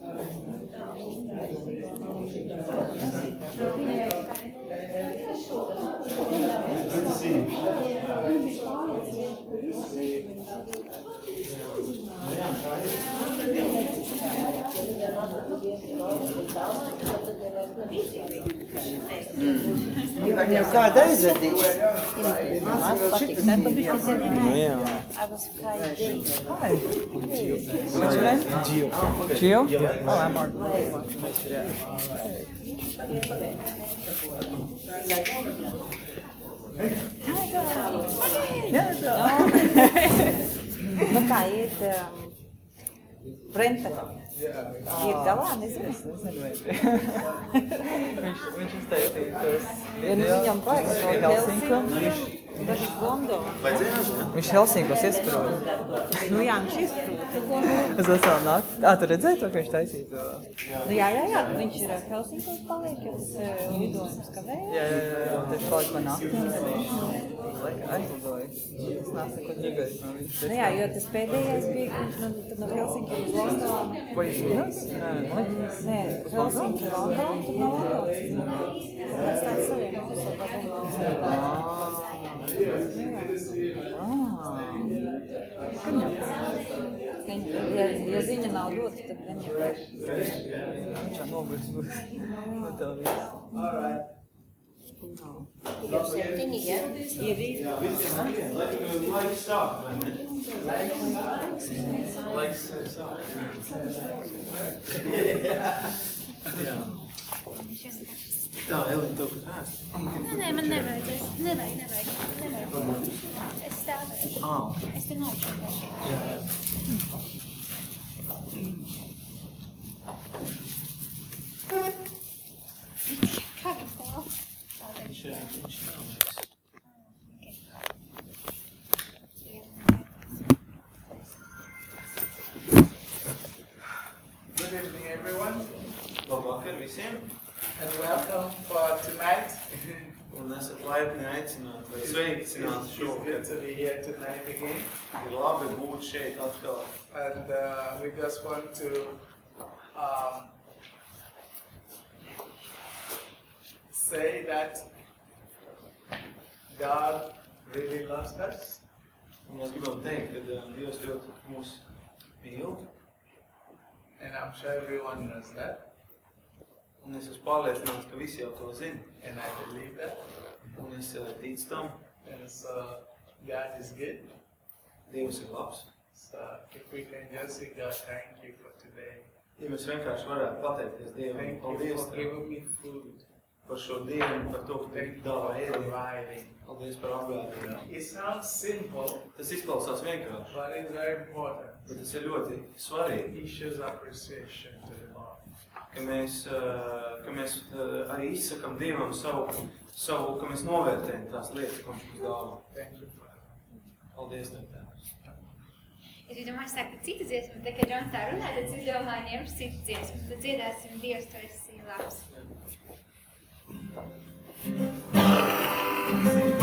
Viņam kāda aizvedīs. Nu, jā. What's your name? Gio. Gio? Oh, I'm Mark. Yeah, Nu kā iet um, Brenta? Ir galā, nezinu. viņš, viņš iztaisīja tos Ja nu viņam vajag to Helsinku. Helsinku. Tad ir Londona. Viņš Helsinkos iesprūda. Nu jā, viņš izprūta. Es esmu nāk. Ā, tu redzēji to, ka viņš taisīja to? Nu jā, jā, jā. Viņš ir Helsinkos paliek, uh, lidojums kavēja. Jā, jā, jā, jā. Tad paliek pa nakti. Es. Nu jā, jo tas pēdējais bija, ka viņš no, tad no Helsinki uz Londonu. Ko jūs zināt? Nē, man Helsinki, Londona, tad no Londonas. Tas tāds savienojums padomu. Ja, ja ziņa nav dota, tad neņem. viņš jau noguris būs. No tev viss. Tā, Elīna, tev kas ēst? Nē, man nevajag. Es nevajag, nevajag. nevajag. Es stāvēšu. Ā, Es te nošķiršu. Kā tas stāv? viņš ir, viņš nav liekas. Good evening, everyone, Labvakar visiem, and welcome for tonight. un esat laipni aicināti vai sveicināti It's good šovakar. to be here tonight again. Ir labi būt šeit atkal. And uh, we just want to um, say that God really loves us. Un mēs gribam teikt, ka uh, Dievs ļoti mūs mīl, And I'm sure everyone knows that. Un es esmu pārliecināts, ka visi jau to zina. And I believe that. Un es uh, ticu tam, And so God is good. Dievs ir labs. So if we can just say, God, thank you for today. Ja mēs vienkārši varētu pateikties Dievam, Thank you paldies for Tev giving me food. par šo dienu, par to, ka Thank you dāvā for ēdienu. Paldies par apgādījumu. It sounds simple, Tas izklausās vienkārši, but it's very important. bet tas ir ļoti svarīgi, He shows appreciation to the. Ka mēs, uh, ka mēs uh, arī izsakam Dievam savu, savu, ka mēs novērtējam tās lietas, ko Viņš mums dāvā. Thank you. Paldies Tev, Tēvs. Es domāju, sākt citu dziesmu, tā kā Džons tā runā, tad es domāju, ņemšu citu dziesmu. Tad dziedāsim Dievs, tu esi labs. Dievs,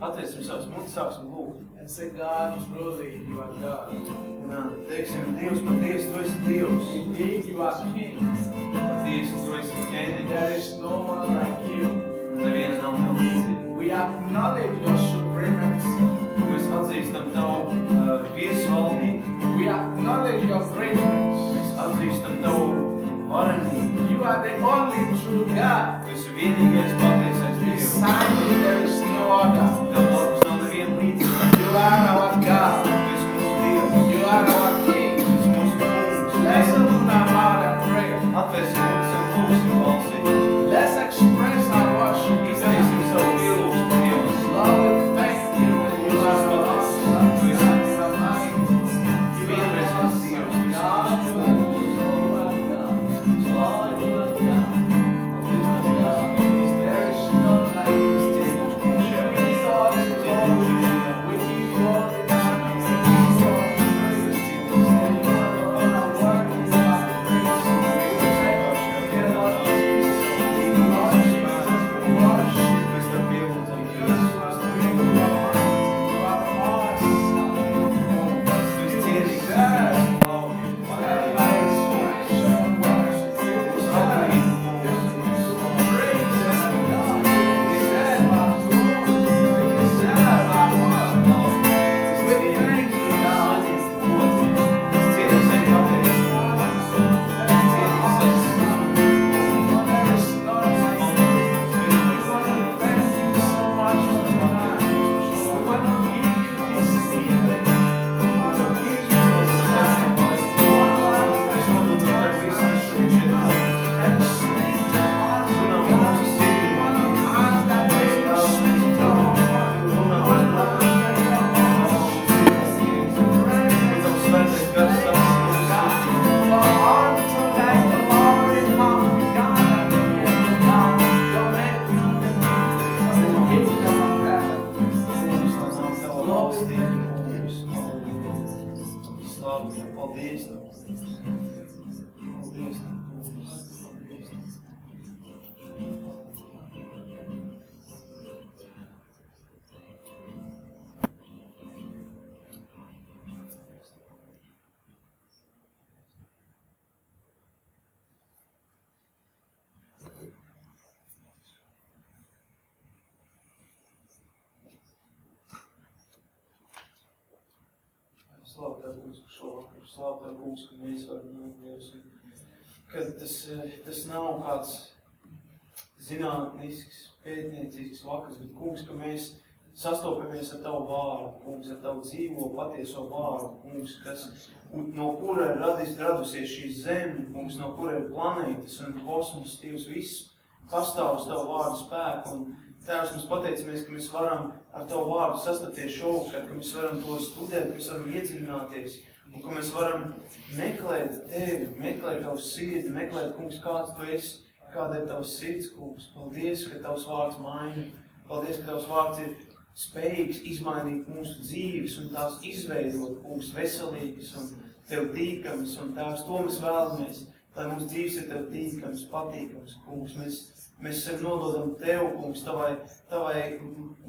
Atvērsim savus mutes, sāksim lūgt. and say, God, truly, you are God. Un teiksim, Dievs, patiesi, tu esi Dievs. Indeed, you are King. Patiesi, tu esi ķēniņš. There is no one like you. Neviens nav tev līdzīgi. We acknowledge your supremacy. Mēs atzīstam tavu uh, viesvaldību. We acknowledge your greatness. Mēs atzīstam tavu varenību. You are the only true God. Tu esi vienīgais patiesais Dievs. Beside you, there is no other. Tev blakus nav neviena līdzīga. You are our God. Tu esi mūsu Dievs. You are our Slavu Tev, Kungs, ka mēs varam nākt Dievs. Ka tas, eh, tas nav kāds zinātnisks, pētniecisks vakars, bet, Kungs, ka mēs sastopamies ar Tavu vārdu, Kungs, ar Tavu dzīvo patieso vārdu, Kungs, kas, no kura ir radis, radusies šī zeme, Kungs, no kura ir planētas un kosmos, Dievs, viss pastāv uz Tavu vārdu spēku. Un, Tēvs, mēs pateicamies, ka mēs varam ar Tavu vārdu sastapties šovakar, ka mēs varam to studēt, ka mēs varam iedziļināties, un ka mēs varam meklēt Tevi, meklēt Tavu sirdi, meklēt, kungs, kāds Tu esi, kāda ir Tavs sirds, kungs. Paldies, ka Tavs vārds maina. Paldies, ka Tavs vārds ir spējīgs izmainīt mūsu dzīves un tās izveidot, kungs, veselīgas un tev tīkams, un tēvs, to mēs vēlamies, lai mūsu dzīves ir tev tīkams, patīkams, kungs. Mēs, mēs sevi nododam tev, kungs, tavai, tavai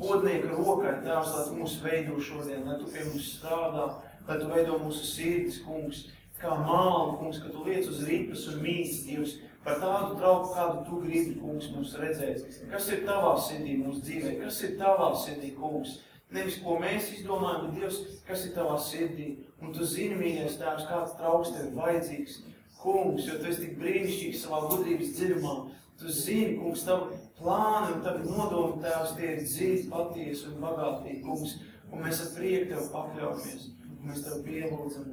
godnieka rokai, tēvs, lai tu mūs veido šodien, lai tu pie mums strādā, lai tu veido mūsu sirdis, kungs, kā mālu, kungs, ka tu liec uz ripas un mīts, Dievs, par tādu draugu, kādu tu gribi, kungs, mums redzēt. Kas ir tavā sirdī mūsu dzīvē? Kas ir tavā sirdī, kungs? Nevis, ko mēs izdomājam, bet Dievs, kas ir tavā sirdī. Un tu zini, mīļais tēvs, kāds trauks tev ir vajadzīgs. Kungs, jo tu esi tik brīnišķīgs savā gudrības dziļumā. Tu zini, kungs, tavu plānu un tavu nodomu tēvs tie ir dziļi, patiesi un bagātīgi, kungs. Un mēs ar prieku tev pakļaujamies. Un mēs tev pielūdzam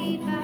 Bye.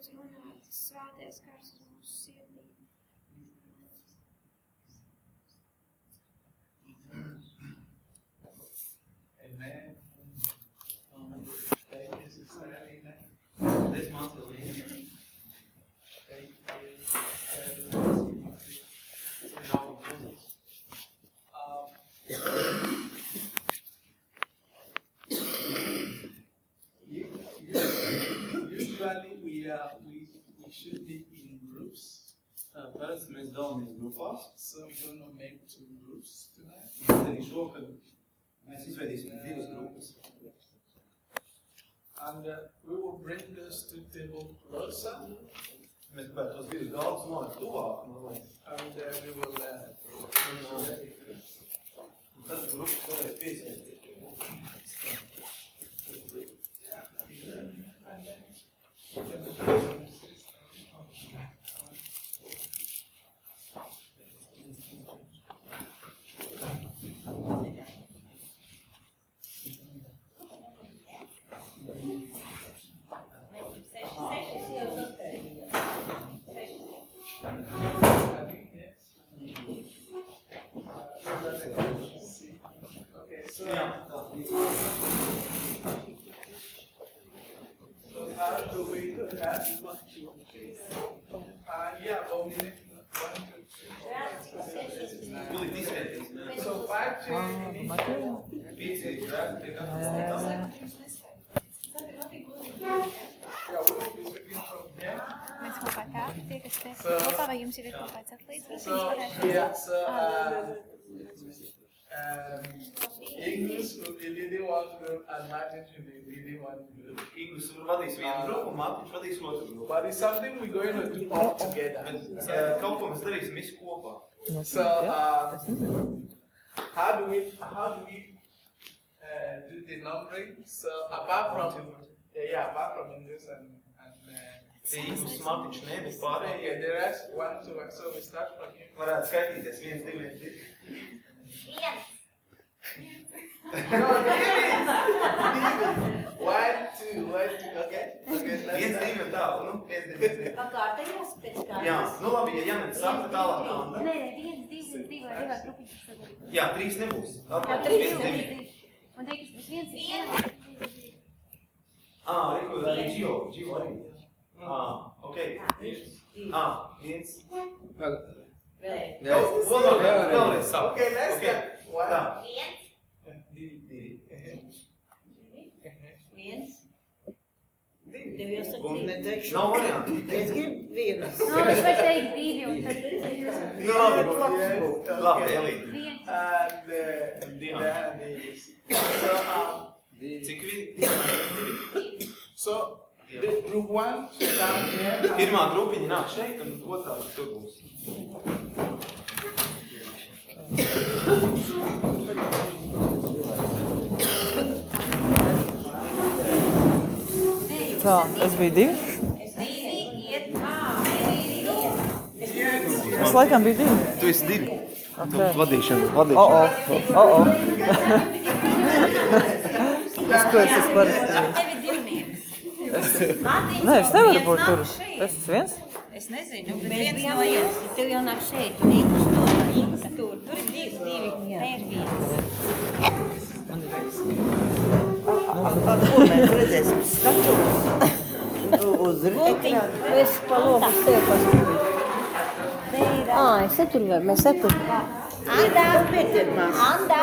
Lūdzu runāt, svēties kārs uz mūsu sirdī. Amen. Thank you, sister. Amen. Es mācos līdzi. Thank you. Nav uzmanīgs. Um, u- u- Usually we uh, we we should be in groups, Parasti mēs dalāmies grupās. so we're gonna make two groups tonight. Arī šokad mēs izveidīsim divas grupas. And uh, we will bring those two tables closer, Mēs gribētu tos divus galdus nolikt tuvāk, mazliet. and uh, we will. Uh, Un, uh, un tad grupas varēs piesaistīt. Okay, so. Jā, tā. So how do we do that? Uh, yeah, but we need one, two, three. Tūlīt izskatīsim. So five Ā, change. Matija? Pieci grēki tiek Jā. attīstīti. Yeah, we will be speaking from here. Mēs kopā kā tie, kas te So- kopā, vai jums jau ir kaut kāds atlīdzības? So, yeah, so, uh, um, English will be leading one group and Martin will be leading one group. Ingūns vadīs vienu grupu, Mārtiņš vadīs otru grupu. But it's something we're going to do all together. Bet uh, kaut ko mēs darīsim visi kopā. No So, jā. uh, Es nezinu. how do we, how do we, uh, do the numbering? So apart from, yeah, yeah, apart from English and, and, uh, Ingūns, Mārtiņš, ne, bet yeah, pārējie the rest, one, two, one. So we start from here. varētu skaitīties viens, divi, viens, divi. One, two, one, two, okay? Okay, Viens, divi un tā, nu, viens, divi, viens, divi. Kā kārtējās pēc kārtas? Jā, nu labi, ja Janets saka, tālāk Nē, Anda. nē, viens, divi, divi, vai divās grupiņas sadalīt. Jā, trīs nebūs. Jā, trīs, viens, trīs, divi. trīs. Un tie, kas būs viens, ir viens. Ā, Riku, arī Gio, Gio arī. Ā, ok. Ā, viens. Vēl. Jā, vēlreiz, vēlreiz sāk. Okay, let's Ok. start. One, Tā, divi, divi. Viens. divi. Tev jau saka, Un divi. Neteikšu. nav variantu. Es gribu vienas. Nu, es varu teikt divi, un tad Nu labi, labi, Elīte. viens. And, uh, Dion. then is- so, um, Cik vi- so, the group one, down here. and- Pirmā grupiņa nāk šeit, un otrā tur būs. Tā, es biju divi. Es laikam biju divi. Tu esi divi. Okay. Vadīšana, O, o, o, o. Es ko es esmu parasti. Tev ir divnieks. Nē, es nevaru būt tur. Es esmu viens. Es nezinu, bet viens no jums. Tev jau nāk šeit, un Ingus tur, Ingus tur. Tur ir divi, divi. Te ir viens. Ko mēs redzēsim? Skatos. Uz rīta. Es pa loku stiepos. Ā, es tur vēl, mēs tur. Andā. Andā.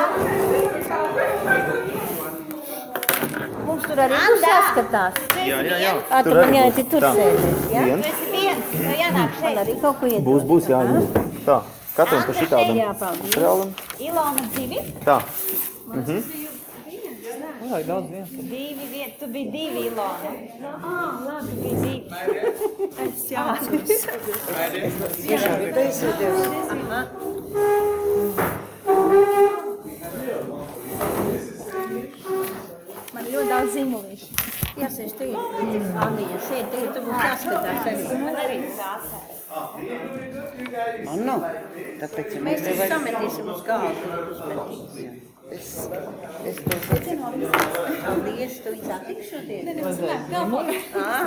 Mums tur arī būs jāskatās. Jā, jā, jā. Ā, tu man jāiet tur sēdēt, jā? Tu esi viens. Tev jānāk Man šeit. arī kaut ko iedod. Būs, būs, jā, jā. Tā, katram pa šitādam. Jā, paldies. Ilona divi. Tā. Jā, daudz viens. Divi, vien, tu biji divi Ilona. Ā, labi, tu biji divi. Es jāatceros. Jā, bet aizsēdies. Man ir ļoti daudz zīmolīšu. Jāsēž te. Anija, šeit, te, tu būs jāskatās arī. Man arī sāsē. Man nav. Tāpēc, Mēs mēs te tev vajag... sametīsim uz galdu. uzmetīsim. Es, es to saprotu. Paldies, tu satikšu šodien.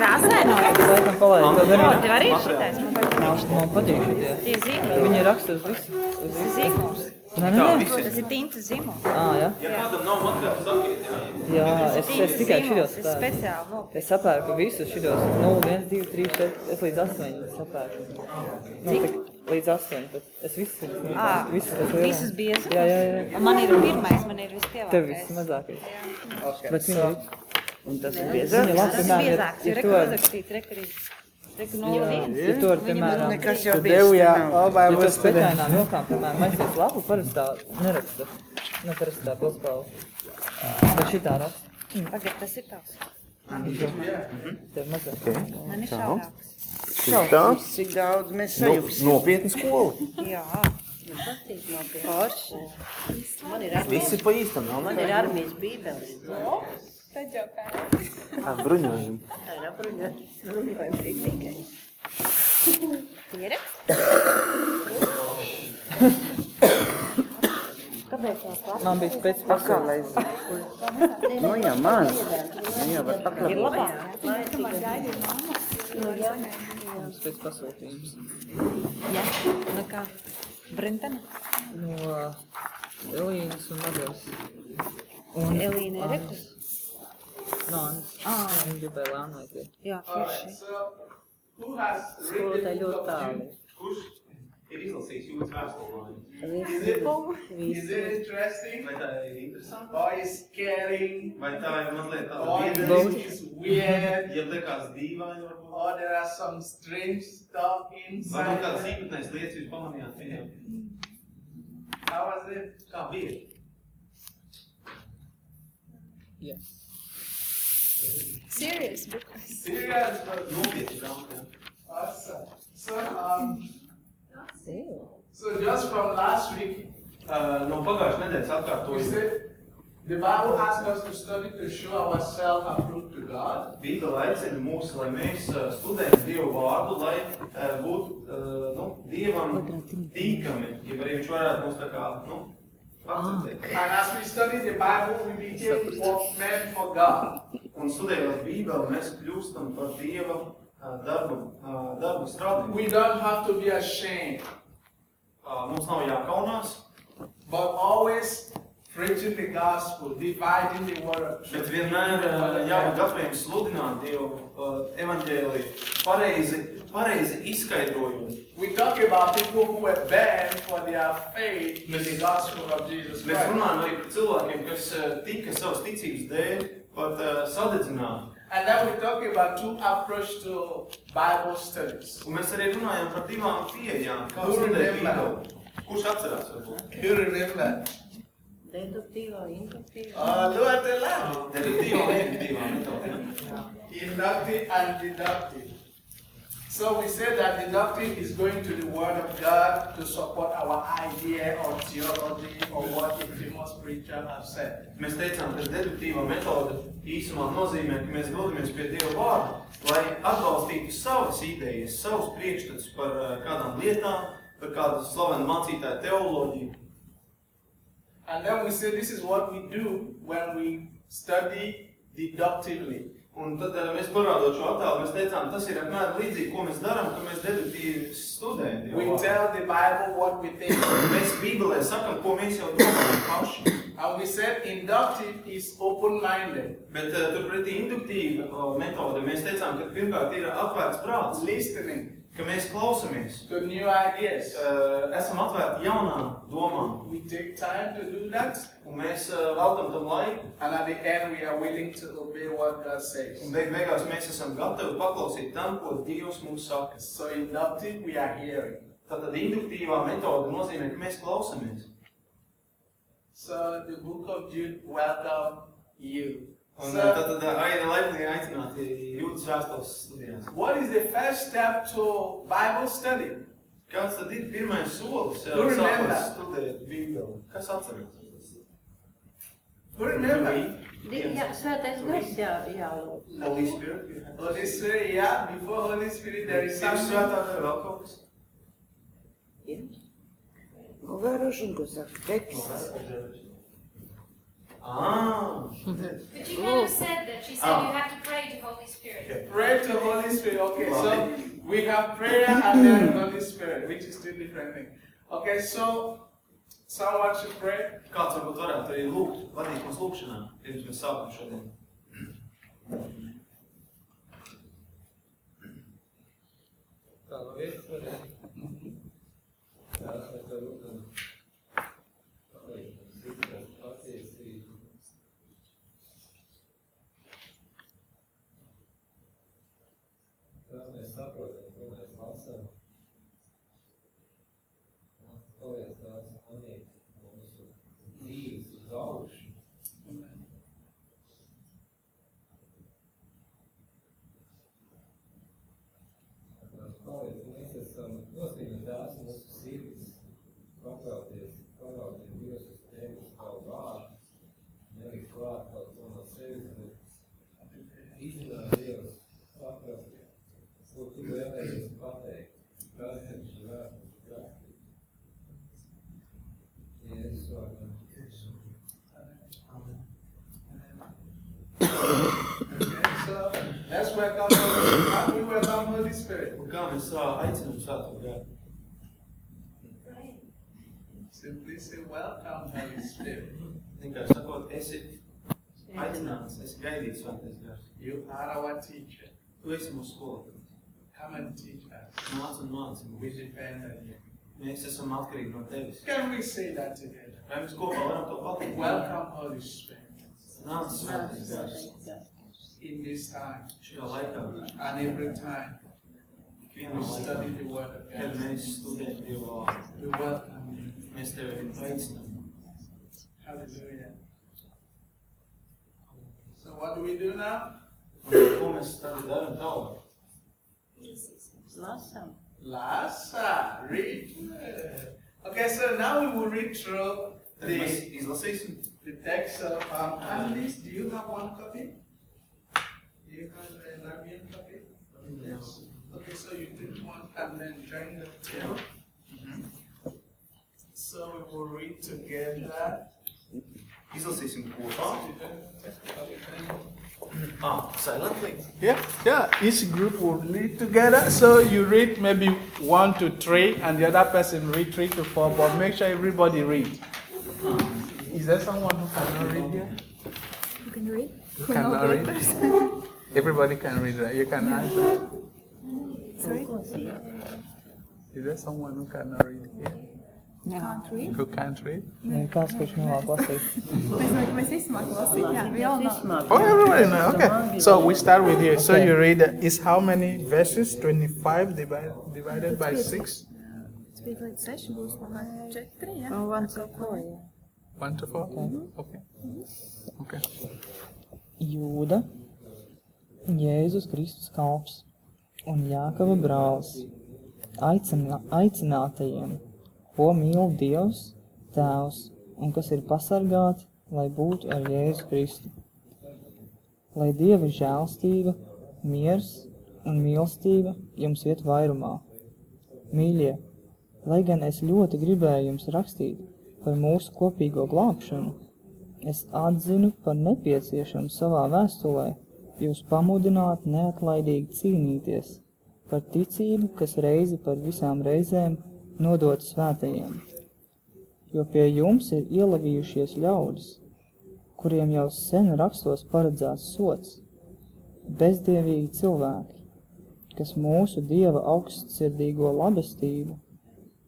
Krāsē no Laikam palaid. Tev arī ir šitais. Man patīk. man patīk šitie. Tie zīmoli. Viņi raksta uz visu. Uz. Zīmols. Nē, nē, nē. Tas ir tinta zīmols. Ā, jā. Ja kādam nav materiāls, sakiet, jā. Jā, es, es tikai šitos Es pērku. speciāli nopirku. Es sapērku visus šitos 0, 1, 2, 3, 4, es līdz 8 sapērku. Nu, tik līdz 8, bet es visus, Ā, visus, kas lielā. Visas biezas. Jā, jā, jā. Man ir pirmais, man ir Tev viss mazākais. Bet viņi, Un tas ir viņi biezāk. labi, Tas ir biezāks, jo reku uzrakstīt, reku arī. Reku 01. ja tu ar, piemēram, Nekas jau bijis. jā, tas būs pētājumā vilkām, piemēram, aizies lapu, parasti tā neraksta. Nu, parasti tā pilspāla. Bet šitā raksta. Pagad, tas ir tavs. Man ir šaurāks. Tā. Cik daudz mēs No, sajūsim. nopietna skola. Jā. Forši. Viss ir pa īstam, nav Man ir armijas bībeles. Ar bruņojumu. Tā ir apbruņojums. Bruņojums ir tikai. Man bija spēc pasaules. Pakalais. Nu jā, man. Nu jā, var paklapāt. Spēc pasūtījums. Jā. Nu kā? Brentana? No Elīnas un Nagars. Un Elīna ir rekus? Nānis. Viņa gribēja lēnoties. Jā, forši. Skolotāji ļoti tālu. Kurš ir izlasījis jūtas vēstuli? Is it, is it interesting? Vai tā ir interesanti? Or is scary? Vai tā ir mazliet tāda Or viedrīga? it is weird? Ja liekas dīvaini, varbūt. Or there are some strange stuff Varbūt kādas inside? īpatnēs lietas jūs pamanījāt viņam. How was it? Kā bija? Yes. Serious book. Serious, but Nopietni grāmatā. awesome. So, um, so just from last week, Uh, no pagājušās nedēļas we atkārtoju. said the Bible asks us to study to show ourselves approved to God. Bībele aicina mūs, lai mēs uh, studējam Dievu vārdu, lai uh, būtu uh, nu, Dievam tīkami, ja arī viņš varētu mūs tā kā, nu, akceptēt. And as we study the Bible, we became workmen for God. Un studējot Bībeli, mēs kļūstam par Dieva uh, darbu, uh, darbu strādnieku. We don't have to be ashamed, mums nav jākaunās, but always preaching the gospel, dividing the word of bet vienmēr uh, jābūt gataviem sludināt Dievu uh, evaņģēliju, pareizi, pareizi izskaidrojot. We talk about people who were banned for their faith in the gospel of Jesus Mēs Christ. runājam arī par cilvēkiem, kas uh, tika savas ticības dēļ pat uh, sadedzināti. And then we talk about two approach to Bible studies. Un mēs arī runājam par divām pieejām, kā Who studēt remember? Bībeli. Kurš atcerās varbūt? You remember? Deduktīvā, induktīvā. Ļoti labi. Deduktīvā un induktīvā metode. Inductive and deductive. So we said that deductive is going to the Word of God to support our idea of theology or what a famous preacher has said. Mēs teicām, ka deduktīvā metode īsumā nozīmē, ka mēs dodamies pie Dieva vārda, lai atbalstītu savas idejas, savus priekšstats par kādām lietām, par kādu slavenu mācītāju teoloģiju. And then we say this is what we do when we study deductively. Un tad eh, mēs parādot šo attēlu, mēs teicām, tas ir apmēram līdzīgi, ko mēs darām, ka mēs deduktīvi studenti. We tell the Bible what we think. Mēs Bībelē sakam, ko mēs jau domājam paši. And we said inductive is open-minded. Bet uh, turpretī induktīva uh, metode, mēs teicām, ka pirmkārt ir atvērts prāts, Listening ka mēs ideas. uh, esam atvērti jaunām domām, We take time to do that. un mēs uh, veltam tam laiku, And at the end, we are willing to obey what God says. un beig beigās mēs esam gatavi paklausīt tam, ko Dievs mums saka. So inductive, we are hearing. Tātad induktīvā metode nozīmē, ka mēs klausamies. So the book of Jude welcome you. Un So, tātad uh, ai- laipni aicināti jūtas vēstules studijās. what is the first step to Bible study? Kāds tad ir pirmais solis, Who uh, sākot remember? studēt Bībeli? Kas atceras? Who remember? Jā, svētais gars jā, jālūdz. Holy Spirit. Holy Spirit, yeah. Before Holy Spirit, there is Pirms something. svētā gara vēl kaut kas? Garošinko saka, teksts. Ah, But you never said that. She said Ah. you have to pray to Holy Spirit. Pray to Holy Spirit. Okay, so we have prayer and then Holy Spirit, which is two different things. Okay, so someone should pray. kāds varbūt varētu arī lūgt, vadīt mums lūgšanā, pirms mēs sākam šodien. Tā no vietas var Jā, mēs varam lūgt. Palīdz, mums patiesību. Tā mēs saprotam, ko mēs lasām. Paliec tās manīt mūsu dzīves uz augšu. Paliec, mēs esam noskaņot tās mūsu sirds, pakrauties, pakrauties Dievs uz tevi, uz tavu vārdu, nevis klāt kaut ko no sevis, bet izrunāt Dievs, pakrauties, ko tu vēlējies pateikt, kas viņš ir vērts kārtīgi. Jēzus vārdā. Okay, so let's welcome Holy Spirit. How do we welcome Holy Spirit? Un kā mēs sā, aicinām svēto garu? Simply say, Welcome, Holy Spirit. Vienkārši sakot, esi aicināts, esi gaidīts svētais gars. You are our teacher. Tu esi mūsu skolotājs. Come and teach us. Nāc un māci We depend on you. Mēs esam atkarīgi no tevis. Can we say that together? Vai mēs kopā varam to pateikt? Welcome, Holy Spirit, Nāc svētais gars. in this time Šajā laikā, and every time ikvienā we study the Word of kad God. mēs studējam Dievu vārdu, We welcome you. mēs tevi aicinām. Hallelujah. So what do we do now? Un ko mēs tagad darām tālāk? Lasām. Lassa, read. Okay, so now we will read through Tad mēs the, the text of um, Annalise. Do you have one copy? Do you have a Arabian copy? Yes. Okay, so you take one and then join the two. So we will read together. Izlasīsim kopā. Ah, silently. Yeah, yeah. Each group will read together. So you read maybe one to three, and the other person read three to four. But make sure everybody read. Is there someone who cannot read here? You can read. Who cannot read? Everybody can read. Right? You can answer. Sorry? Is there someone who cannot read here? Can't read. Who can't read? Ir kāds, kurš nemāk lasīt. Mēs, mēs, mēs visi mākam we all know. Oh, everybody know. Okay. So we start with here. So you read. uh, Is how many verses? Twenty-five divided divided by six. Tas bija līdz seši, būs vēl četri, one to four, jā. One to four. Okay. Okay. Jūda, Jēzus Kristus kalps un Jākava brālis, aicinā, aicinātajiem, ko mīl Dievs, Tēvs un kas ir pasargāti, lai būtu ar Jēzu Kristu. Lai Dieva žēlstība, miers un mīlestība jums iet vairumā. Mīļie, lai gan es ļoti gribēju jums rakstīt par mūsu kopīgo glābšanu, es atzinu par nepieciešamu savā vēstulē jūs pamudinātu neatlaidīgi cīnīties par ticību, kas reizi par visām reizēm nodot svētajiem. Jo pie jums ir ielavījušies ļaudis, kuriem jau sen rakstos paredzēts sots, bezdievīgi cilvēki, kas mūsu Dieva augstsirdīgo labestību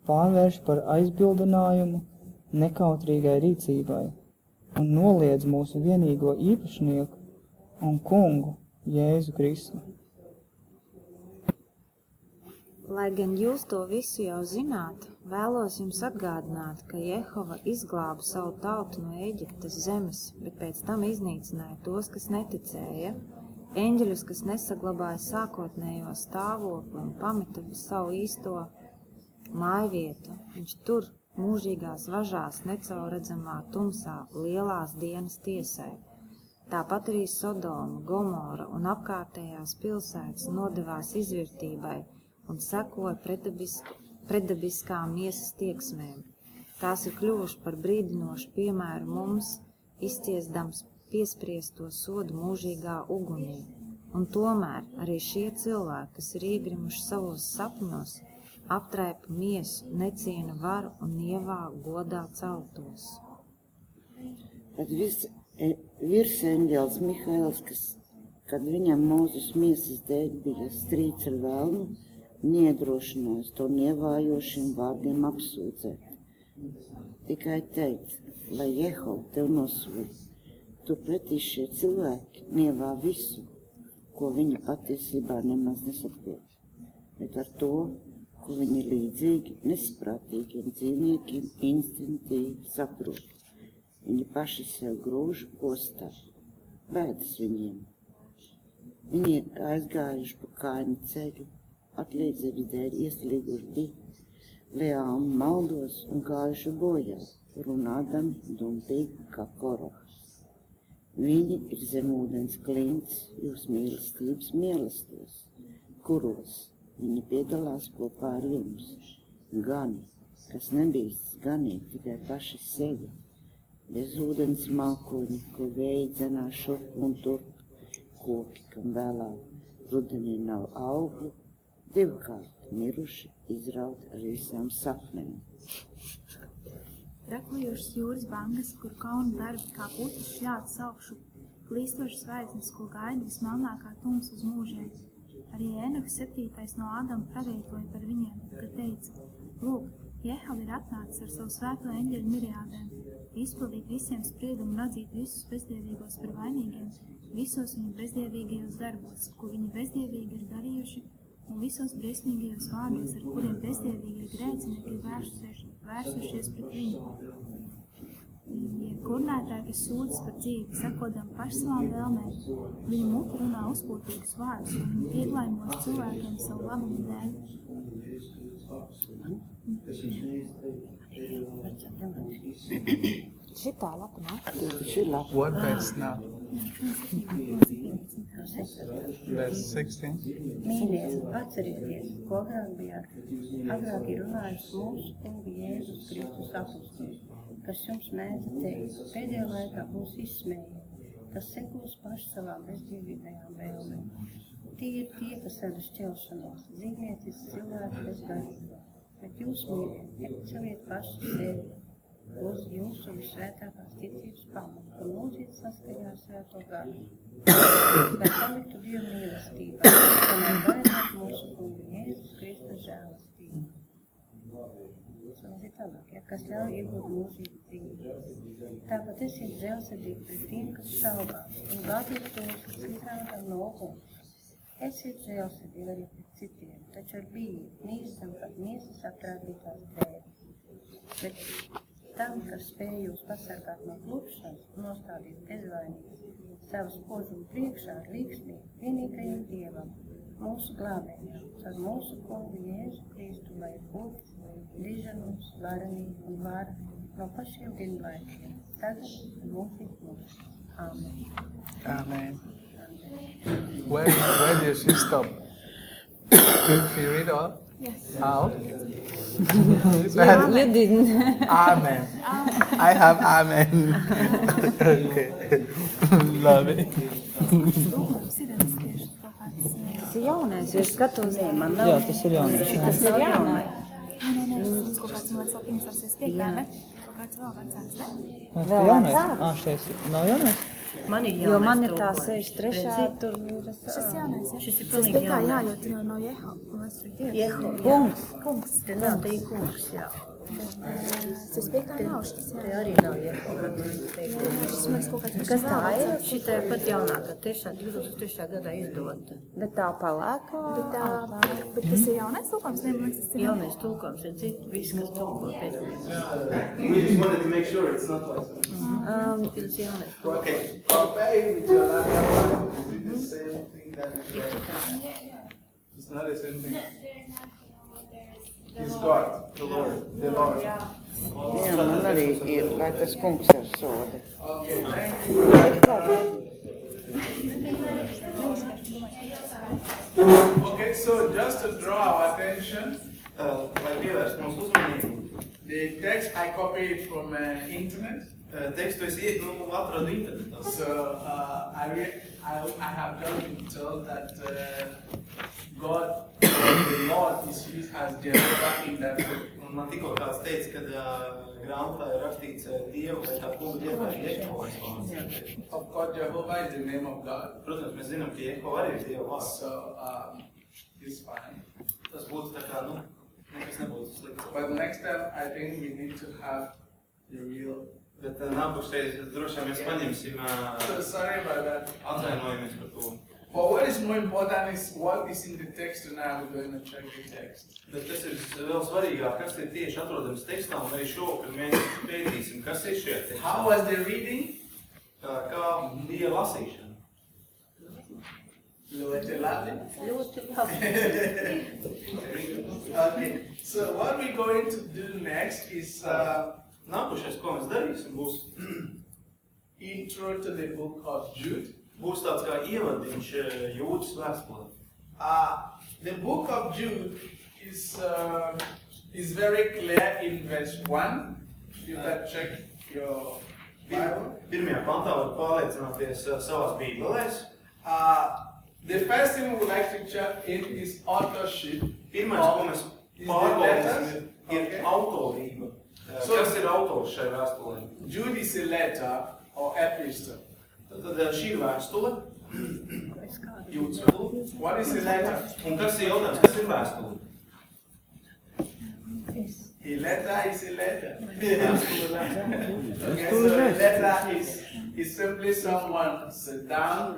pārvērš par aizbildinājumu nekautrīgai rīcībai un noliedz mūsu vienīgo īpašnieku un kungu Jēzu Kristu. Lai gan jūs to visu jau zināt, vēlos jums atgādināt, ka Jehova izglāba savu tautu no Eģiptes zemes, bet pēc tam iznīcināja tos, kas neticēja, eņģeļus, kas nesaglabāja sākotnējo stāvokli un pameta savu īsto mājvietu. Viņš tur mūžīgās važās necauredzamā tumsā lielās dienas tiesai. Tāpat arī Sodoma, Gomora un apkārtējās pilsētas nodevās izvirtībai un sekoja pretdabisk, pretdabiskām miesas tieksmēm. Tās ir kļuvuši par brīdinošu piemēru mums, izciesdams piespriesto sodu mūžīgā ugunī. Un tomēr arī šie cilvēki, kas ir iegrimuši savos sapņos, aptraipa miesu, neciena varu un ievā godā celtos. Tad viss e, virseņģēls Mihails, kas, kad viņam mūzus miesas dēļ bija strīds ar vēlnu, niedrošinājis to nievājošiem vārdiem apsūdzēt. Tikai teica, lai Jehov tev nosūta. Tu pretī šie cilvēki nievā visu, ko viņi patiesībā nemaz nesaprot. Bet ar to, ko viņi līdzīgi nesaprātīgiem dzīvniekiem instinktīvi saprot. Viņi paši sev grūž postā, bēdas viņiem. Viņi ir aizgājuši pa kāju ceļu, atliedzēvi dēļ ieslīguši bija, leāli maldos un gājuši bojā, runādami dumpīgi kā korohas. Viņi ir zem ūdens klints, jūs mīlestības mielastos, kuros viņi piedalās kopā ar jums. Gan, kas nebīstas ganīt tikai paši sevi, bez ūdens mākoņi, ko vēji dzenā šurp un turp, koki, kam vēlāk rudenī nav augļu, divkārt miruši izraut ar visām sapnēm. Trakojošas jūras bangas, kur kaunu darbi kā putas šļāts augšu, plīstošas zvaigznes, ko gaida vismelnākā tums uz mūžiem. Arī Ēnoks septītais no Ādama pravietoja par viņiem, ka teica, lūk, Jehova ir atnācis ar savu svēto eņģeļu miriādēm, izpildīt visiem spriedumu un atzīt visus bezdievīgos par vainīgiem, visos viņu bezdievīgajos darbos, ko viņi bezdievīgi ir darījuši, un visos briesmīgajos vārdos, ar kuriem bezdievīgie grēcinieki ir vērsušies, vērsušies pret viņu. Ja kurnētāji, kas sūdzas par dzīvi, sakodam paši savām vēlmēm, viņa muti runā uzpūtīgus vārdus, un viņa piedlaimos cilvēkiem savu labumu dēļ. Šitā lapa nāk. Šī lapa. What verse now? Verse 16. Mīļie, atcerieties, ko agrāk bijāt. Agrāk ir runājis mūsu kungu Jēzus Kristus apustulis, kas jums mēdza teikt, pēdējā laikā būs izsmēja, kas sekos paši savām bezdievīgajām vēlmēm. Tie ir tie, kas ar šķelšanos, zīmietis cilvēki bez garība. Bet jūs, mīļie, celiet paši sevi uz jūsu visvētākās ticības pamatu un lūdziet saskaņā svēto garu. Lai paliktu Dieva mīlestībā, tomēr gaidāt mūsu kungu Jēzus Kristus žēlastību. Tālāk, ja, kas ļauj iegūt mūžīgu dzīvi. Tāpat esiet žēlsirdīgi pret tiem, kas šaubās, un gādiet tos, kas izrādā no uguns. Esiet žēlsirdīgi arī pret citiem, taču ar bību nīstam pat miesas aptrādītās dēļ. Bet tam, kas spēj jūs pasargāt no klupšanas, nostādīt bezvainīgi savas požumu priekšā ar līksmību vienīgajam Dievam, mūsu glābējam, ar mūsu kungu Jēzu Kristu, lai gods, diženums, varenība un vara no pašiem vienlaikiem, tagad un mūžīgi mūžīgi. Amen. Amen. Where, where did she stop? Can you read all? Yes. Out? You didn't. Amen. I have amen. okay. Ir kāds. eh, Tas ir jaunais, jo es skatos. Man nav. Jā, tas ir jaunais. jā. Tas nav jaunais. Nē, nē, tas kaut kāds man liekas, pirms ar spiekā, ne? Kaut kāds vēl vecāks, ne? Vēl vecāks? Ā, šitais nav jaunais? Man ir Jo jaunais man ir tā tulkojums. 63. Redzi? tur ir. Šis jaunais, ja? Šis ir pilnīgi spiekā, jā, jaunais. jo tur jau nav Jeho. Jeho. Kungs. Kungs. Te nav, ir kungs, jā. Tas nav šis, Te jā. arī nav kāds Kas tā ir? Šī tā ir pat jaunākā, tiešām 2003. gadā izdota. Bet tā palēkā. Bet, tā, bet tas ir jaunais tulkojums, ne? Man liekas, tas ir Jaunais tulkojums ir cits, viss, kas tulko pēc We just wanted to make sure it's not like that. Um, Tas jaunais. Okay. Obey with your life. Is the same thing that It's not the same thing. It's God, the Lord, the Lord. Jā, man arī ir, lai tas kungs ar sodu. Okay, so just to draw our attention, Uh, lai pievērst mūsu uzmanību, the text I copied from uh, internet. Uh, tekstu es iet, nu, atradu internetā. So uh, I, re- I, I have just been told that uh, God, the Lord, is used as Jehovah in that book. Un man tikko kāds teica, ka uh, grāmatā ir rakstīts uh, Dievu vai tā kunga Dievā ir Jehovas. Of course, Jehovah is the name of God. Protams, mēs zinām, ka Jehova arī ir Dieva vārds. So um, it's fine. Tas būtu tā kā, nu, nekas nebūtu slikts. But next time, I think we need to have the real. Bet uh, nākošais droši vien mēs paņemsim uh, So sorry about that. atvainojumies par to. But what is more important is what is in the text tonight. We're going to check the text. Bet tas ir vēl svarīgāk, kas ir tieši atrodams tekstā, un arī šovakar mēs pētīsim, kas ir šajā tekstā. How was the reading? Kā, kā bija lasīšana? Ļoti labi. Ļoti labi. Okay, so what we're going to do next is uh, Nākošais, ko mēs darīsim, būs, intro to the book of Jude. būs tāds kā ievadiņš uh, jūtas vēstulē. Uh, the book of Jude is uh, is very clear in verse one. You can check your Bible. Pirmajā pantā var pārliecināties uh, savās bībelēs. Uh, the first thing we would like to check in is authorship. Pirmais, ko mēs pārbaudīsim, ir Okay. autorība. So- Kas ir autors šai vēstulē? Jude is a letter or epistle. Tad, tad šī ir vēstule, jūtas vēstule. What is a letter? Un kas ir jautājums, kas ir vēstule? A letter is a letter. Vēstule. Okay, so a letter is, is simply someone sit down,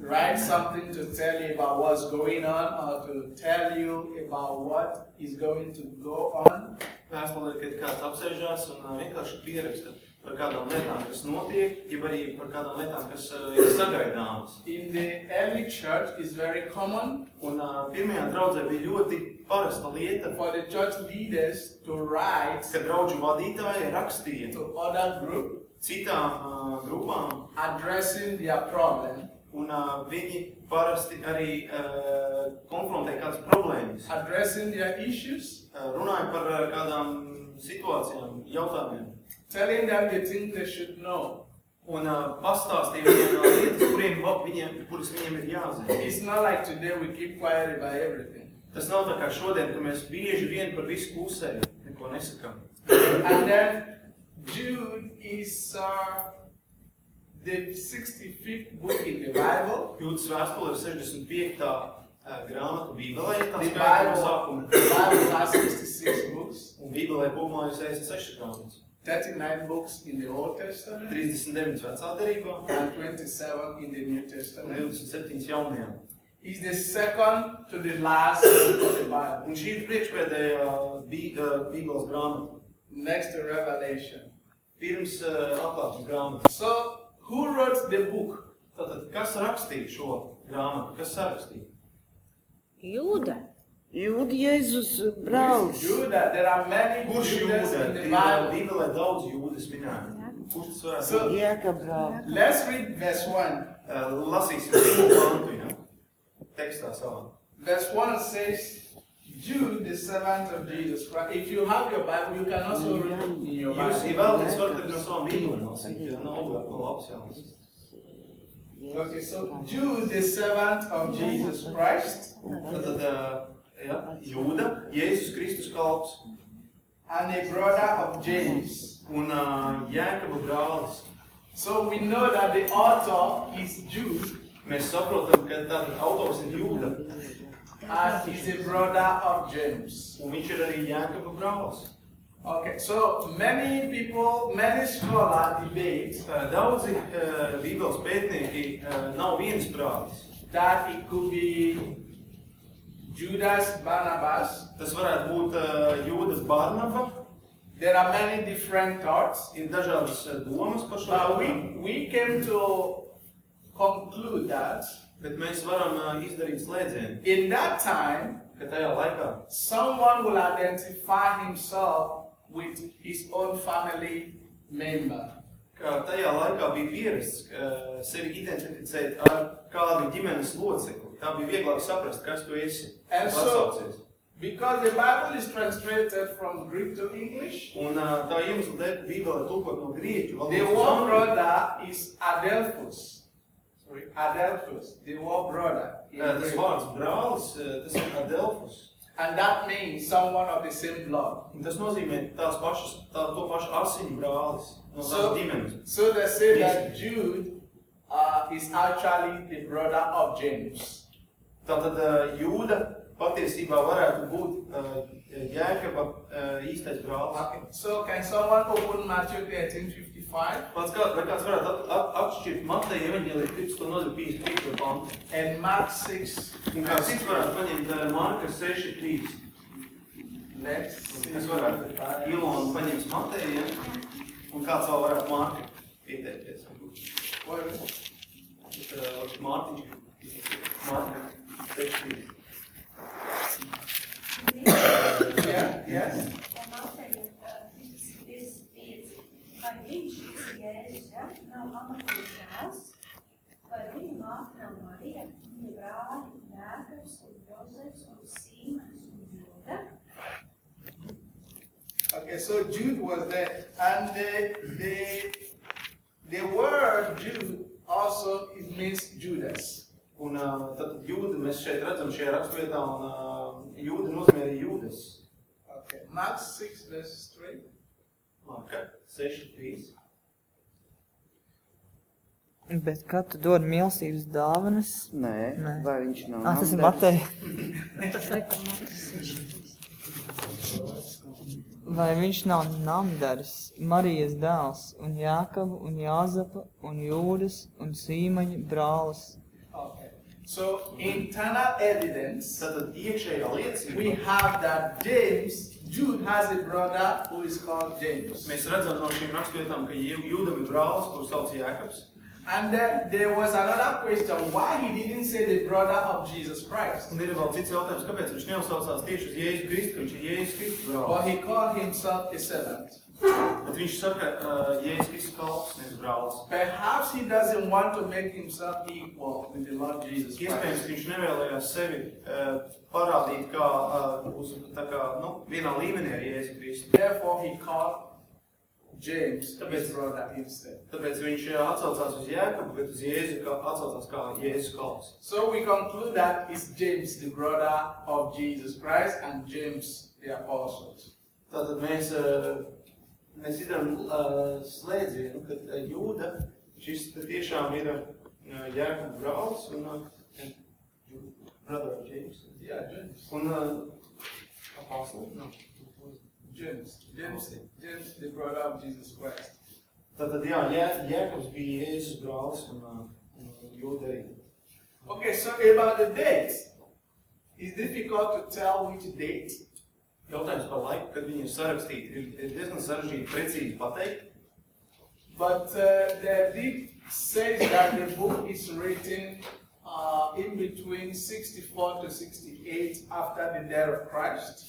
write something to tell you about what's going on or to tell you about what is going to go on. Vēstule ir, kad kāds apsēžās un vienkārši pieraksta par kādām lietām, kas notiek, jeb arī par kādām lietām, kas ir sagaidāmas. In the early church, it's very common. Un pirmajā draudzē bija ļoti parasta lieta, for the church leaders to write ka draudžu vadītāji rakstīja to other group citām uh, grupām, addressing their problem, un uh, viņi parasti arī uh, konfrontē kādas problēmas. addressing their issues, Uh, runāja par uh, kādām situācijām, jautājumiem. telling them the things they should know. Un uh, pastāstīja viņiem uh, lietas, kuriem, viņiem, kuras viņiem ir jāzina. It's not like today we keep quiet about everything. Tas nav tā kā šodien, ka mēs bieži vien par visu klusējam, neko nesakām. And then Jude is uh, the 65th book in the Bible. Jūtas vēstule ir 65. uh, grāmata Bībelē, skaitā no Bible, sākuma. the Bible has 66 books, Un Bībelē kopumā ir 66 grāmatas. 39 books in the Old Testament, 39 vecā derībā and 27 in the New Testament. 27 jaunajā. It's the second to the last book of the Bible, Un šī ir priekšpēdējā Bībeles grāmata. next to Revelation. Pirms uh, atklātības grāmatas. So, who wrote the book? Tātad, kas rakstīja šo grāmatu? Kas sarakstīja? Jūda. Jūda Jēzus brālis. Judah. There are many Kurš jūda? in the Ir Bible. Bībelē daudz jūdas minēta. Kurš tas varētu So-? Jēka brālis. Let's read verse 1. Uh, Lasīsim pirmo pantu, ja? Tekstā savā. Verse 1 says, Jude, the servant of Jesus Christ. If you have your Bible, you can also read in your Jūs, ja Bible. vēlaties, varat arī no savām bībelēm lasīt, jo nav obligāti no labs jālasīt. Okay, so Jude, the servant of Jesus Christ, Tad, ā, jā, Jūda, Jēzus Kristus kalps and a brother of James. un ā, Jēkaba brālis. So we know that the author is Jude Mēs saprotam, ka tātad autors ir Jūda, and he's a brother of James. ir arī Jēkaba. Okay, so many people, many scholars debate uh, Daudzi ā, uh, bībeles pētnieki ā, uh, nav viensprātis. that it could be Judas Barnabas. Tas varētu būt ā, Jūdas Barnaba, There are many different thoughts. ir dažādas domas par šo But we, we came to conclude that bet mēs varam ā, izdarīt slēdzienu, in that time, ka tajā laikā someone will identify himself with his own family member. ka tajā laikā bija pierasts ā, sevi identificēt ar kādu ģimenes locekli. Tā bija vieglāk saprast, kas tu esi. And kas so- atsaucies. Because the Bible is translated from Greek to English, Un ā, tā iemesla dēļ, Bībele tulkot no grieķu the valodas word angļu. brother is Adelphus. Adelphus, the word brother. Ā, Tas vārds brālis, tas ir Adelfus. And that means someone of the same blood. Un Tas nozīmē tās pašas, tā, to pašu asiņu brālis no So- tās ģimenes. So they say that Jude uh, is actually the brother of James. Tātad ā, Jūda patiesībā varētu būt ā, Jēkaba ā, īstais brālis. Okay. So can someone open Matthew 13, 55 Pats kā, kāds varētu at, at, atšķirt Mateja evaņģēlī 15. nodaļu 55. pantu? and Mark 6, Un kā cits varētu paņemt ā, Marka 6, 3. let's Es varētu Ilonu paņemt Mateja, un kāds vēl varētu Marka pieteikties. Bet, ā, Mārtiņš, Marka 6, 3. Yeah, yes. Un Mateja, Kristus pieci, pieci. Vai viņš ja? Nav? Vai viņa māte nav Marija, viņa brāļi, Jēkabs un Jozefs un Sīmens un Jūda? Okay, so Jude was there, and the the the word Jude also it means Judas. Un ā, tad jūda mēs šeit redzam šajā raksturvietā, un ā, jūda nozīmē arī jūdas. Okay, Mark 6 verses 3. Marka 6, 3. Bet kad tu dod mīlestības dāvanas, Nē, Nē. vai viņš nav ah, tas ir? Mateja. Vai viņš nav namdaris, Marijas dēls, un Jākaba, un Jāzapa, un Jūdas, un Sīmaņa brālis? So internal evidence Tātad iekšējā liecība. we have that James, Jude has a brother who is called James. Mēs redzam no šīm raksturvietām, ka Jū- jūdam ir brālis, kurus sauc Jēkabs. And then there was another question why he didn't say the brother of Jesus Christ. Un ir vēl cits jautājums, kāpēc viņš neuzsaucās tieši uz Jēzu Kristu, viņš ir Jēzus Kristus But brālis. he called himself a servant. Bet viņš saka, uh, Jēzus Kristus kalps, nevis brālis. Perhaps he doesn't want to make himself equal with the Lord Jesus Iespējams, Christ. ka viņš nevēlējās sevi uh, parādīt kā, uh, uz, tā kā, nu, vienā līmenī ar Jēzu Kristu. Therefore, he called James, his brother, instead. Tāpēc viņš atsaucās uz Jēkabu, bet uz Jēzu kā, atsaucās kā Jēzus kalps. So we conclude that it's James, the brother of Jesus Christ, and James, the apostle. Tātad mēs, uh, mēs izdarām uh, slēdzienu, ka Jūda, šis tiešām ir uh, Jēkab brālis un brother James. Yeah, James. Un apostle? No. James. James, James, the brother of Jesus Christ. Tātad, jā, Jē, Jēkabs bija Jēzus brālis un, un Jūda arī. Okay, so about the date, it's difficult to tell which date. Jautājums par laiku, kad viņi ir sarakstīti, ir, ir diezgan sarežģīti precīzi pateikt. But uh, the deep says that the book is written uh, in between 64 to 68 after the death of Christ.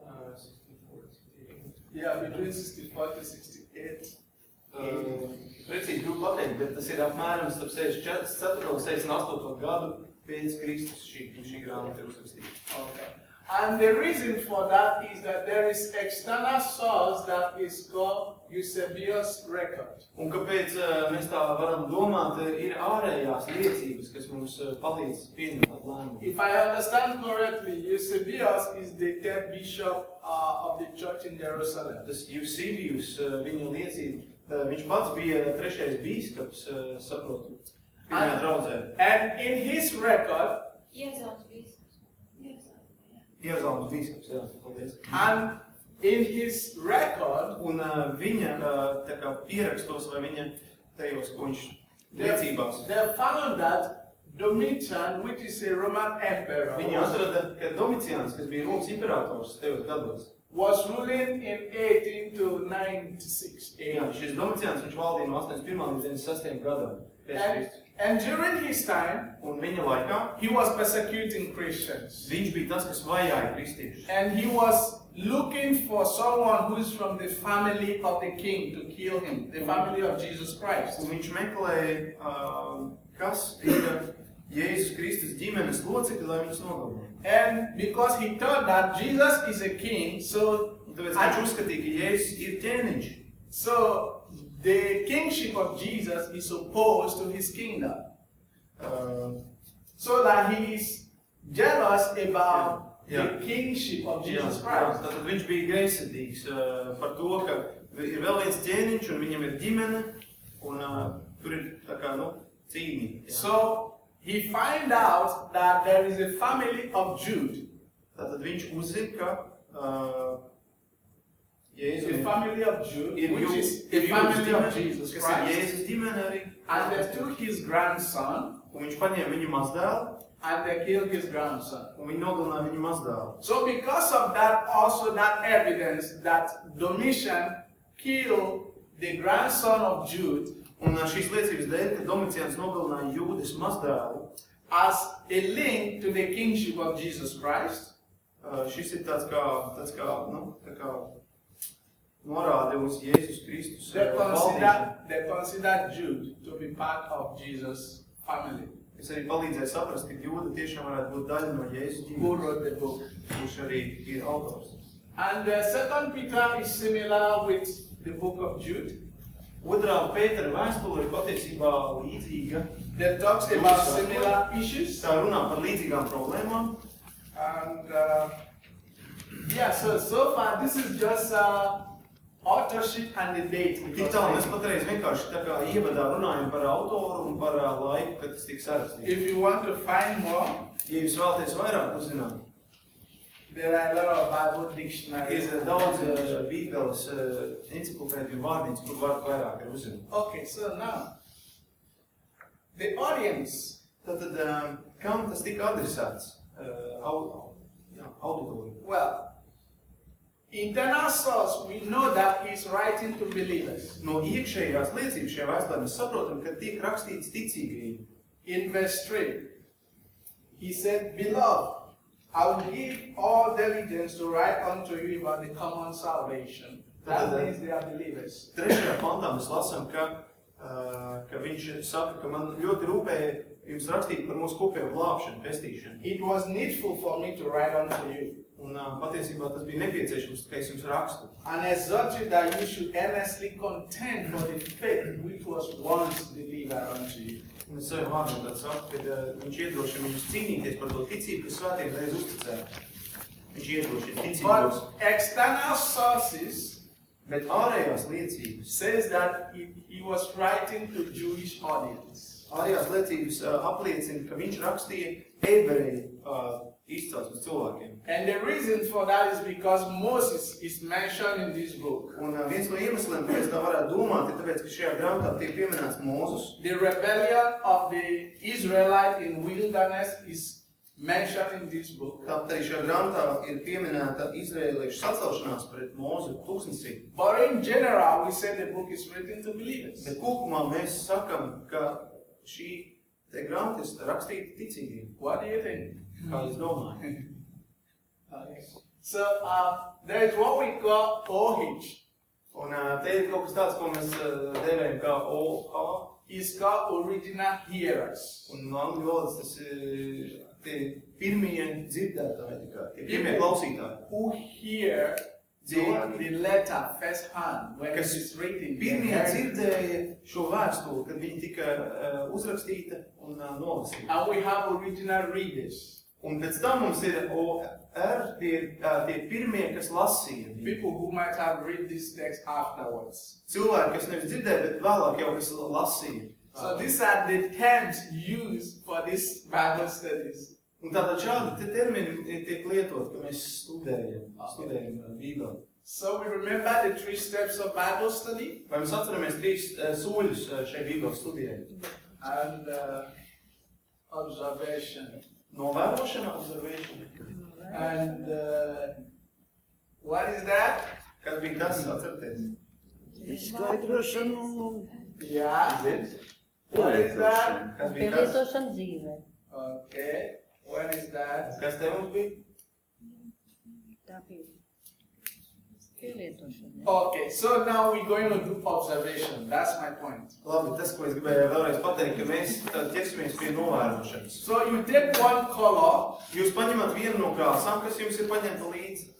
Uh, 64, 68. Yeah, between 64 to 68. Uh, precīzi grūti pateikt, bet tas ir apmēram starp 64 un 68 gadu pēc Kristus šī, šī grāmata ir uzrakstīta. Okay. And the reason for that is that there is external source that is called Eusebius record. Un kāpēc uh, mēs tā varam domāt, eh, ir ārējās liecības, kas mums uh, palīdz pieņemt lēmumu. If I understand correctly, Eusebius is the third bishop uh, of the church in Jerusalem. Tas Eusebijus, uh, viņa liecība, uh, viņš pats bija trešais bīskaps, uh, saprotu, pirmajā And- draudzē. And in his record, Iezelts Ierzalms bīskaps, jā, paldies. and in his record, Un uh, viņa uh, tā kā pierakstos vai viņa tajos, ko viņš liecībās, they found that Domitian, which is a Roman emperor, Viņi atrada, ka Domiciāns, kas bija Romas imperators tajos gados, was ruling in 18 to 96 jā, šis Domiciāns, viņš valdīja no 81 līdz 96 gadam. And, and during his time, Un viņa laikā he was persecuting Christians. viņš bija tas, kas vajāja kristiešus. And he was looking for someone who is from the family of the king to kill him, the family of Jesus Christ. Un viņš meklēja, uh, kas ir Jēzus Kristus ģimenes locekļi, lai viņus nogalinātu. And because he thought that Jesus is a king, so, tāpēc viņš uzskatīja, ka Jēzus ir ķēniņš. so the kingship of Jesus is opposed to his kingdom. Uh, So that he is jealous about Yeah. the kingship of Jesus jā, Christ. tātad viņš bija greizsirdīgs uh, par to, ka ir vēl viens ķēniņš un viņam ir ģimene, un uh, tur ir tā kā, nu, cīņa. So he find out that there is a family of Jude, uzzina, ka uh, a Jēzus family of Jude, ir which is a family of Jesus kas ir Christ. Jēzus ģimene arī. And they took his grandson Un viņš paņēma viņu mazdēlu, and they killed his grandson. un viņi nogalināja viņu mazdēlu. So because of that, also that evidence that Domitian killed the grandson of Jude Un šīs liecības dēļ, ka Domiciāns nogalināja Jūdas mazdēlu, as a link to the kingship of Jesus Christ, uh, šis ir tāds kā, tāds kā, nu, tā kā norāde uz Jēzus Kristus they uh, consider, valdīšanu. they consider Jude to be part of Jesus' family. Es arī palīdzēju saprast, ka Jūda tiešām varētu būt daļa no Jēzus Who ģimenes, wrote the book? kurš arī ir autors. And uh, Second Peter is similar with the book of Jude. Otrā Pētera vēstule ir patiesībā līdzīga. That talks about similar issues. Tā runā par līdzīgām problēmām. And uh, yeah, so so far this is just uh, authorship and the date. Tik tālu mēs patreiz vienkārši tā kā ievadā runājam par autoru un par ā, laiku, kad tas tiks sarakstīts. If you want to find more, Ja jūs vēlaties vairāk uzzināt, there are a lot of Bible dictionaries. daudz ā, bībeles enciklopēdiju vārdiņas, kur varat vairāk ir uzzināt. Okay, so now the audience Tātad, ā, kam tas tika adresēts? Ā, au- Jā, auditorija. Well, internal source, we know that he's writing to believers. No iekšējās liecības šajā vēstulē mēs saprotam, ka tiek rakstīts ticīgajiem. In verse 3, he said, Beloved, I will give all diligence to write unto you about the common salvation. That means they are believers. Trešajā pantā mēs lasām, ka, ā, ka viņš saka, ka man ļoti rūpēja jums rakstīt par mūsu kopējo glābšanu, pestīšanu. It was needful for me to write unto you Un ā, patiesībā tas bija nepieciešams, ka es jums rakstu. and exhort you that you should earnestly contend for the faith which was once delivered unto you. Un es saviem vārdiem saku, ka viņš iedrošina viņus cīnīties par to ticību, kas svētiem reiz uzticēta. Viņš iedrošina ticīgos. But external sources Bet ārējās liecības, says that he, he was writing to Jewish audience. ārējās liecības uh, apliecina, ka viņš rakstīja ebreju uh, izcelsmes cilvēkiem. And the reason for that is because Moses is mentioned in this book. Un uh, viens no iemesliem, kāpēc tā varētu domāt, ir tāpēc, ka šajā grāmatā tiek pieminēts Mūzus. The rebellion of the Israelite in wilderness is mentioned in this book. Tāpat arī šajā grāmatā ir pieminēta izrēliešu sacelšanās pret Mūzu tūkstnesī. But in general, we say the book is written to believers. Bet kopumā mēs sakam, ka šī te grāmata ir rakstīta ticīgiem. What do you think? Kā jūs domājat? Okay. So uh, there is what we call OH. Un uh, te ir kaut kas tāds, ko mēs uh, dēvējam kā OH. is called original hearers. Un no angļu valodas tas ir tie pirmie dzirdētāji, tikai, tie pirmie klausītāji. Who hear the, the letter first hand when it is written. pirmie dzirdēja šo vēstuli, kad viņi tika uh, uzrakstīta un uh, nolasīta. And we have original readers. Un pēc tam mums ir OR, tie, tie pirmie, kas lasīja. People who might have read this text afterwards. Cilvēki, kas nevis dzirdēja, bet vēlāk jau kas lasīja. So these are the terms used for this Bible studies. Un tātad šādi te termini tiek lietot, ka mēs studējam, studējam Bībeli. So we remember the three steps of Bible study Vai mēs atceramies trīs uh, soļus uh, šai Bībeles studijai? and uh, observation. Novērošana, observation. And uh, what is that? Kas bija tas, atcerieties? Izskaidrošana un Yeah. What is that? Kas bija tas? Pielietošana dzīvē. Okay. What is that? Kas te mums bija? Tā bija. Pielietošana. Okay, so now we're going to do observation. That's my point. Labi, tas, ko es gribēju vēlreiz pateikt, ka mēs tad ķersimies pie novērošanas. So you take one color Jūs paņemat vienu no krāsām, kas jums ir paņemta līdzi.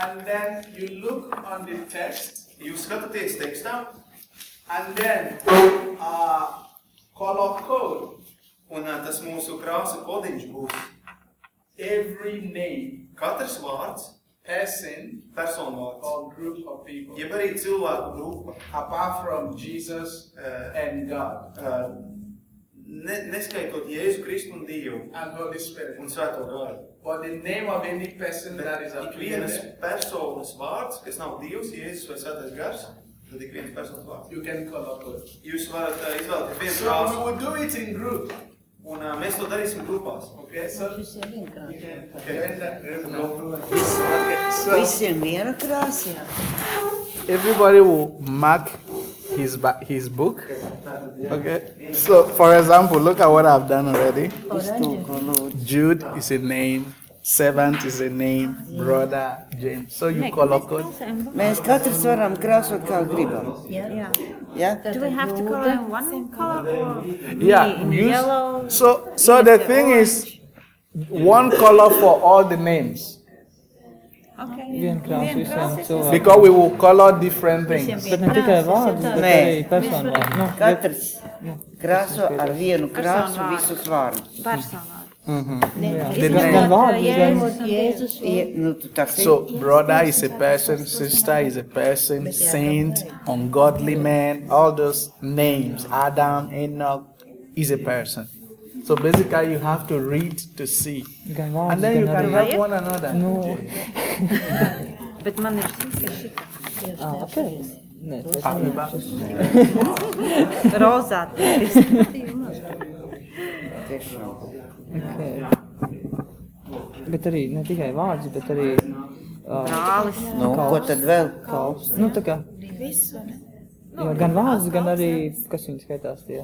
and then you look on the text Jūs skatāties tekstā, and then uh, color code un uh, tas mūsu krāsa kodiņš būs every name, katrs vārds, person, personu vārds, or group of people, jeb arī cilvēku grupa. apart from Jesus Uh, and God uh, ne, neskaitot Jēzu Kristu un Dievu and Holy Spirit. un Svēto garu. But the name of any person that is Ik vienas appeared, personas vārds, kas nav Dievs, Jēzus vai Svētais gars, tad ik vienas personas vārds. you can color code. Jūs varat uh, izvēlēties vienu So we krāsu, will do it in group. Un mēs to darīsim. Okay, so Šis ir vienkārši. okay, so visiem viena krāsa. Everybody will mark his his book. Okay. So, for example, look at what I've done already. Jude is a name. Servant is a name. Brother James. So you color code. Mēs katrs varam krāsot kā gribam. Yeah. Ja? Do we have to color in one color or Yeah. use- yellow? So, so the thing is, one color for all the names Okay. Viena krāsa visiem cilvēkiem. because we will color different things. Bet ne tikai vārdus, bet Nē. arī personu vārdus. Nu, Katrs krāso ar vienu krāsu Personu visus vārdus. Personāli. Mhm. jā. The Gan name. vārdus, gan Jēzus Ie, nu, tu tā So, brother is a person, sister is a person, saint, ungodly man, all those names, Adam, Enoch, is a person. So basically, you have to read to see, gan vārdus, and then you gan can arī. help one another. Nu, Bet man ir šis ā, ok. Nē, tas Pārnībā. ir. Rozā. tiešām. Ok. Bet arī ne tikai vārdus, bet arī uh, Brālis. Nu, ko tad vēl? kalps. Nu, tā kā, Viss, vai ne? jā, gan vārdus, gan arī, kas viņi skaitās tie.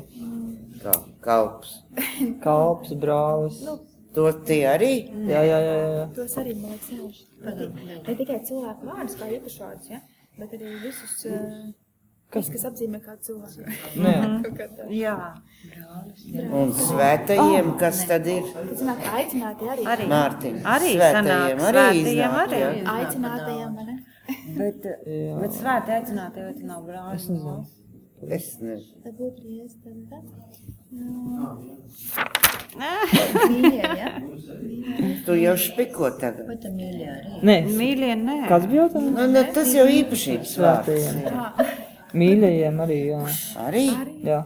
Kā kalps. Kalps, brālis. To tie arī? Jā, jā, jā, jā. Tos arī nevar. Ne tikai cilvēku vārdus, kā īpaši vārdus, ja? bet arī visus, uh, kas, kas apzīmē kādu cilvēku. Nē. Kā tā. Jā. Un svētajiem, kas tad ir? Tad sanāk, aicināti arī. Arī. Mārtiņ. Arī Svētajiem sanāk, arī svētajiem iznāk, arī. Aicinātajiem, vai ne? Bet, Jā. bet svēti aicinātie, vai tu nav brālis? Es nezinu. Es nezinu. Tad būtu jēs, tad tā. mīļie, ja? Tu jau špiko tagad. Tam mīļie arī? Nē, Mīļie, nē. kāds bija jautājums? Nu, ne, tas jau īpašības vārds. Mīļajiem arī, jā. Arī? Jā.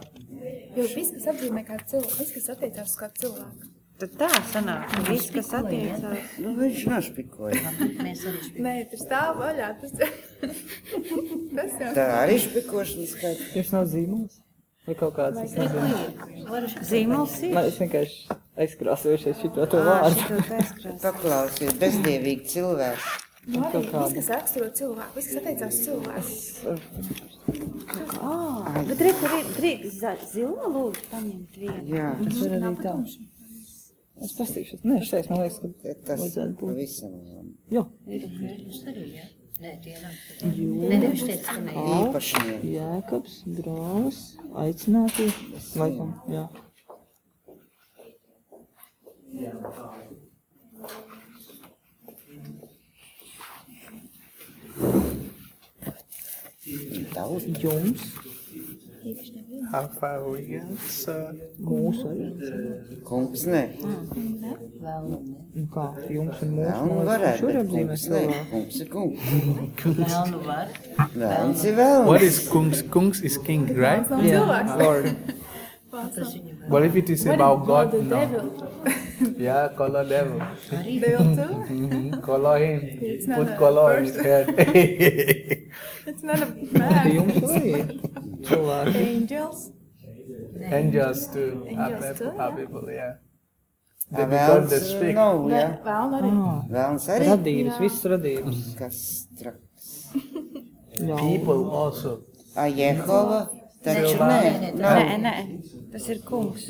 Jo viss, kas apzīmē kādu cilvēku, viss, kas attiecās uz kādu cilvēku. Tad tā sanāk, viss, kas attiecās. Nu, viņš nošpikoja. Mēs arī Nē, tur stāv vaļā. Tas, tas jau Tā arī špikošana skaita. Jums nav zīmols? Vai kaut kāds, es nezinu. Zīmols ir. Man es vienkārši aizkrāsojušies šito to vārdu. Paklausies, bezdievīgi cilvēki. Nu, arī viss, kas raksturo cilvēku, viss, kas attiecās uz cilvēku. Kā? Bet re, tur ir drīkst zilo lūdzu paņemt vienu. Jā, tas ir arī tā. Es pastīšos. Nē, šeit man liekas, ka tas ir pavisam. Jo. Jūs arī, jā? Nē, tie nav. Īpašnieki. Jēkabs, brālis, aicinātie. Laikam, jā. Jā. 1000 Jungs. Kungs kungs. What is kungs? Kungs is king, right? Yeah. Lord. What if it is what about God? No. yeah, color devil. devil too? Mhm, color him. Put color on his head. It's not a man. Jums cilvēki. Angels. Angels too. Are Angels people, too, are people, yeah. They they Vēlns speak. nav, Nē, jā. vēlna arī. Ah, Vēlns arī. radības, viss radības. Kas traks. Jā. People also. Ā, Jehova. Taču nē, nav. Nē, nē, tas ir kungs.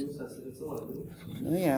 Nu jā.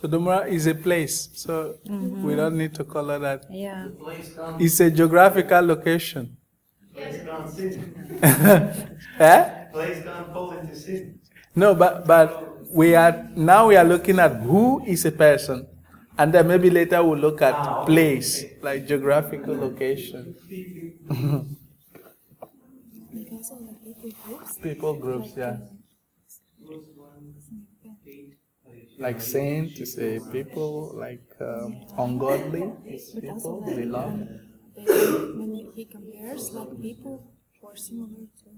what about Sodom and Gomorrah also? Sodoma is a place, so Mhm. we don't need to color that. jā. It's a geographical location. Place can't sit. Eh? Place can't fall into sin. No, but but we are now we are looking at who is a person, and then maybe later we'll look at place, like geographical location. Like also like people groups. People groups, yeah. Like saint is a people, like um, ungodly is But also people, like beloved. um, they- when he compares like people who are similar to.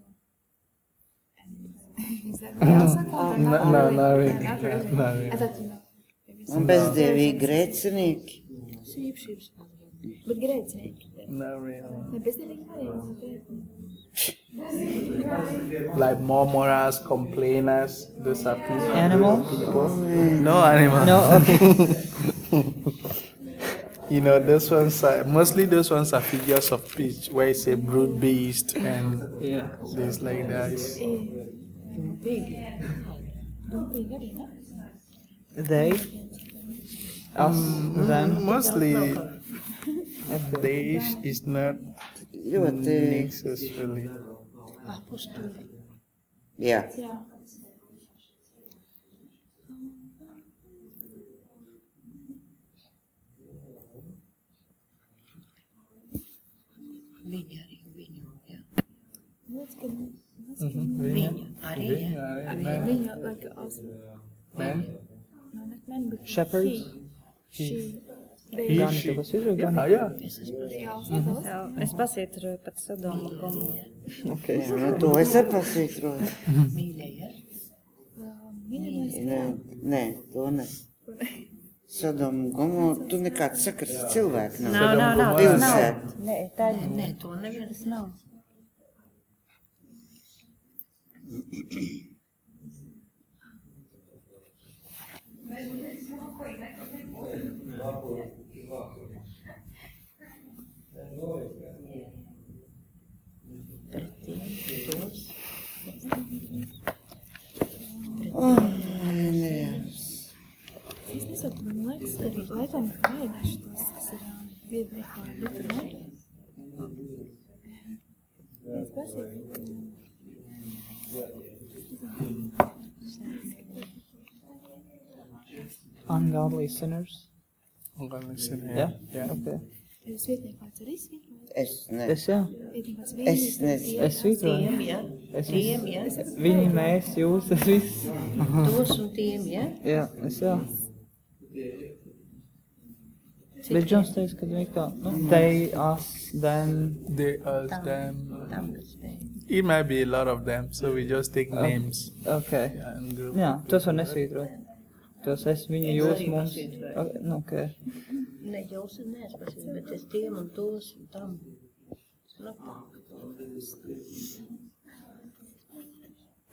Is that real something or No, not no, really? not really. Yeah, Not really. Not really. I thought you know. maybe Un some- bezdevīgi grēcinieki. Īpašības. Bet grēcinieki. Not really. Ne bezdevīgi arī nav grēcinieki. Like murmurers, complainers, those are people. Animals? People. No animals. No, okay. you know, those ones are mostly those ones are figures of speech where it's a brute beast and Yeah. things like that. Big. Don't big arī, ne? They, us, Mm, them. Mostly, they is, is not Ļoti. necessarily. Apostoli. Jā. Jā. Viņa arī, viņu, jā. That's good. That's Mhm, good. viņa. arī, Viņa jā. arī, Viņa, man. viņa like also. Man. No, not men, but Shepherds. She. she Yeah, yeah. Jā, also Jā, Es pasītroju pat Sodomu Gomoru. Okay. Jā, nu, to es arī pasvītroju. Mīļie, jā. Nē, nē, to ne. Sodomu Gomoru, tu nekāds sakars ar cilvēku nav. Nav, nav, nav. Pilsēta. Nē, tā Nē, to nevar. tas nav. Es nesaprotu, man liekas, arī laikam vajag tos, kas ir um, viedniekā litru, ne? Es pasīju. Ungodly sinners. I'm gonna listen Yeah? Yeah. Okay. Jūs vietniekāts arī svītrojat? Es ne. Es jā. Vietniekāts Es nezinu. Es svītroju. Tiem, jā. Es Tiem, visu. jā. Viņi, mēs, jūs, es viss. Tos un tiem, jā. Jā, es jā. Bet Džons teica, ka viņi kā, nu, they, us, them. They, us, them. Tam, kas te. It might be a lot of them, so we just take Oh. names. Okay. Yeah, and group. Jā, tos var nesvītrot. Tos es, viņi, Es jūs, mums. Okay, nu, okay. Ne, jūs neesmu bet es tiem un tos un tam. Nu.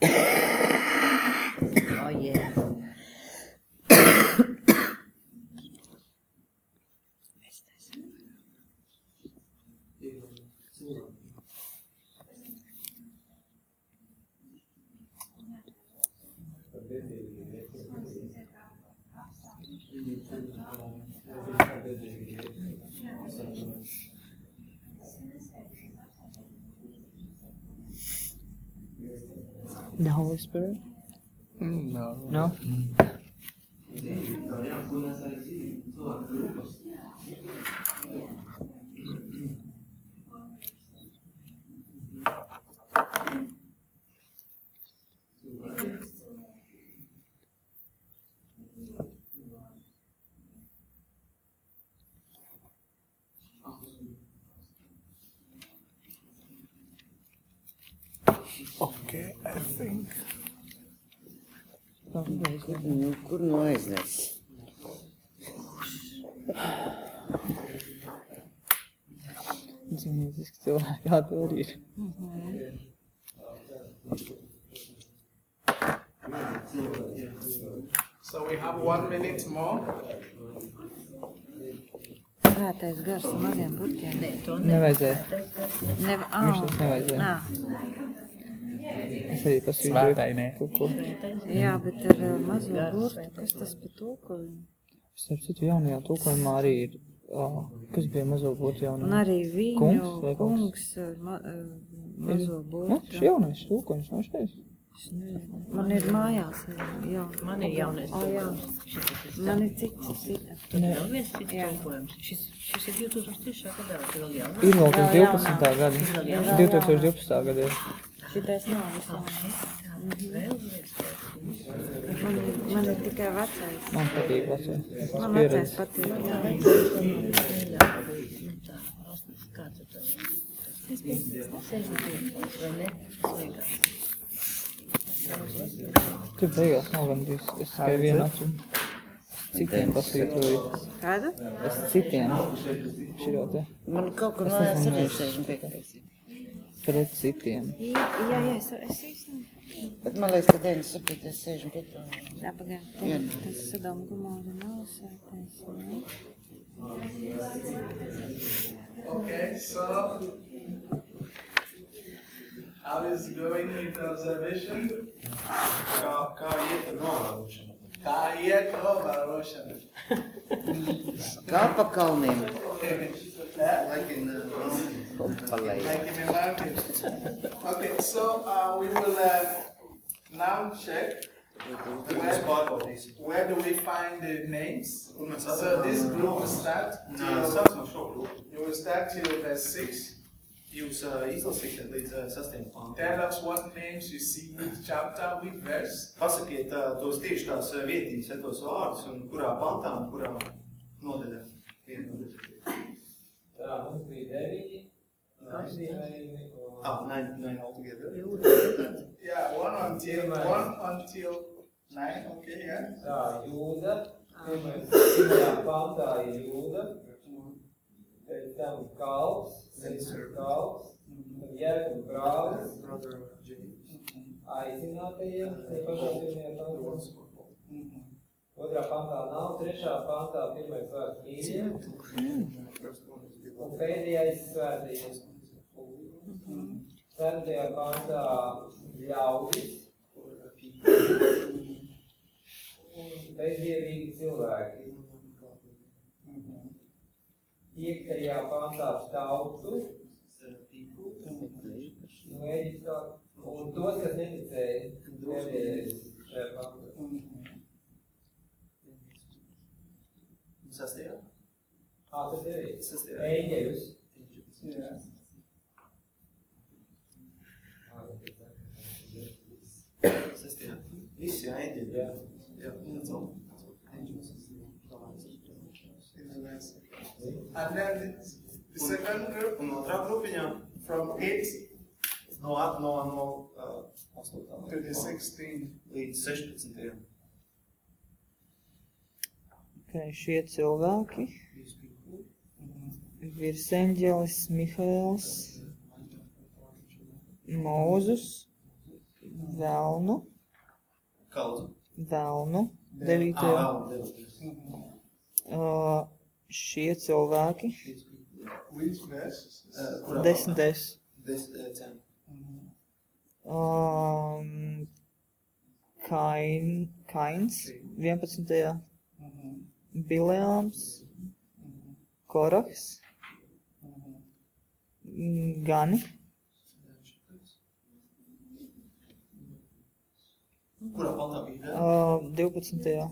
Oh, yeah. The Holy Spirit? Mm, No. No? Okay, I think. Nu, kur nu aiznes? Zīmītiski cilvēki jātur ir. So we have one minute more. Svētais gars ar maziem burķiem. Nē, to Nevajadzēja. Neva, Viņš tas nevajadzēja. Nā. Arī. Svētainē. kaut ko. Jā, bet ar uh, mazo burtu, kas tas par tulkojumu? Starp citu, jaunajā tulkojumā arī ir, uh, kas bija mazo būtu jaunajā. Un arī viņu Kungs kungs? kungs ar ma, uh, mazo Nu, burtu. šis jaunais tulkojums nav šeit. Es nezinu. Man ir mājās, jā. Man ir jaunais O, jā. tulkojums. Man ir cits, cita. Tad vēl viens cits tulkojums. Šis, šis ir 2003. gadā, vēl jaunā? Ir vēl tas Jā, 12. gada. Vēl jaunā. 2012. gada ir. Šitais nav viens. Man, ir- man ir tikai vecais. Man patīk vecais. Man vecais patīk. Jā. Kāds ir tas? 65, vai ne? Tas vienkārši. Tur beigās nav gandrīz. Es tikai vienu atrunu. Citiem pasvītroju. Kādu? Es citiem. Širo te. Man kaut kur Es mājās arī es- 65. Pret citiem. Jā, jā, jā, es, es īsti. Bet man liekas, ka 97. 65. Jā, pagaid. Jā. Tas sadom gumori nav sētais. Okay, so how is going with observation? Kā, kā iet ar novērošanu? Kā iet novērošana? Kā pa kalniem? Like in the. Like in the mountains. Okay, so uh, we will uh, now check where, where do we find the names. So this group will start till, you will start till verse 6. Jūs uh, izlasīsiet līdz uh, sastajam pantam. Tell us what names you see with chapter, with verse. Pasakiet uh, tos tieši tās uh, ja tos vārdus, un kurā pantā un kurā nodaļā. Nodaļa. Tā, mums bija deviņi. Ah, nine, nine altogether. Yeah, one until, one until nine, okay, yeah. Tā, jūda. Pirmais, pirmajā pantā ir jūda. Pēc tam kalps, pēc tam kalps, tad jēkab brālis, aicinātajiem, pašā pirmajā pantā. Otrā pantā nav, trešā pantā pirmais vārds mīļie, pēdējais svētajiem. Ceturtajā pantā ļaudis, un bezdievīgi cilvēki. Piektajā pantā tautu, no Eģiptā, un tos, kas neticēja, pēdējais šajā pantā. Sastajā? Ā, tas ir arī. Sastajā. Eņģeļus. Yeah. Sastajā. Visi jā, eņģeļi. Jā. Jā, that's all. Angels. And then the, the second group Un otrā grupiņā from 8 no, at- no, no uh, 8. to the 16. līdz 16. Okay, šie cilvēki Virsenģelis Mihails, Mūzus, Velnu, Kaldu. Velnu, Ā, devītajā. vēl devītajā. Uh, šie cilvēki, desmitais, um, Kain, Kains, 11. Bileāms, Koraks, Gani, Kurā pantā bija? uh, 12.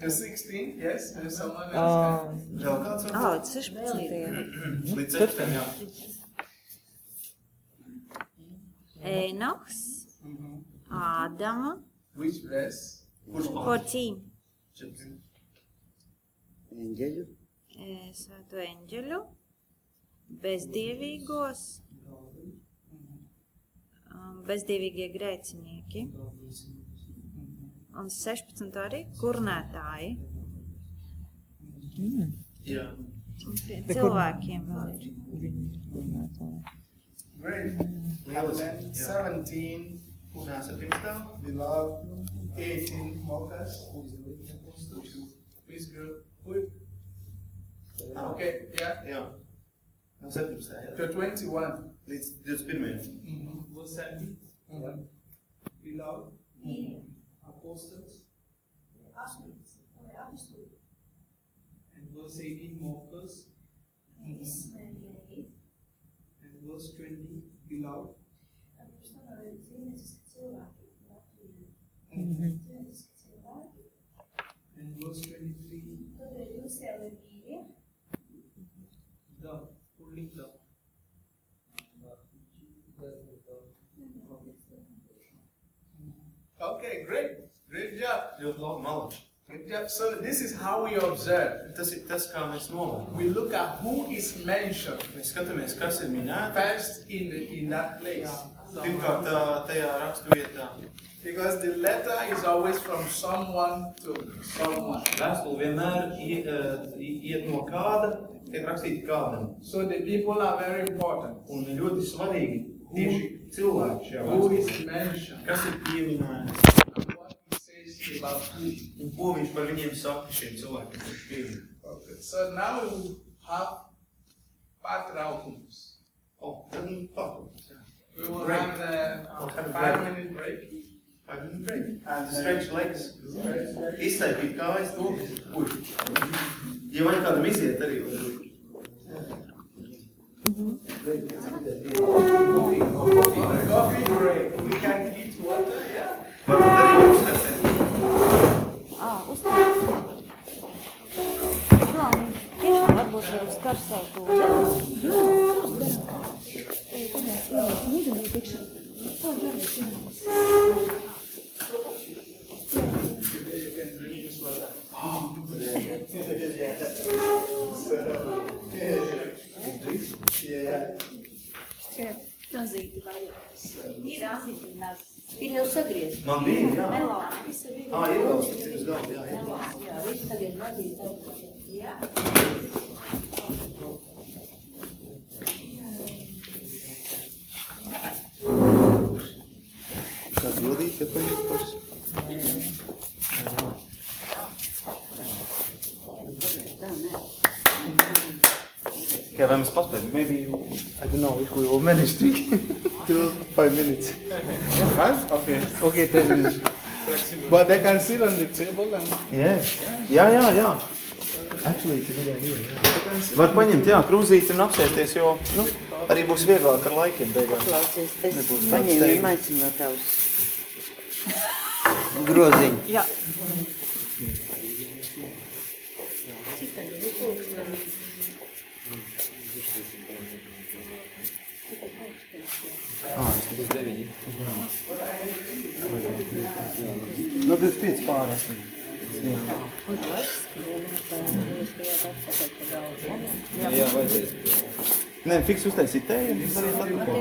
The 16, yes, there's someone else. Um, Vēl kāds Ā, var? līdz 16. Līdz 16. jā. Enoks, Ādama, Which verse? Kurš pants? Porcīm, Eņģeļu, Svēto eņģeļu, bezdievīgos, um, bezdīvīgie grēcinieki, un 16 arī kurnētāji. Mm. Jā. Cilvēkiem vēl ir. Great. And then 17, Kurā 17. beloved, 18, mockers. Please go. Good. Okay, yeah. Jā. No 17. jā. To 21. Līdz 21. Mm-hmm. Verse 17. Mhm. Beloved, apostles, and verse 18, mockers, and verse 20, and verse 23, the, only the. Okay, great. Great job. Ļoti labi, malači. Good job. So this is how we observe. Ir tas, kā mēs novērtējam. We look at who is mentioned Mēs skatāmies, kas ir minēts. first in, the, in that place. Pirmkārt, tajā raksturvietā. Because the letter is always from someone to someone. Vēstule vienmēr iet no kāda, tiek rakstīta kādam. So the people are very important. Un ļoti svarīgi tieši cilvēki šajā Who vēstulē. is mentioned? Kas ir pieminēts? What he says about who. Un ko viņš par viņiem saka šiem cilvēkiem, kurš piemin? Okay. So now we have backgrounds. O, tad nu pakums. We will have the uh, a five minute break. And stretch legs. Iztaipīt kājas, to. Uj. Ja vajag kādam iziet arī, varbūt. Coffee break. We can eat water, yeah? Varbūt arī uztaisīt. Ā, uztaisīt. Tiešām varbūt jau uz karsētu ūdeni. Ir jau sagriezts. Man bija, jā. Melāna, visa bija. Ā, ir vēl cik uz galvu, jā, jā. Jā, viss tagad vadīt. Jā. Kāds bildīt, kad paņemt pars? Okay, vai mēs paspējam? Maybe, I don't know if we will manage to do five minutes. Five? Ten minutes. But they can sit on the table and Yeah. Jā, jā, jā. Actually, it's a good idea. jā. Var paņemt, jā, krūzīti un apsēsties, jo, nu, arī būs vieglāk ar laikiem beigās. Klausies, es Nebūs paņēmu steigā. maicinu no tavas groziņu. Jā. Ah, tas būs deviņi. Nu, 25 pār esmu. Jā, jā, vajadzēs. Nē, fiks uztaisīt tēju, un arī tad.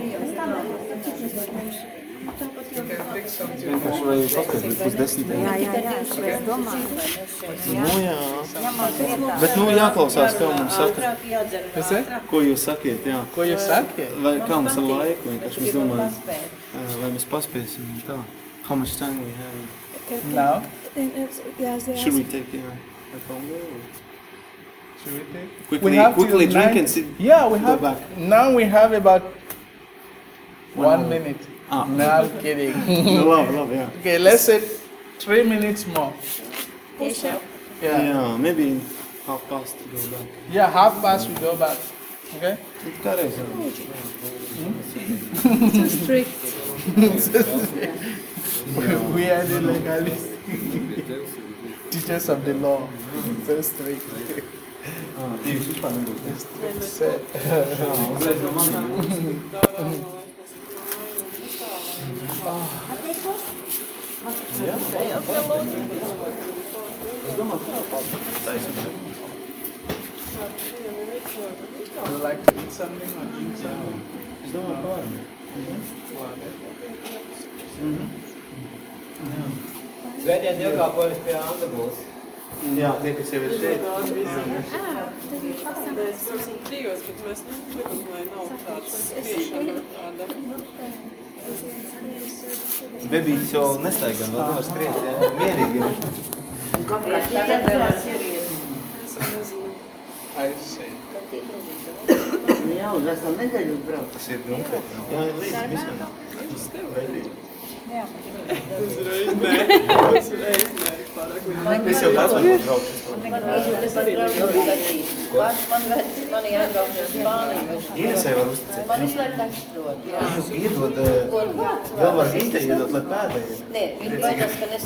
Vienkārši vai paskatīties pēc desmitiem. Jā, jā, jā, es es domāju. Nu jā. Bet nu jāklausās, kā mums saka. Kas ir? Ko jūs sakiet, jā. Ko jūs sakiet? Vai kā mums ar laiku vienkārši mēs domājam, vai mēs paspēsim tā. How much time we have? Now? Should we take yeah, a combo? Should we take? Quickly, We have till quickly drink nine- and sit. Yeah, we have. back. Now we have about One one minute. Ah. No, I'm kidding. No, love, love, yeah. Okay, let's say three minutes more. Yeah. Yeah. maybe half past to go back. Yeah, half past we go back. Okay? It got us. So strict. We are the legalists. Teachers of the law. So strict. Ah, Dievs vispār nebūtu. Strict. uzreiz no maniem. Would you like to eat something or drink something? Es domāju, pārējiem. Svētdien dievkalpojums pie Anda būs. Jā, tie, kas jau ir šeit. Trijos, bet mēs nelikam, lai nav tāds skriešana tāda. Bebītis jau nestaigā, vēl nevar skriet, jā. Mierīgi. jā. I see. Nu jā, uz veselu nedēļu braukt. Tas ir grunke. Jā, līdz visam. Uzreiz nē, uz Spāniju. Ienesai var uzticēt. Man izlaiž taksprot, jā. Iedod, eh, vēl var rītē iedot, lai pēdējiem. Nē, viņi baidās, ka es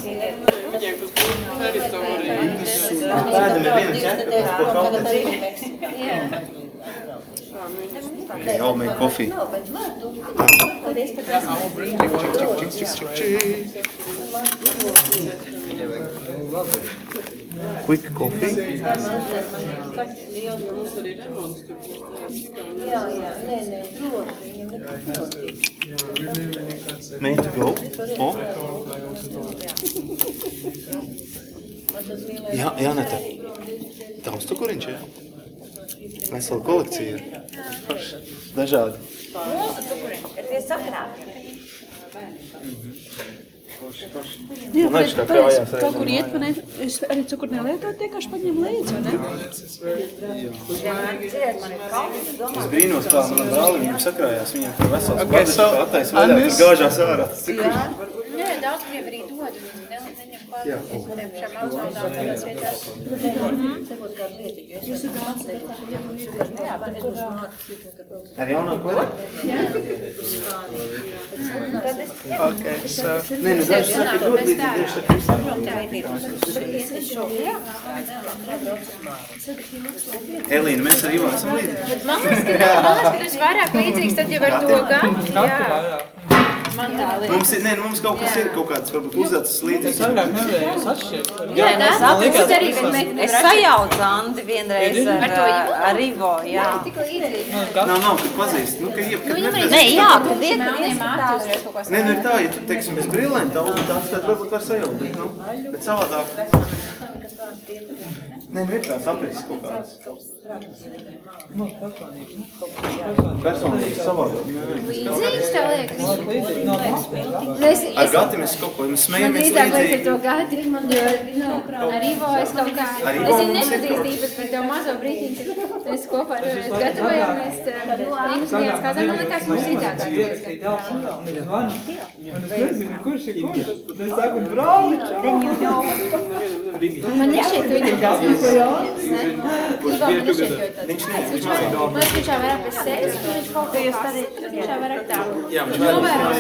Viņiem tas būtu teritorija. Pēdam ir viena kas ko kautē. I'll make coffee. Nav, bet var tu. Quick coffee. Mums arī remonts tur būs. Jā, jā, nē, nē, droši, viņam nekas notiek. Made to go. O. Jā, Janeta. Tavs cukuriņš, jā? Vesela kolekcija ir. Dažādi. Tie sakrāti. Jā, Man liekas, bet kājās kaut kur iet, pa ne, es arī cukuru nelietot, vienkārši paņem līdzi, vai ne? Ciet, man ir kauns, Es domāju. brīnos, kā manam brālim viņam sakrājās. Viņam tur vesels Okay, so, atais on vaļā, tur gāžās ārā. Nē, daudz viņiem arī dod, un ne- neņem klāt. Jā. Ar? Okay, so. Nē, nu daži saka ļoti līdzīgi, daži saka visam. Elīna, mēs ar Ivānu esam līdzīgi. Man liekas, ka, tas ir vairāk līdzīgs, tad jau ar to gan. Jā. Man tā liekas. Mums ir, nē, nu mums kaut kas ir kaut kāds, varbūt uzvedas līdzīgs. Agrāk nevarējos atšķirt. Jā, tas arī vien meitene Es sajaucu Andi vienreiz Ar ar, Ivo? ar Ivo, jā. Līdzīgi. Nav, nav, kad pazīst. Nu, ka jeb, kad Nu, arī nepazīst. Nē, jā, kad iet- māte ieskatās. Nē, nu ir tā, ja tu, teiksim, bez brillēm tā tāds, tad varbūt var sajaukt, bet, nu, bet savādāk. Nē, nu ir tāds apris kaut kāds. Personīgi savādāk. Līdzīgs tev liekas? Es, Ar es, gati mēs kaut ko, mēs man smejamies drīzāk liekas ar līdzīgi. to gadi, jo, nu, ar Ivo es kaut kā, Ar Ivo es ir nepazīstīju, bet par to mazo brītiņu, kad mēs kopā ar mēs gatavojāmies uh, Rīgas dienas kādam, man likās mums itākās diezgan. Man nešķiet, ka viņam tas ir projons, ne? Ivo man nešķiet, ka tas Viņš ne, Viņš viņš man, mācīja man liekas, viņš jau vairāk pēc sevis, un viņš kaut ko pasaka, viņš jau vairāk tā. Jā, viņš Novēro, vairāk-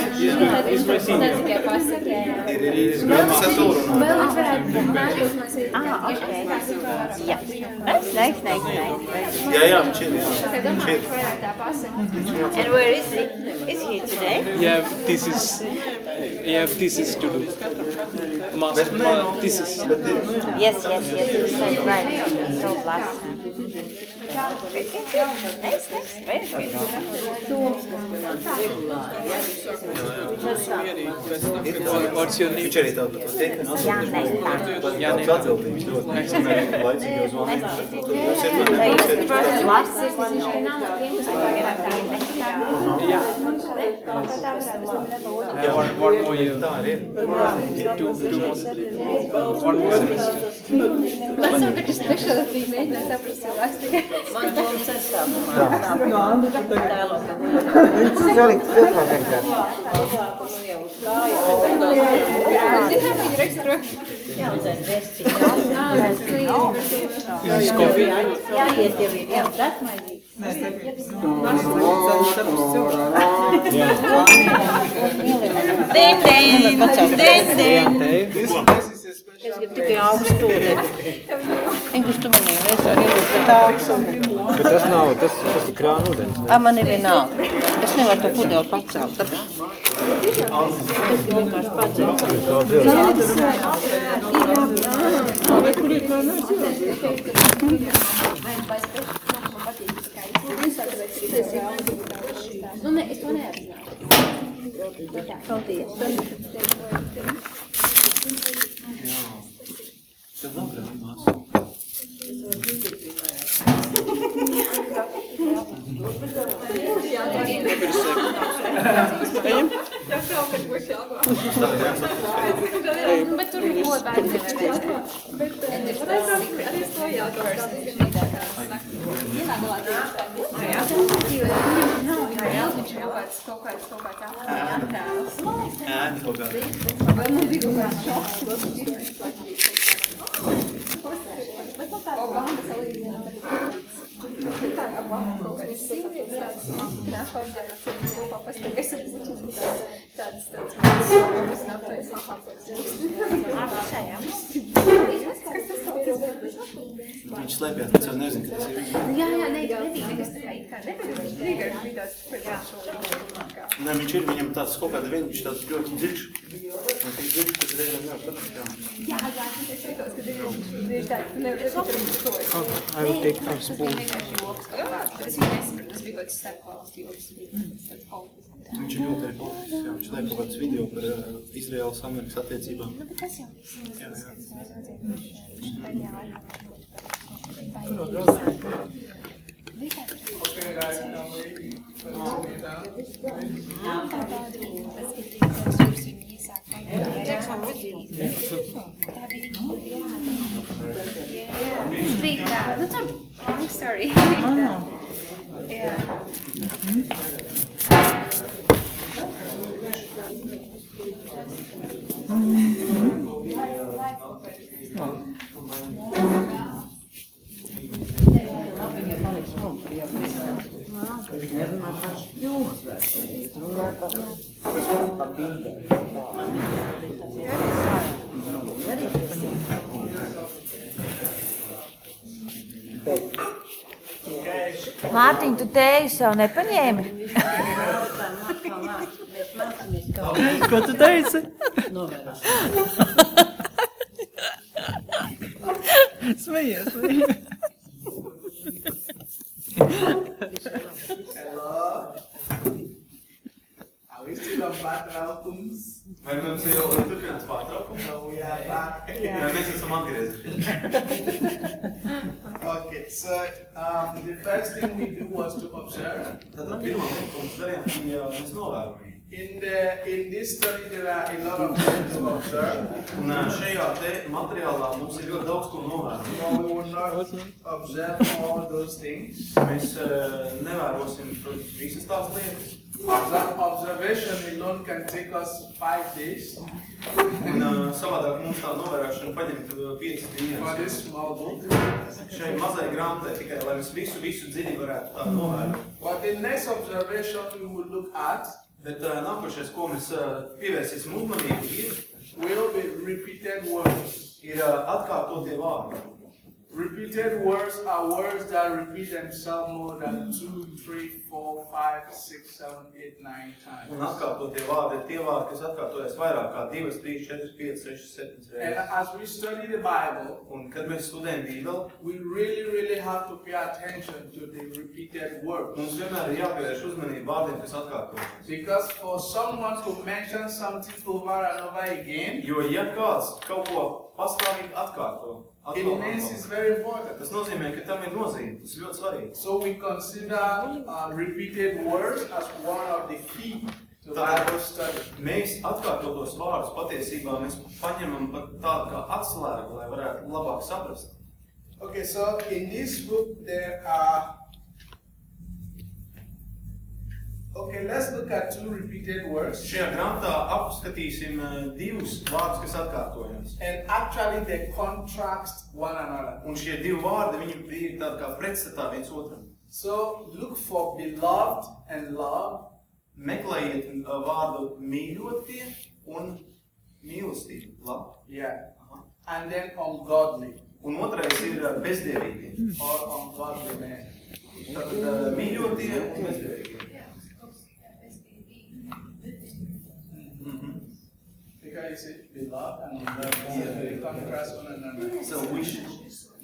tad viņš tad tikai pasaka, jā, jā. Ir, ir, ir, mēs ar to runājam. Vēl viņš varētu mākot, man ir Ah, okay. Jā. Nice, nice, nice, nice. Jā, jā, viņš ir, jā. Es domāju, viņš vairāk tā pasaka. And where is he? Is he today? Yeah, this is yeah, this is to do. Must, ma- this is Yes, yes, yes. You said right. So blessed. What's your name? Viņš arī tādu to teiktu. Jā, nē, tā. Jā, nē, tā. atbildības ļoti. Laicīgi jau zvanīt. Yeah, one, one more year. Tā arī ir. Two, two more. One more semester. Man jau taču speciāli bija mēģināt saprast cilvēks tikai. Man to sastāvumā. Viņš salikt kopā vienkārši. Zinām, viņa raksturo. Is coffee? Jāiet jau ir, jā, datmaidīt. Es gribu tikai augstu ūdeni. Englistu manī, es gribu tikai augstu ūdeni. Bet tas nav, tas, tas ir krāna ūdens. A, ah, man ir vienalga. Es nevaru to pudeli pacelt. Es vienkārši pacelt. Nu, ne, es to neapzināju. Paldies. Paldies. 21. C'est bon, la même neko bērni nevajag. Viņš ir kaut kāds, kaut kāds, kaut kāds attēls. Ēna kaut kāda. Vai man bija kaut kāds šoks? Bet kaut kāda banda salīdzināt. Tā kā banda kaut kādas sievietes, tādas nākamajās cilvēks kopā tādas, tādas, tādas, Kas tas kaut kas? Viņš slēpjas, bet jau nezinu, ka tas ir. Jā, jā, nē, nebija nekas tā kā tāds, jā, Nē, viņš ir, viņam tāds kaut kāda viena, viņš tāds ļoti dziļš. Un tik dziļš, ka reizēm jau tāds, jā. Jā, jā, es jūtos, ka viņš ir tāds, nevar ka to Oh, I will take a spoon. Tas bija nesapratu, tas bija kaut kāds starpvalstu joks. tāds politisks. Viņš ir ļoti arī politisks, jā. Viņš liek kaut kāds video par uh, Izraēlas Amerikas attiecībām. Nu, bet tas jau Jā, jā. Bija tā, nu tur, long story. Jā. Mārtiņ, tu tēju sev nepaņēmi? Ko tu teici? Smejies, smejies. Hello. Are we still on pārtraukums? Vai mums ir jau turpināts pārtraukums? No, are back. Jā, mēs esam atgriezušies. Okay, so um, the first thing we do was to observe. Tad pirmā lieta, ko mēs darījām, bija mēs novērojām. In the in this study there are a lot of things to observe. Un šajā te materiālā mums ir ļoti daudz ko novērot. But we will not observe all those things. Mēs uh, nevērosim visas tās lietas. Observe- Observation alone can take us five days Un uh, savādāk mums tā novērošana paņemtu 5 for dienas. this small book. Šai mazai grāmatai tikai, lai mēs visu, visu dziļi varētu tā novērot. But the next observation we will look at Bet uh, nākošais, ko mēs uh, pievērsīsim uzmanību, ir, will be repeated words. ir uh, atkārtotie vārdi. Repeated words are words that repeat themselves more than two, three, four, five, six, seven, eight, nine times. Un atkārtotie vārdi ir tie vārdi, kas atkārtojas vairāk kā 2, 3, 4, 5, 6, 7 And reizes. as we study the Bible, Un kad mēs studējam Bībeli, we really, really have to pay attention to the repeated words. mums vienmēr ir jāpievērš uzmanība vārdiem, kas atkārtojas. Because for someone to mention something over and over again, Jo ja kāds kaut ko pastāvīgi atkārto, it means it's very important. tas nozīmē, ka tam ir nozīme. Tas ļoti svarīgi. So we consider uh, repeated words as one of the key to Bible study. mēs atkārtotos vārdus patiesībā mēs paņemam par tādu kā atslēgu, lai varētu labāk saprast. Okay, so in this book there are. Okay, let's look at two repeated words. Šajā grāmatā apskatīsim eh, divus vārdus, kas atkārtojas. And actually they contrast one another. Un šie divi vārdi, viņi ir tādi kā pretstatā viens otram. So look for beloved and love. Meklējiet eh, vārdu mīļotie un mīlestība. Labi. Yeah. And then ungodly Un otrais ir eh, bezdievīgie. or ungodly men. Tātad mīļotie un bezdievīgie. Because you see beloved and ungodly, they contrast one another. So we should,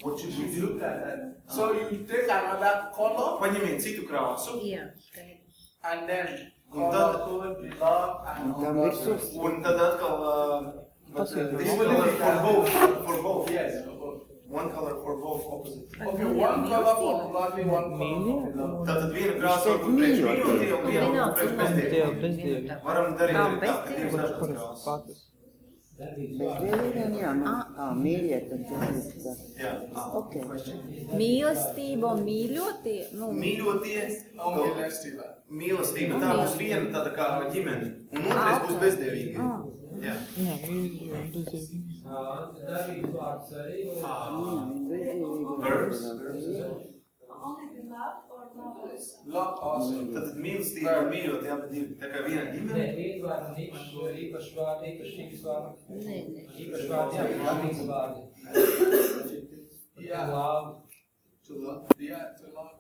what should we do? Look at that. So you take another color Paņemiet citu krāsu. Jā, skaidrs. and then Un color tad, code beloved and Un tam ungodly. visus. un tad atkal uh, Tas ir this color for both, for both. Yes, for both. One color for both opposite. Okay, one color for ungodly, one color for beloved. Tātad viena krāsa var būt priekš mīļotie un viena var būt priekš bezdievīgie. bezdievīgi. Varam darīt arī tā, ka divas kuras krāsas. patas? Bezdievīgiem, jā, nu, ā, mīļiet, tad tas ir tas. Jā. Ok. Mīlestība un mīļotie. Nu, Mīļotie, Un mīlestība. mīlestība, tā būs viena tāda kā ģimene, un otrais būs bezdievīgi. Jā. Jā, mīļi un bezdievīgi. Darbības vārds arī. Verbs. Love also. Tad mīlestība un mīļotie abi divi, tā kā viena Nē, ģimene. vīdvārds un īpaši, īpaši vārdi, īpaši šīs vārdi. Nē, nē. Īpaši vārdi, jā, vārdības vārdi. Yeah. Love. To love. Yeah, to love.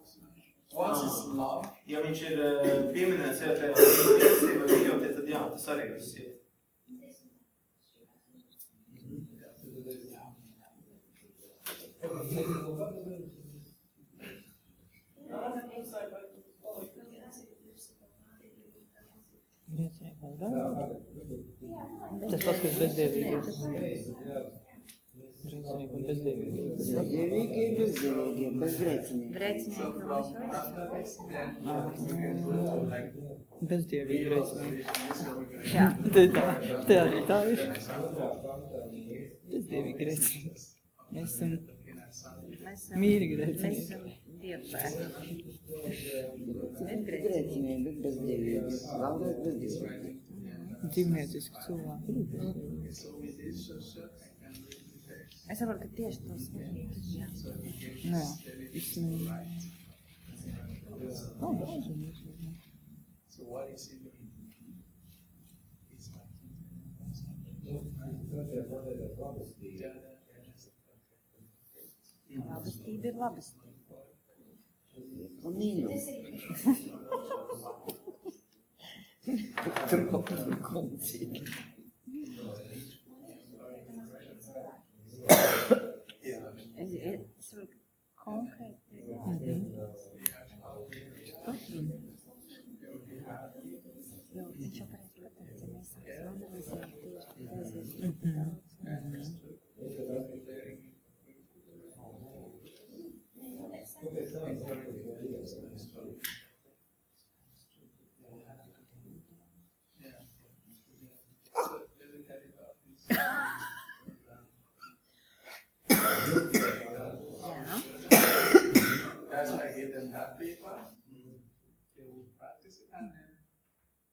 Once is love. Ja viņš ir eh, pieminēts jau tajā mīlestība vai mīļotie, tad jā, tas arī viss ir. Grēcinieki vai vēl? Tas pats, kas bezdievīgi. Grēcinieki un bezdievīgi. Bezdievīgie, bezdievīgie, bezgrēcinīgi. Grēcinieki no visu Bezdievīgi grēcinieki. Jā. Te tā, te arī tā ir. Bezdievīgi grēcinieki. Mēs esam Mēs esam- mīļi Mēs grēcinieki. esam dievbērni. Bezgrēcinīgi, bet bezdievīgi. Galvenais bezdievīgi. Dzīvnieciski cilvēki. Es saprotu, ka tieši tos jā. Nē, īstenībā. Nav daudz viņus. So what is it? Labestība ir labestība. Un mīļo. Tur kas ir koncīgi. Es, es varu konkrēti.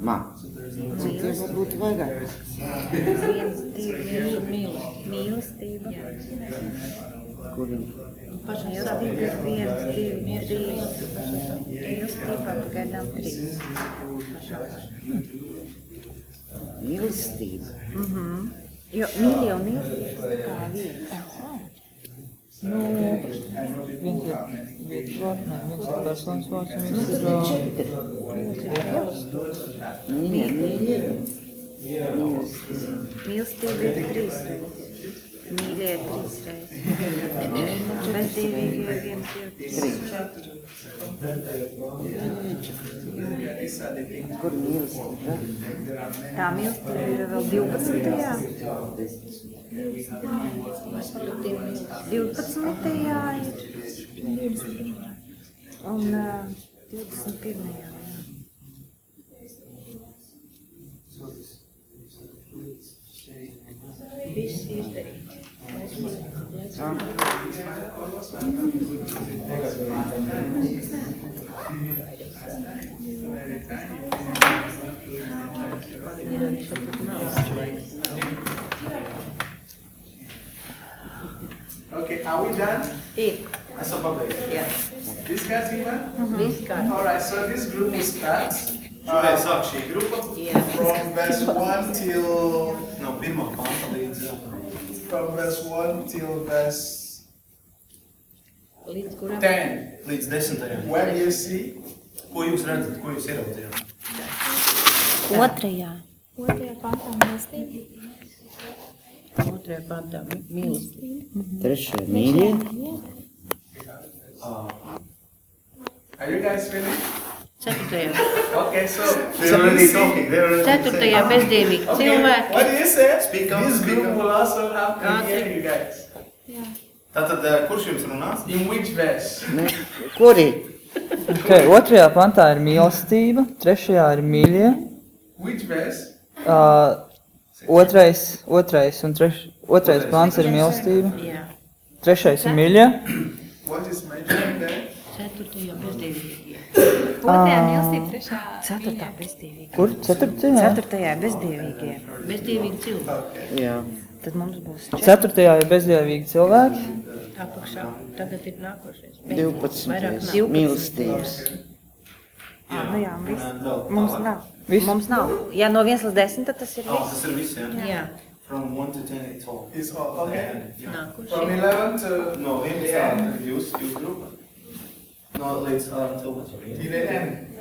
Man. Cik tas būtu mīl, mīlestība. Kuriem? Mīlestība ir viens, divi, trīs. Mīlestība pagaidām trīs. Mīlestība. Mhm. Jo mīļie un mīlestība kā viens. Nu, viens ir vietas vārds, ne, viens ir Mīļie, trīs reizes. Bezdīvīgi trīs, četri. Kur mīlestība? Tā mīlestība ir vēl 12. 12. ir. Un uh, 21. jā. Viss izdarīts. Okay, are we done? Ir. Esam pabeiguši. Jā. This kārtībā? Viss kārtībā. All right, so this group starts. Šodien sāk šī grupa. From verse 1 till. No pirmā panta līdz. From verse 1 till verse 10. Līdz desmitajam. Where you see? Ko jūs redzat, ko jūs ieraudzījāt? Otrajā. Otrajā pantā mīlestība. Otrajā pantā mīlestība. Trešajā mīļie. Are you guys finished? Ceturtajā. Okay, so. They're already talking, they're already Ceturtajā bezdīvīgi Okay, cilvēki. what do you say? Speak up, This group up. will also have to hear you guys. Tātad, eh, kurš jums runās? In which verse? Kuri? Okay, otrajā pantā ir mīlestība, trešajā ir mīļie, Which verse? uh, otrais, otrais un treš, otrais pants ir mīlestība, Jā. trešais ir mīļie, What is mentioned there? Ceturtajā bezdīvīgi. Otrajā mīlestība, trešā Ceturtā bezdīvīgi. kur? Ceturtajā? Ceturtajā bezdīvīgie. Bezdīvīgi cilvēki. Jā. Tad mums būs Ceturtajā ir bezdievīgi cilvēki, apakšā. Tagad ir nākošais. 12. Vairāk nav. Mīlestības. Ā, nu jā, Mums tālāk. nav. Viss? Mums nav. Ja no 1 līdz 10, tad tas ir Oh, viss. tas ir viss, jā? Jā. From 1 to 10 it's all. It's all, okay. Jā. Nākošais. From 11 to. No 11 the end. jūs, jūs grupa. No līdz, uh.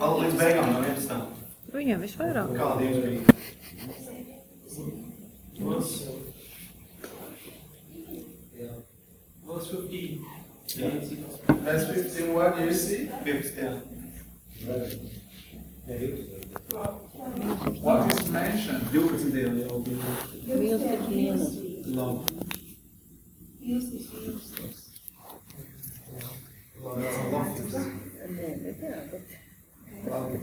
Oh, līdz beigām no 11. Viņam visvairāk. Kāda jums bija? Verse 15. Verse 15, what do you see? 15, jā. What is mentioned? 12. jau bija. Mīlestības mīlestība. Labi.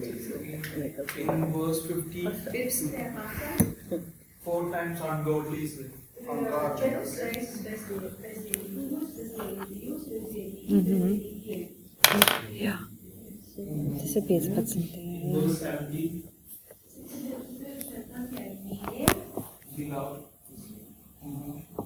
In verse 15, four times ungodly. Mhm. Jā. Tas ir 15. jā. Verse 17, beloved. Um,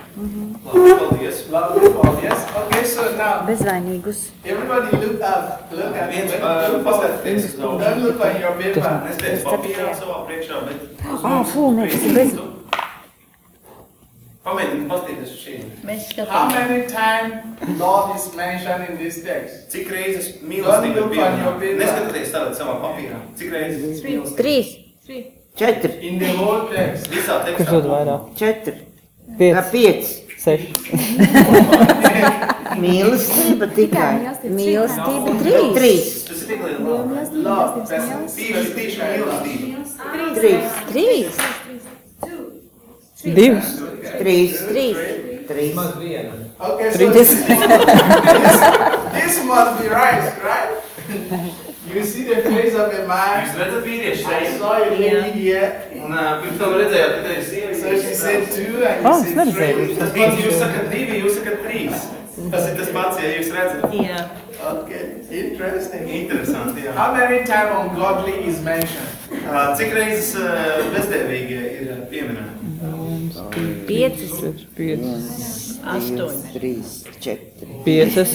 Ir pareizi. Labi, paldies. Labi, paldies. Okay, so now. Bezvainīgus. Everybody look up, look at look- uh, paskatieties uz naudu. Don't look on your paper. Nespēc papīrā savā priekšā, bet... Ā, mums fū, nē, tas ir bez- Pamēģiniet paskatīties uz šīm. Mēs How many times Lord is mentioned in this text? Cik reizes mīlestība bija? Neskatieties tagad savā papīrā. Cik reizes? Trīs. Četri. In the whole text. Visā tekstā. Četri. Pieci. Jā, pieci. Seši. Mīlestība tikai. Mīlestība trīs. Trīs. Tas ir tik liels. Dieva mīlestība, mīlestības mīlestības. Tīši, tīši mīlestība. Trīs. Trīs. Divas. Trīs. Trīs. Trīs. Maz viena. Okay, so Trīs. this, this, this must be right, right? You see the face of a man. Jūs redzat vīriešu I seju? saw a lady here. Un uh, pirms tam redzējāt, ka te ir So said two and Ah, you es said neredzēju. bija, jūs sakat divi, jūs sakat trīs. Tas ir tas pats, ja jūs redzat. Jā. Okay, interesting. Interesanti, jā. How many times ungodly is mentioned? Uh, Cik reizes uh, bezdēvīgie ir uh, pieminēti? Piecas. Piecas. Astoņi. Trīs. Četri. Piecas.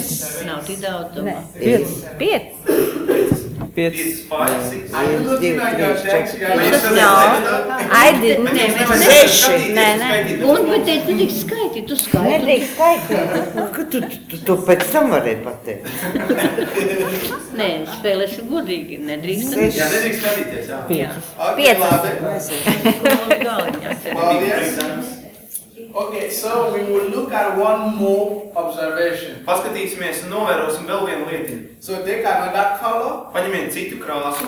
Nav tik daudz. Piecas. Piecas. Piecas. Five, six, Are you looking at your text? You are Mēs looking- esam- I didn't. Bet jūs nevarat Seši. skatīties, Nē, nē. skaitīt. Un, bet te tu tik skaiti, tu skaiti. Nedrīkst skaitīt. Ka tu, tu, tu pēc tam varēji pateikt. Nē, spēlēšu godīgi, nedrīkst. Seši. Jā, nedrīkst skatīties, jā. Piecas. Okay, Piecas. labi. Paldies. Okay, so we will look at one more observation. Paskatīsimies un novērosim vēl vienu lietiņu. So take another color Paņemiet citu krāsu.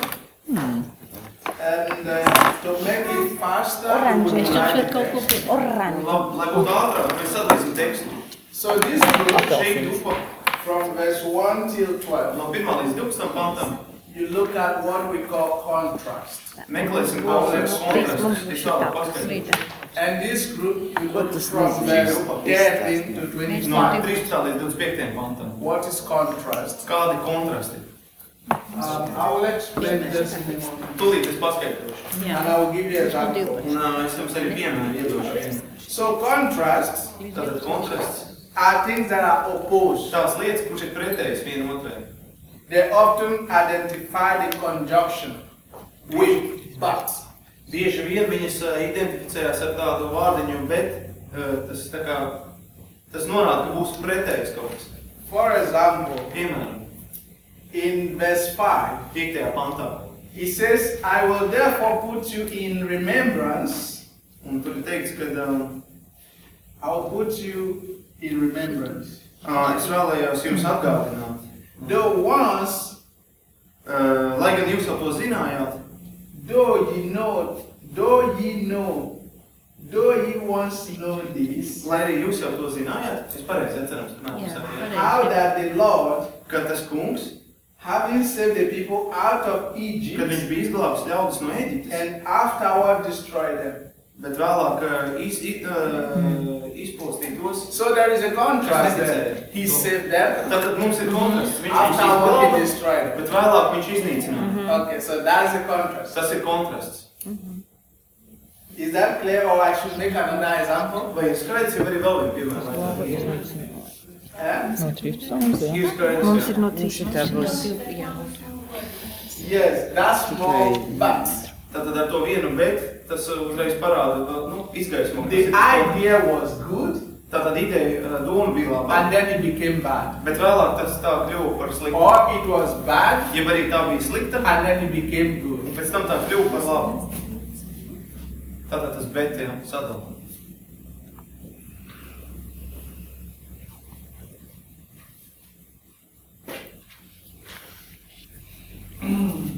and uh, to make it faster, will Es varu kaut ko text. pie. Oranži. Labi, lai būtu ātrāk, mēs sadalīsim tekstu. So this group, Šeit grupa from verse 1 till 12, no 1 līdz 12 pantam you look at what we call contrast. meklēsim kaut kādas kontrastus. Es tādu paskatīt. And this group, you look from verse mean? 13 to 20. No 13 līdz 25 pantam. What is contrast? Kādi kontrasti? Um, I will explain this in a moment. Tūlīt es paskaidrošu. And I will give you an example. Un ā, es jums arī piemēru iedošu. So contrasts Tātad kontrasts. are things that are opposed. Tās lietas, kurš ir pretējas viena otrai. They often identify the conjunction with but. Bieži vien viņas ā, identificējās ar tādu vārdiņu, bet ā, tas tā kā, tas norāda, ka būs pretējs kaut kas. For example, Piemēram, in verse 5, 5. pantā. he says, I will therefore put you in remembrance. Un tur ir teikts, ka ā, I will put you in remembrance. ā, es vēlējos jums atgādināt, Though once, ā, lai gan jūs jau to zinājāt, though ye know, though ye know, though ye once know this, lai arī jūs jau to zinājāt, es pareizi atceros, ka nāk, sakāt, how that the Lord, ka tas kungs, having saved the people out of kad Egypt, viņš bija izglābs ļaudis no Eģiptes, and afterward destroyed them. Bet vēlāk ā, iz, iz, ā, izpostīja tos. So there is a contrast That's there. it. He saved them, Tātad mums ir kontrasts. Viņš viņus afterward he izglāba, destroyed them. bet vēlāk viņš iznīcināja. Okay, so that's a contrast. Tas ir kontrasts. Is that clear or I should make another example? Vai ir skaidrs, jau arī vēl vienu piemēru? Eh? No 13 mums, jā. Ir skaidrs, Mums jā. ir no 13. Yes, that's small but. Tātad ar to vienu bet, tas uh, uzreiz parāda, nu, izgaismo. The idea was good Tātad ideja, uh, doma bija laba, and then it became bad. bet vēlāk tas tā kļuva par sliktu. Or it was bad Ja arī tā bija slikta, and then it became good. un pēc tam tā kļuva par labu. Tātad tas bet, jā,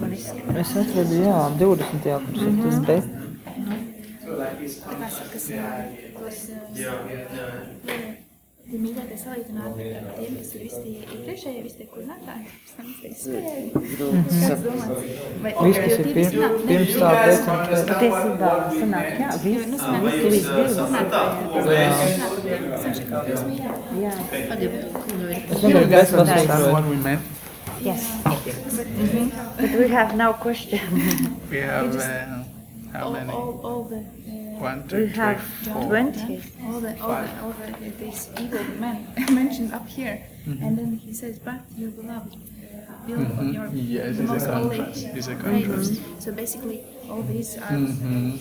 man izskatās. Es atradu, jā, 20. kurš ir tas like it's Kas, kas, jā. Ja mīļākais salīdzināt ar tiem, kas ir visi tie iepriekšējie, visi tie kurinātāji, kas ir Grūti Kāds saprast. domāts? Vai Viss, kas ir pirms, pirms tā bet un pēc. Patiesībā sanāk, jā, viss, Nu, Ā, sanāk, Vai visi jūs visi uh, divi sapratāt, ko Jā. mēs... Sanāk, ka jūs mīļāk. jā. Es negribu bez That's paskaidrot. what we meant. Yes. Okay. Mhm. But we have no question. We have just- uh, how all, many? all, all the uh, One, two, We three, have four. 20. all the all Five. the all the this evil man mentioned up here, Mhm. and then he says, "But your beloved, build on Mhm. your Yes, the it's a most holy contrast. It's a faith." contrast. So basically, all these are Mhm.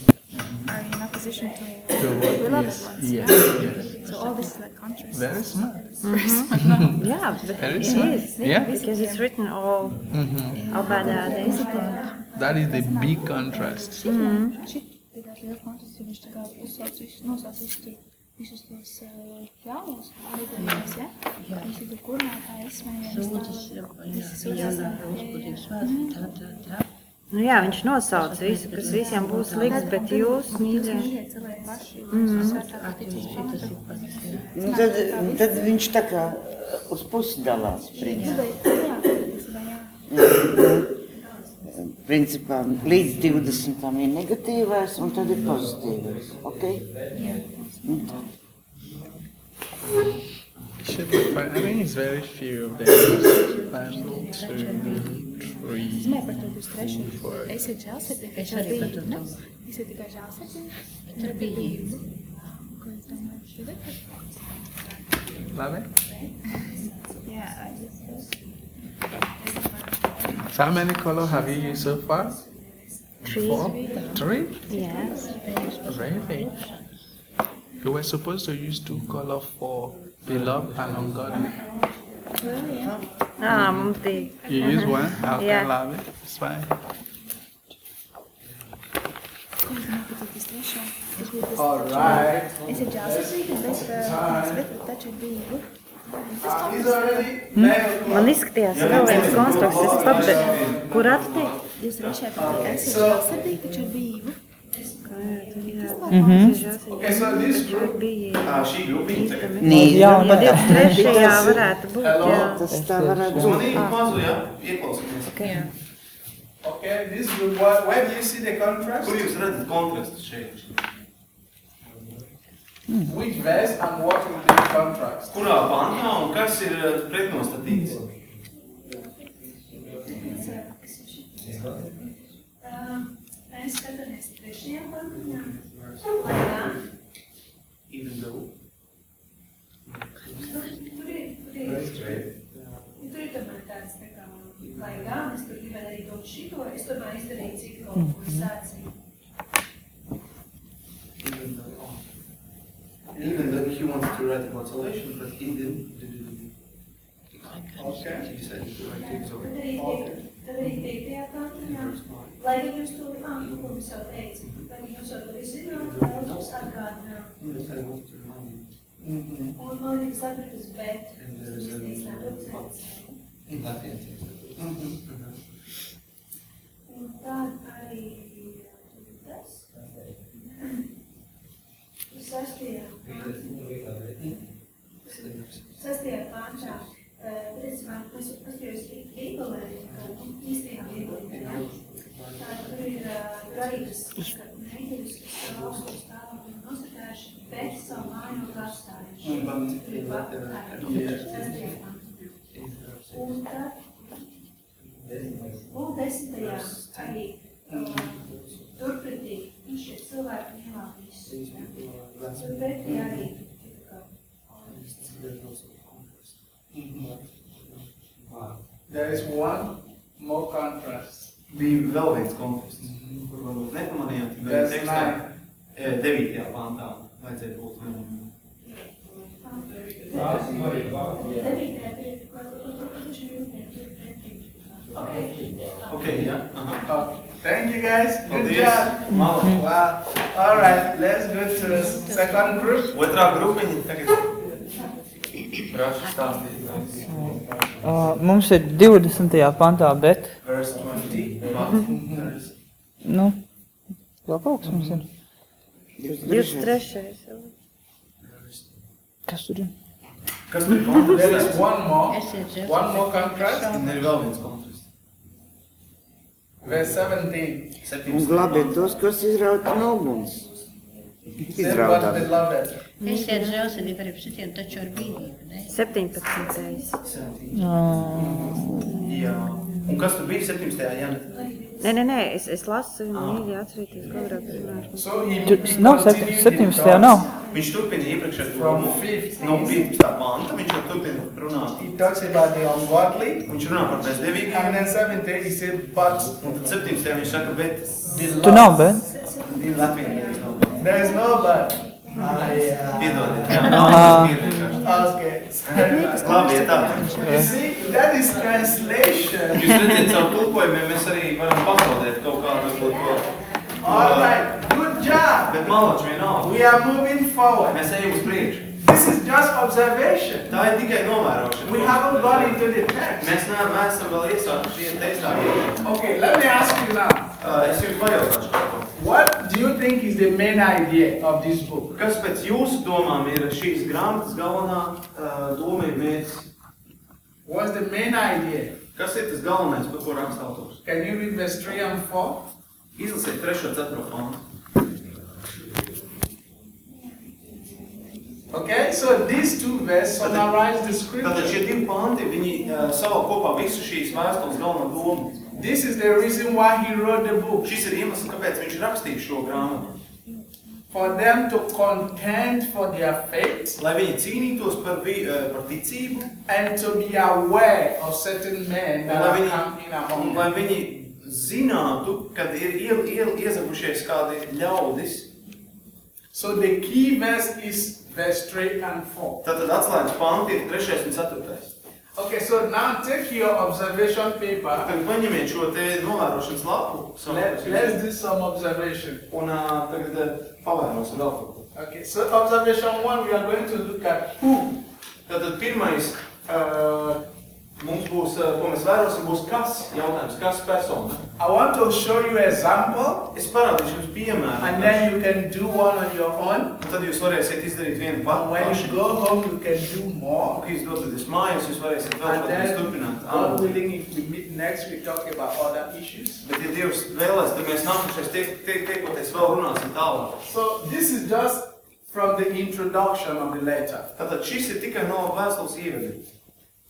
are in opposition to To the what? beloved Yes, ones. yes, right? yes. So all this is like contrast. Very smart. Very Mhm. Yeah, but Very it smart. is. Yeah. Because it's written all Mhm. about the That is the big contrast. Tāds liels kontrasts, jo viņš tā kā uzsauc visus, nosauc visus tur, visus tos uh, ļaunos lietojumus, ja? Jā. Sūdzes, jā, jā, uzbudīgi svētki, tā, tā, tā. Nu jā, viņš nosauc visu, kas visiem būs liks, bet jūs, mīļie. Nu, tad, tad viņš tā kā uz pusi dalās, principā. Principā līdz 20. ir negatīvais un tad ir pozitīvais. Okay? Nu. Should be fine. I think it's very few of them. One, two, three, four. Es bet ar arī par to domāju. Esiet tikai Ar ar bību. Ko es domāju šodien? Love it? Yeah, I just... So how many color have you used so far? Three. Four? Three? Yes. Really? You were supposed to use two color for beloved and ungodly. Ah, mums bija. You use one? Okay, Yeah. love it. It's fine. Ko es domāju, ka tas trešā? Tas bija tas All taču- right. Esiet žēlsirdīgi, bet uh, bet taču ar bību. He's already Mm. Man izskatījās vēl viens konstrukts, bet kur attiek? Jūs trešajā pateikt, esiet žēlsirdīgi, taču ar bību. Okay, so this group, šī grupiņa tagad. Nē, man jā. trešajā varētu būt, jā. Tas tā varētu būt. Uzmanīgi mazu, jā, ieklausieties. Okay. okay, this group, what, where do you see the contrast? Kur jūs redzat kontrastu šeit? Which verse and what will be the contrast? Kurā pantā un kas ir uh, pretnostatīts? Mēs skatāmies trešajā pantā, lai gan Even though. tur ir, tur ir, tur ir, tomēr tāds, tā kā, lai gan es tur gribēju arī dot šito, es tomēr izdarīju citu kaut ko sācīju. Even though. Even though he wanted to write consolation, but he didn't do Okay. He said to write Tad exhort. arī, piek- tad arī piektajā pantā, lai gan jūs to, ah, nu, ko mēs jau teicām, lai gan jūs jau to visu zināt, lai jums atgādināt. Mhm. Un man liekas, atraktas, bet And there is es a- īstenībā to In Latvian text. Mhm. Un Sastajā pāntā, principā, es paskatījos Bībelē, ka nu, īstajā Bībelē, ja? tā tur ir garīgas neģeļus, kas savu augstu stāvokli ir nostādājuši, bet savu māju atstājuši. Un ir Sastajā pāntā. Un tad, un desmitajā arī turpretī, nu šie cilvēki ņemā visu. ja. Turpretī arī tā There is one more contrast. Bija vēl viens kontrasts, kur varbūt nepamanījāt, bet That's tekstā nine. eh, devītajā pantā vajadzēja būt vienam. Okay, jā. Aha. Okay. Thank you guys. Good Paldies. job. Malā. Wow. All right, let's go to the second group. Otrā grupiņa tagad. Prašu stāstīt. Uh, mums ir 20. pantā, bet, Verse 20. but there is- nu, vēl kaut kas mums ir. 23. Kas tur ir? Kas tur ir kontrasts? There is one more. Esiet žēlsirdīgi. One more contrast. Un ir vēl viens kontrasts. Verse 17. Un glābiet tos, kas izrauti no uguns. Izraudāt. beloved. Esiet žēlsirdīgi arī pret citiem, taču ar bīdību. ne? 17. Jā. Un kas tur bija 17. janvārī? Nē, nē, nē, es, es lasu, mīļi atcerieties, ko he Tur nav septim- 17. nav. Viņš turpina iepriekšēju domu no 15. panta, viņš jau turpina runāt. He talks about the ungodly. Viņš runā par bezdevīgiem. And then 17 he said, but Un tad 17. viņš saka, bet Tu nav, bet? Latvijā nav. there is no but. Ah, yeah. Piedodiet, jā. Ah. Okay. Labi, ja tā. You see, that is translation. Jūs redzat, caur tulkojumiem mēs arī varam pazaudēt kaut kādu to. to All right, good job. Bet malači vienalga. We are moving forward. Mēs ejam uz priekšu. This is just observation. Tā ir tikai novērošana. We haven't gone into the text. Mēs neesam, esam vēl iesākuši šie tekstā. Okay, let me ask you now. Uh, es jums pajautāšu kaut ko. What do you think is the main idea of this book? Kas pēc jūsu domām ir šīs grāmatas galvenā uh, doma ir mērķis? What's the main idea? Kas ir tas galvenais, par ko raksta autors? Can you read verse 3 and 4? Izlasiet 3. un 4. pantu. Okay, so these two verses summarize the Tātad šie scripture. divi panti, viņi uh, savā kopā visu šīs vēstules galveno domu. This is the reason why he wrote the book. Šis ir iemesls, kāpēc viņš rakstīja šo grāmatu. For them to contend for their faith Lai viņi cīnītos par, vi, uh, par ticību, and to be aware of certain men that lai are viņi, coming un among lai them. viņi zinātu, kad ir iel, iel, iezagušies kādi ļaudis. So the key verse is verse 3 and 4. Tātad atslēgas panti ir 3. un 4. Okay, so now take your observation paper. Tagad paņemiet šo te novērošanas lapu. savu- Let, let's do some observation. Un uh, tagad uh, pavērosim vēl kaut ko. Okay, so observation one, we are going to look at who. Tātad pirmais, uh, mums būs, uh, ko mēs vērosim, būs kas jautājums, kas persona. I want to show you example, Es parādīšu jums piemēru. and then you can do one on your own. Un tad jūs varēsiet izdarīt vienu patu when you go home, you can do more. Kad jūs dodaties mājās, jūs varēsiet vēl kaut then, turpināt. God willing, if we meet next, we talk about other issues. Bet, ja Dievs vēlēs, tad mēs nākamais tiek, tiek, tiekoties vēl runāsim tālāk. So this is just from the introduction of the letter. Tātad šis ir tikai no vēstules ievedums.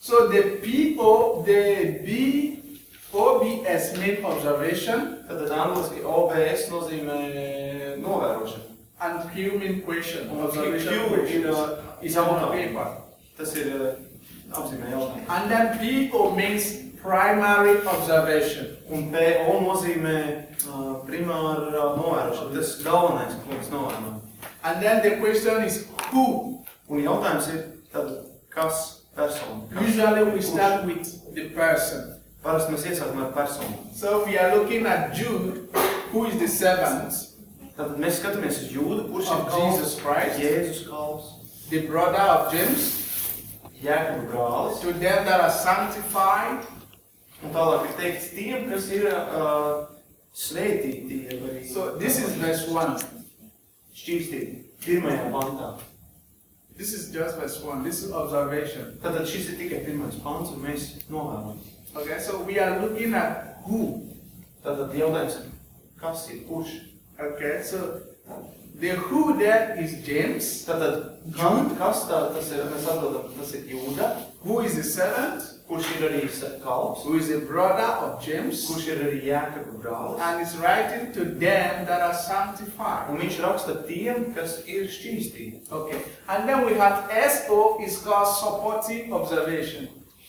So the PO, the B, OBS main observation Tātad angliski OBS nozīmē novērošana. and Q mean question. Un Observation Q ir questions uh, is on the paper. Tas ir uh, apzīmē jautājums. And then PO means primary observation. Un PO nozīmē uh, primāra novērošana. Tas galvenais, ko mēs novērojam. And then the question is who? Un jautājums ir, tad, kas persona? Kas? Usually we start with the person. Parasti iesākam ar personu. So we are looking at Jude, who is the servant Tātad mēs skatāmies uz Jūdu, kurš ir of kalps, Jesus Christ, Jēzus kalps, the brother of James, Jēkaba brālis. to them that are sanctified, Un tālāk ir teikts tiem, kas ir uh, svētīti, jeb arī So this is verse 1. šķīstīti. Pirmajā pantā. This is just verse 1. This is observation. Tātad šis ir tikai pirmais pants, un mēs novērojam. Okay, so we are looking at who. Tātad jautājums, kas ir kurš? Okay, so the who there is James. Tātad, kan, kas tā, tas ir, mēs atbildam, tas ir Jūda, Who is the servant? kurš ir arī kalps, Who is the brother of James? kurš ir arī Jēkaba brālis. And is writing to them that are sanctified. Un viņš raksta tiem, kas ir šķīstīti. Okay, and then we have SO is called supporting observation.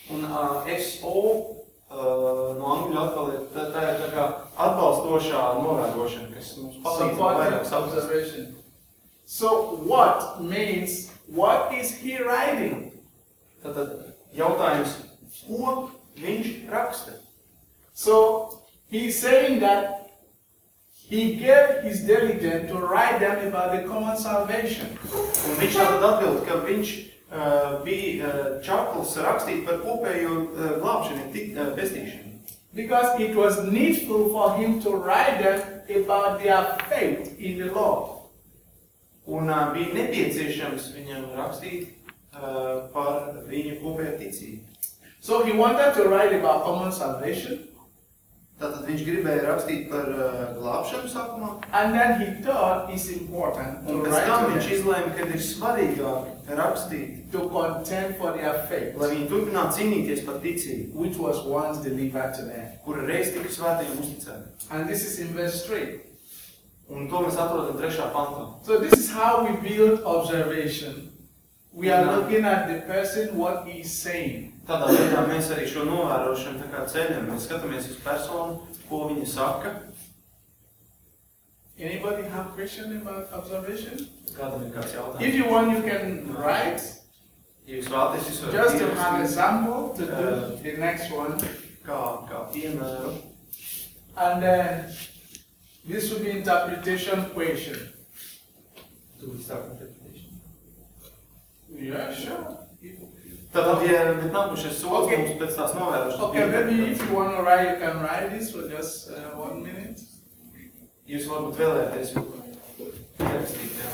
Un uh, SO uh, no angļu atkal ir tā, tā tā kā atbalstošā novērošana, kas mums palīdz vairāk saprast. observation. So what means, what is he writing? Tātad jautājums, ko viņš raksta? So he's saying that he gave his diligence to write them about the common salvation. Un viņš tātad atbild, ka viņš uh, bija uh, čakls rakstīt par kopējo uh, glābšanu, tik, uh, pestīšanu. Because it was needful for him to write them about their faith in the Lord. Un uh, bija nepieciešams viņam rakstīt uh, par viņu kopējo ticību. So he wanted to write about common salvation. Tātad viņš gribēja rakstīt par uh, glābšanu sākumā. And then he thought it's important to Un pēc write tam viņš izlēma, ka ir svarīgāk rakstīt, to contend for their faith, lai viņi turpinātu cīnīties par ticību, which was once delivered to them. kura reiz tika svētiem uzticēta. And this is in verse 3. Un to mēs atrodam trešā pantā. So this is how we build observation. We are looking at the person, what he is saying. Tādā veidā mēs arī šo novērošanu tā kā ceļam. Mēs skatāmies uz personu, ko viņa saka. Anybody have question about observation? Kādam ir kāds jautājums? If you want, you can write. Ja jūs vēlaties, jūs varat Just to ierakstīt, have example to uh, do the next one. Kā, kā piemēru. And then this will be interpretation question. Tu interpretation. Yeah, sure. Tātad, ja bet nākušais solis Okay. mums pēc tās novērošanas. Okay, maybe if you want to write, you can write this for just uh, one minute. Jūs varbūt vēlēties ierakstīt, jā.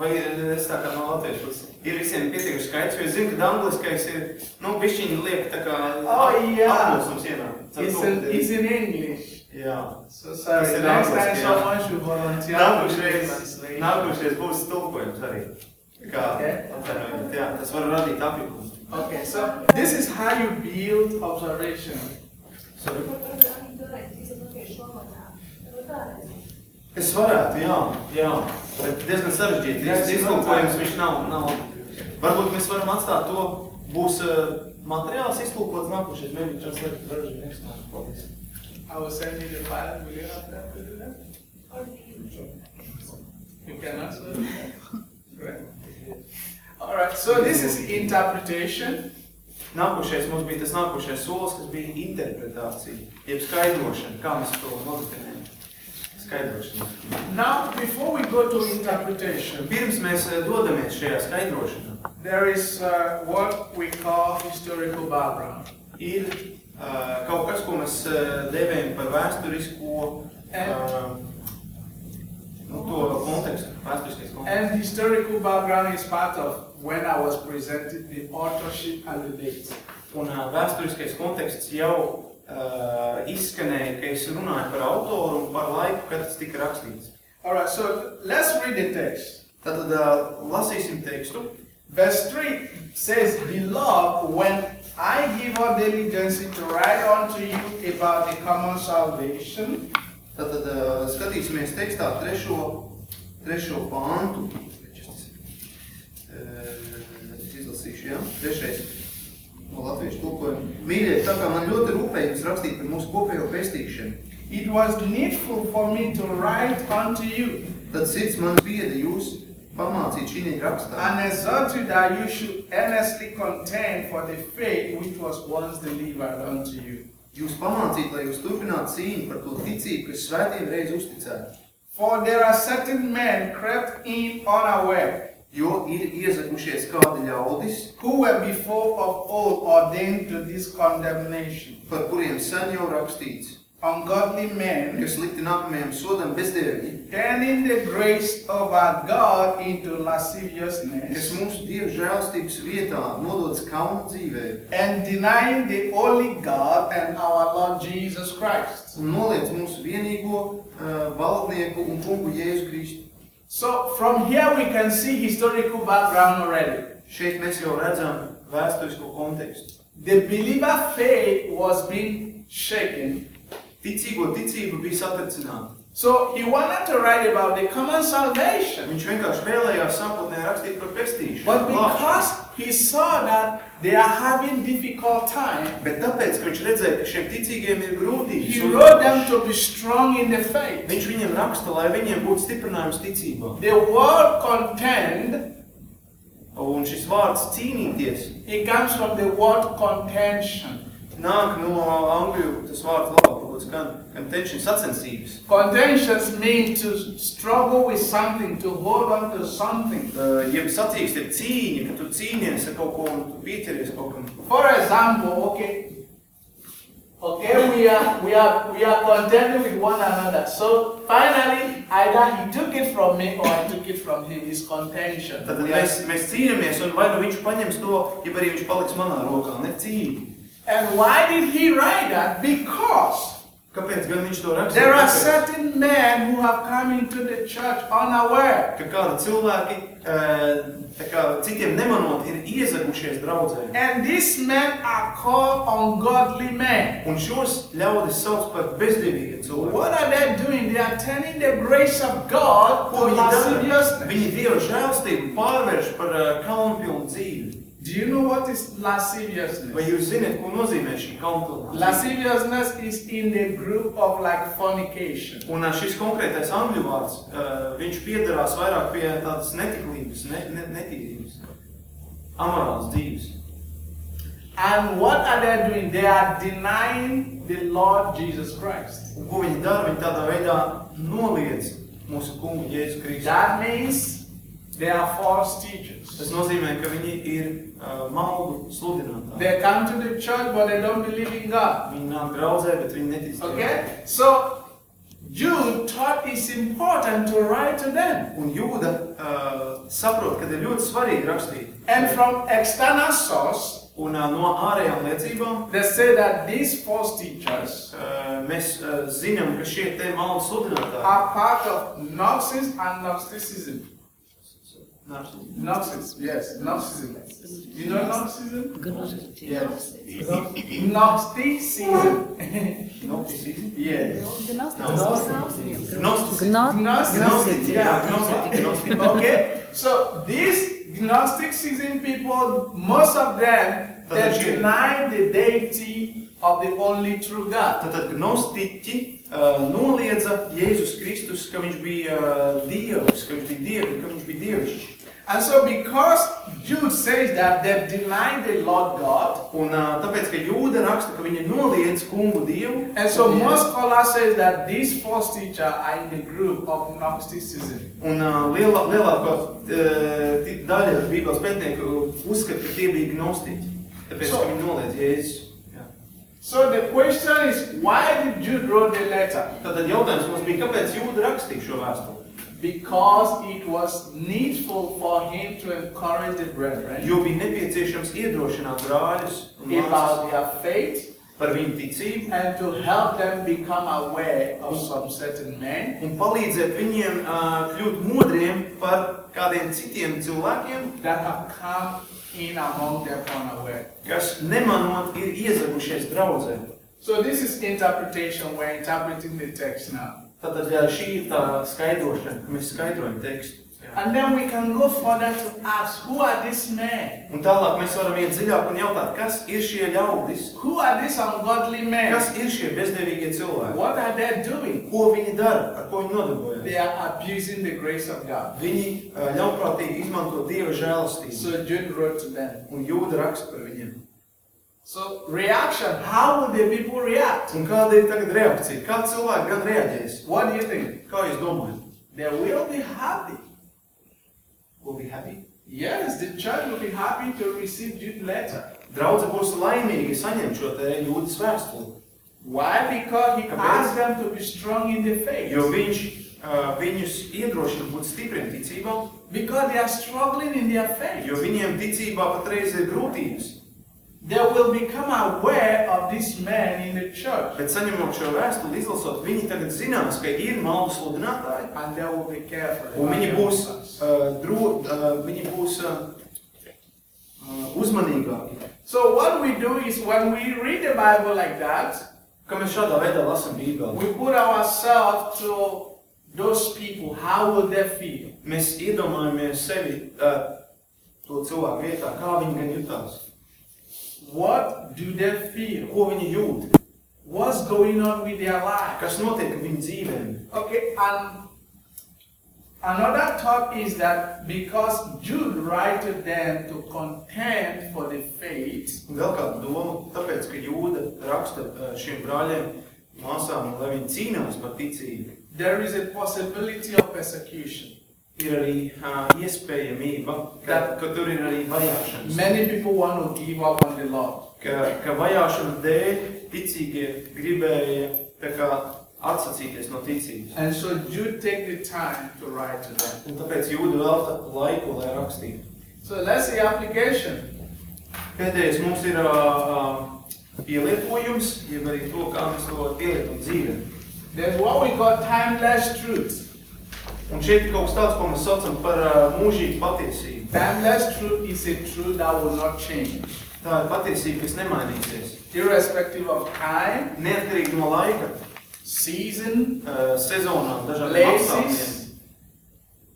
Vai ir es tā kā no latviešu puses? Ir visiem pietiekuši skaits, jo es zinu, ka angliskais ir, nu, bišķiņi liek tā kā Oh, yeah. apklusums ienāk. It's in, it's in English. Jā. So sorry, Tas ir next time angliski, jā. someone should volunteer. to Nākošais, translate. nākošais būs tulkojums arī. Kā, Okay. atvainojiet, jā, tas var radīt apjukumu. Okay, so this is how you build observation. Sorry. Es varētu, jā, jā, bet diezgan sarežģīti. Iztulkojums saprotu. viņš nav, nav. Varbūt mēs varam atstāt to, būs uh, materiāls iztulkots nākošais, maybe translate version next time. Paldies. I will send you the file. Will you have time to do that? You can answer. Great. All right. So this is interpretation. Nākošais mums bija tas nākošais solis, kas bija interpretācija, jeb skaidrošana, kā mēs to nodefinējam. Skaidrošana. Now, before we go to interpretation, Pirms mēs eh, dodamies šajā skaidrošanā, there is uh, what we call historical background. ir kaut kas, ko mēs uh, devējam par vēsturisko uh, nu, to kontekstu, vēsturiskais konteksts. And historical background is part of when I was presented the authorship and the date. Un vēsturiskais konteksts jau uh, izskanēja, ka es runāju par autoru un par laiku, kad tas tika rakstīts. All right, so let's read the text. Tātad uh, lasīsim tekstu. Verse 3 says, Beloved, when I give all diligence to write unto you about the common salvation, Tātad uh, skatīsimies tekstā trešo, trešo pāntu. Uh, es izlasīšu, jā, trešais no latviešu tulkojuma. Mīļie, tā kā man ļoti rūpējums rakstīt par mūsu kopējo pestīšanu, it was needful for me to write unto you. Tad sirds man bieda jūs pamācīt šī rakstā. and exhort you that you should earnestly contend for the faith which was once delivered unto you. Jūs pamācīt, lai jūs turpinātu cīņu par to ticību, kas svētiem reiz uzticēta. For there are certain men crept in unaware, Jo ir iezagušies kādi ļaudis, who were before of old ordained to this condemnation, par kuriem sen jau rakstīts, ungodly men, kas likti nākamajam turning the grace of our God into kas lasciviousness, Dieva žēlstības vietā nododas kauna dzīvē and denying the only God and our Lord Jesus Christ. un noliec mūsu vienīgo uh, valdnieku un kungu Jēzu Kristu. So from here we can see historical background already. Šeit mēs jau redzam vēsturisko kontekstu. The believer faith was being shaken. Ticīgo ticība bija satricināta. So he wanted to write about the common salvation. Viņš vienkārši vēlējās sākotnēji rakstīt par pestīšanu. But because he saw that they are having difficult time, Bet tāpēc, ka viņš redzēja, ka šiem ticīgiem ir grūtības, he wrote them to be strong in the faith. viņš viņiem raksta, lai viņiem būtu stiprinājums ticībā. The word contend, Un šis vārds cīnīties it comes from the word contention. nāk no angļu, tas vārds labāk varbūt skan, contention, sacensības. Contentions mean to struggle with something, to hold on to something. Uh, jeb sacīkst ir cīņa, ka tu cīnies ar kaut ko un tu pieķeries kaut kam. For example, okay, okay, we are we are we are contending with one another. So finally, either he took it from me or I took it from him. It's contention. Tad We are- mēs, mēs cīnāmies un vai nu viņš paņems to, ja arī viņš paliks manā rokā, ne cīņa. And why did he write that? Because Kāpēc gan viņš to rakstīja? there are certain men who have come into the church unaware. Ka kādi cilvēki, eh, tā kā citiem nemanot, ir iezagušies draudzē. And these men are called ungodly men. Un šos ļaudis sauc par bezdevīgiem cilvēkiem. What are they doing? They are turning the grace of God to lasciviousness. Viņi Dieva žēlstību pārvērš par uh, kaunpilnu dzīvi. Do you know what is lasciviousness? Vai jūs zināt, ko nozīmē šī dzīve? Lasciviousness is in the group of like fornication. Un šis konkrētais angļu vārds, uh, viņš piedarās vairāk pie tādas netiklības, ne, ne, netīrības, amorālas dzīves. And what are they doing? They are denying the Lord Jesus Christ. Un ko viņi dara? Viņi tādā veidā noliedz mūsu kungu Jēzu Kristu. That means they are false teachers. Tas nozīmē, ka viņi ir uh, maldu sludinātāji. They come to the church but they don't believe in God. Viņi nāk draudzē, bet viņi netic Dievam. Okay? So Jude thought it's important to write to them. Un Jūda uh, saprot, ka ir ļoti svarīgi rakstīt. And from external source, Un uh, no ārējām liecībām they say that these false teachers uh, mēs uh, zinām, ka šie te maldu sludinātāji are part of Gnosis and Gnosticism. Gnosis, yes, Gnosticism. You know Gnosticism? Yes. Gnosticism. Gnosticism? Yes. Gnosticism. Gnostic, yeah, Gnostic. Okay, so these Gnosticism people, most of them, they deny the deity of the only true God. Tātad gnostiķi uh, noliedza Jēzus Kristus, ka viņš bija uh, Dievs, ka viņš bija Dievs, ka viņš bija Dievišķis. And so because Jude says that they deny the Lord God, Un uh, tāpēc, ka Jūda raksta, ka viņi noliedz kungu Dievu, and so most scholars say that these false teachers are in the group of Gnosticism. un uh, lielā, lielākā uh, daļa Bībeles pētnieku uzskata, ka tie bija gnostiķi, tāpēc, So- ka viņi noliedz Jēzus. So the question is, why did Jude wrote the letter? Tātad jautājums mums bija, kāpēc Jūda rakstīja šo vēstuli? Because it was needful for him to encourage the brethren Jo bija nepieciešams iedrošināt brāļus un about their faith par viņu ticību and to help them become aware of some certain men un palīdzēt viņiem uh, kļūt modriem par kādiem citiem cilvēkiem, that have come in among them unaware. kas nemanot ir iezagušies draudzē. So this is interpretation. We're interpreting the text now. Tātad šī ir tā skaidrošana, ka mēs skaidrojam tekstu. And then we can go further to ask, who are these men? Un tālāk mēs varam iet dziļāk un jautāt, kas ir šie ļaudis, Who are these ungodly men? kas ir šie bezdevīgie cilvēki, What are they doing? ko viņi dara, ar ko viņi nodarbojas. They are abusing the grace of God. Viņi uh, ļaunprātīgi izmanto Dieva žēlastību, So Jude wrote to them. un jūda raksta par viņiem. So reaction, how will the people react? Un kāda ir tagad reakcija? Kā cilvēki gan reaģēs? What do you think? Kā jūs domājat? They will be happy. Will be happy? Yes, the church will be happy to receive Jude's letter. Draudze būs laimīgi saņemt šo te jūdas vēstuli, Why? Because he Kāpēc? asked them to be strong in the faith. jo viņš uh, viņus iedrošina būt stipriem ticībā, Because they are struggling in their faith. jo viņiem ticībā patreiz ir grūtības. They will become aware of this man in the church. Bet saņemot šo vēstuli, izlasot, viņi tagad zinās, ka ir maldu sludinātāji, And they will be careful. un viņi būs, uh, dro, uh, viņi būs uh, uh, uzmanīgāki. So what we do is when we read the Bible like that, Kā mēs šādā veidā lasām Bībeli, we put ourselves to those people. How will they feel? mēs iedomājamies sevi uh, to cilvēku vietā, kā viņi gan jutās, What do they feel? ko viņi jūt, What's going on with their life? kas notiek ar viņu dzīvēm. Okay, and another thought is that because Jude wrote to them to contend for the faith, Un vēl kāda doma, tāpēc, ka Jūda raksta uh, šiem brāļiem, māsām, lai viņi cīnās par ticību, there is a possibility of persecution. Ir arī uh, iespējamība, ka, ka tur ir arī vajāšanas. Many people want to give up on the Lord. Ka, ka vajāšanas dēļ ticīgie gribēja tā kā atsacīties no ticības. And so Jude take the time to write to them. Un tāpēc Jūda velta laiku, lai rakstītu. So let's see application. Pēdējais mums ir uh, pielietojums, jeb arī to, kā mēs to pielietojam dzīvē. There's what we call timeless truth. Un šeit kaut kas tāds, ko mēs saucam par uh, mūžīgu patiesību. Timeless truth is a truth that will not change. Tā ir patiesība, kas nemainīsies. Irrespective of time, Neatkarīgi no laika, season, uh, sezonām, dažādiem apstākļiem,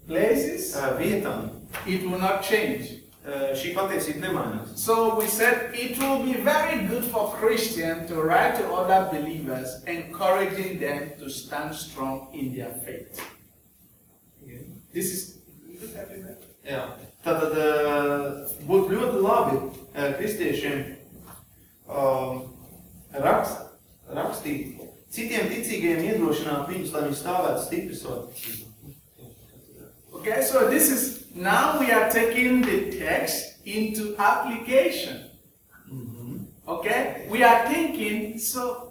places, uh, vietām, it will not change. uh, šī patiesība nemainās. So we said it will be very good for Christians to write to other believers, encouraging them to stand strong in their faith. This is. Jā. Tātad uh, būtu ļoti labi uh, kristiešiem uh, rakst, rakstīt citiem ticīgajiem iedrošināt viņus, lai viņi stāvētu stipri savā Okay, so this is now we are taking the text into application. Okay, we are thinking so.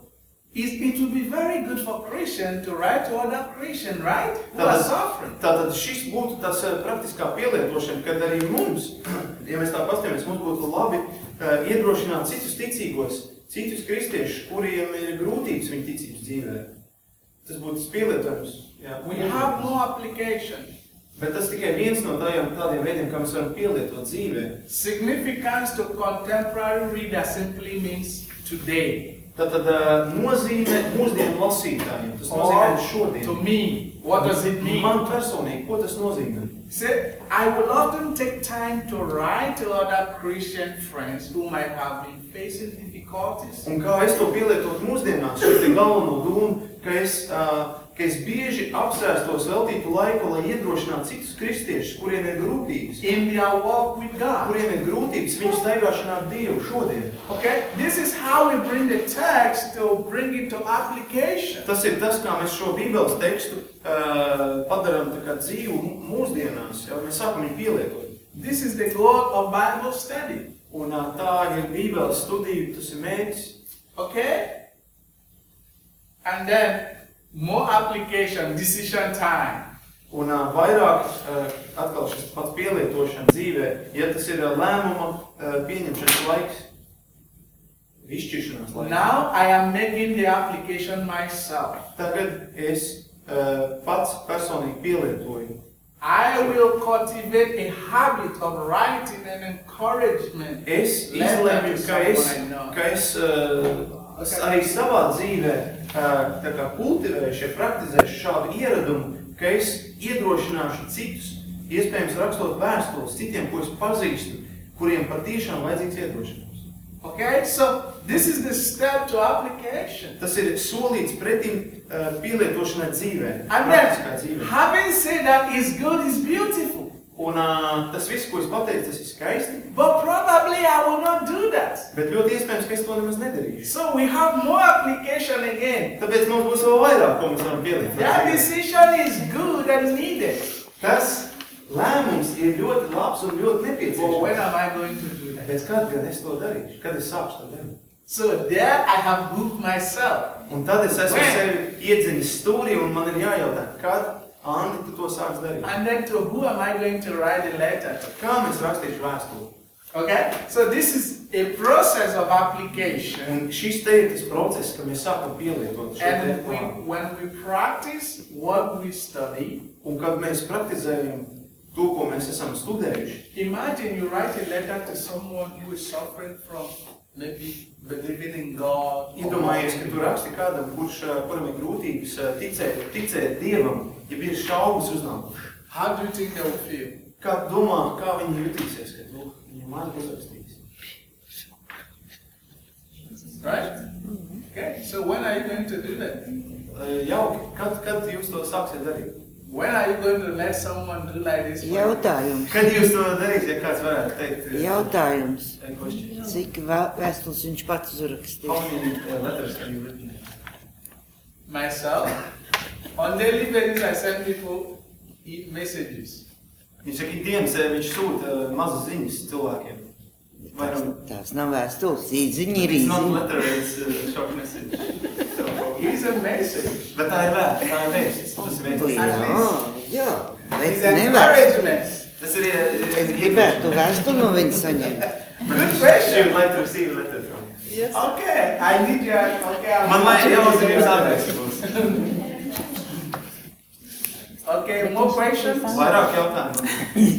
It, will be very good for Christian to write to other Christian, right? Who are suffering. Tātad šis būtu tas uh, praktiskā pielietošana, kad arī mums, ja mēs tā paskatāmies, mums būtu labi uh, iedrošināt citus ticīgos, citus kristiešus, kuriem ir grūtības viņu ticības dzīvē. Tas būtu tas pielietojums. Jā. We have no application. Bet tas tikai viens no tādiem, tādiem veidiem, kā mēs varam pielietot dzīvē. Significance to contemporary reader simply means today. Tātad uh, nozīme mūsdienu lasītājiem. Tas nozīmē Or šodien. to me, what does it mean? Man personīgi, ko tas nozīmē? See, I will often take time to write to other Christian friends who might have been facing difficulties. Un kā es to pielietotu mūsdienās, šo te galveno domu, ka es, uh, ka es bieži apsēstos veltītu laiku, lai iedrošinātu citus kristiešus, kuriem ir grūtības. In their walk with God. Kuriem ir grūtības viņu staigāšanā ar Dievu šodien. Okay, this is how we bring the text to bring it to application. Tas ir tas, kā mēs šo bībeles tekstu uh, padarām tā kā dzīvu mūsdienās, jau mēs sākam viņu pielietot. This is the goal of Bible study. Un uh, tā ir bībeles studija, tas ir mērķis. Okay? And then more application, decision time. Un uh, vairāk uh, atkal šis pats pielietošana dzīvē, ja tas ir uh, lēmuma uh, pieņemšanas laiks, izšķiršanās laiks. Now I am making the application myself. Tagad es uh, pats personīgi pielietoju. I will cultivate a habit of writing and encouragement. Es izlēmu, ka es, ka es uh, es arī savā dzīvē kā kultivēšu, ja praktizēšu šādu ieradumu, ka es iedrošināšu citus, iespējams rakstot vēstules citiem, ko es pazīstu, kuriem patiešām vajadzīgs iedrošinājums. Okay, so this is the step to application. Tas ir solīts pretim uh, pielietošanai dzīvē, And then, having said that is good, is beautiful. Un uh, tas viss, ko es pateicu, tas ir skaisti, But probably I will not do that. bet ļoti iespējams, ka es to nemaz nedarīšu. So we have more application again. Tāpēc mums būs vēl vairāk, ko mēs varam pielietot. That decision is good and needed. Tas lēmums ir ļoti labs un ļoti But nepieciešams. when am I going to do that? Bet kad gan es to darīšu? Kad es sākšu to darīt? So there I have booked myself. Un tad es esmu When? sevi iedzinis stūrī un man ir jājautā, kad Andi tu to sāks darīt? And then to who am I going to write a letter to? Kā mēs rakstīšu vēstuli? Okay? So this is a process of application. Un šis te ir tas process, ka mēs sākam pielietot šo And we, plānu. when we practice what we study, Un kad mēs praktizējam to, ko mēs esam studējuši, imagine you write a letter to someone who is suffering from maybe believing in God. or- iedomājies, ka tu raksti kādam, kurš, ā, kuram ir grūtības ā, ticēt, ticēt Dievam, ja ir šaubas feel? Kā tu domā, kā viņi jutīsies, kad tu viņu man uzrakstīs? Right? Okay, so when are you going to do that? Ā, Jauki, kad, kad jūs to sāksiet darīt? When are you going to let someone do like this? Jautājums. Kad jūs to darīsiet, ja kāds varētu teikt? ā, Jautājums. question. Cik vē- vēstules viņš pats uzrakstīs? How many uh, letters can you written? Myself, on daily basis, I send people e- messages. Viņš saka, ikdienas viņš sūta ā, mazas ziņas cilvēkiem. Varam, Tās nav vēstules, īziņa ir It's not īziņa. letter, it's a short message. It's a message. Bet tā ir vēsts, tā ir vēsts. Tas ir vēsts. Jā, jā, bet It's an nevar. encouragement. Tas ir Es gribētu vēstuli no viņa saņemt. Good question. to receive a letter from you. Yes. Okay, I need your, okay. I'm- Man lai ielūdzu jūs adresi būs. Okay, more questions? Vairāk jautājumu.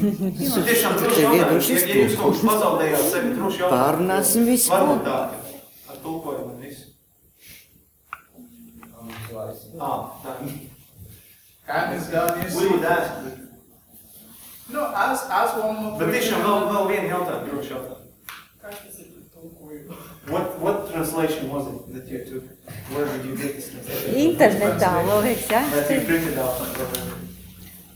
Tiešām droši iedošu Ja, jūs kaut kas pazaudējāt sevi, droši jautājums. Pārunāsim visu. Varbūt Ar tulkojumu un visu. Ah, tā. Time is gone, you We would see. ask, but- No, ask, ask one more Bet question. tiešām vēl, vēl vienu jautājumu, droši jautājumu. What, what translation was it that you took? Where did you get this translation? Internetā, man liekas. That you printed out.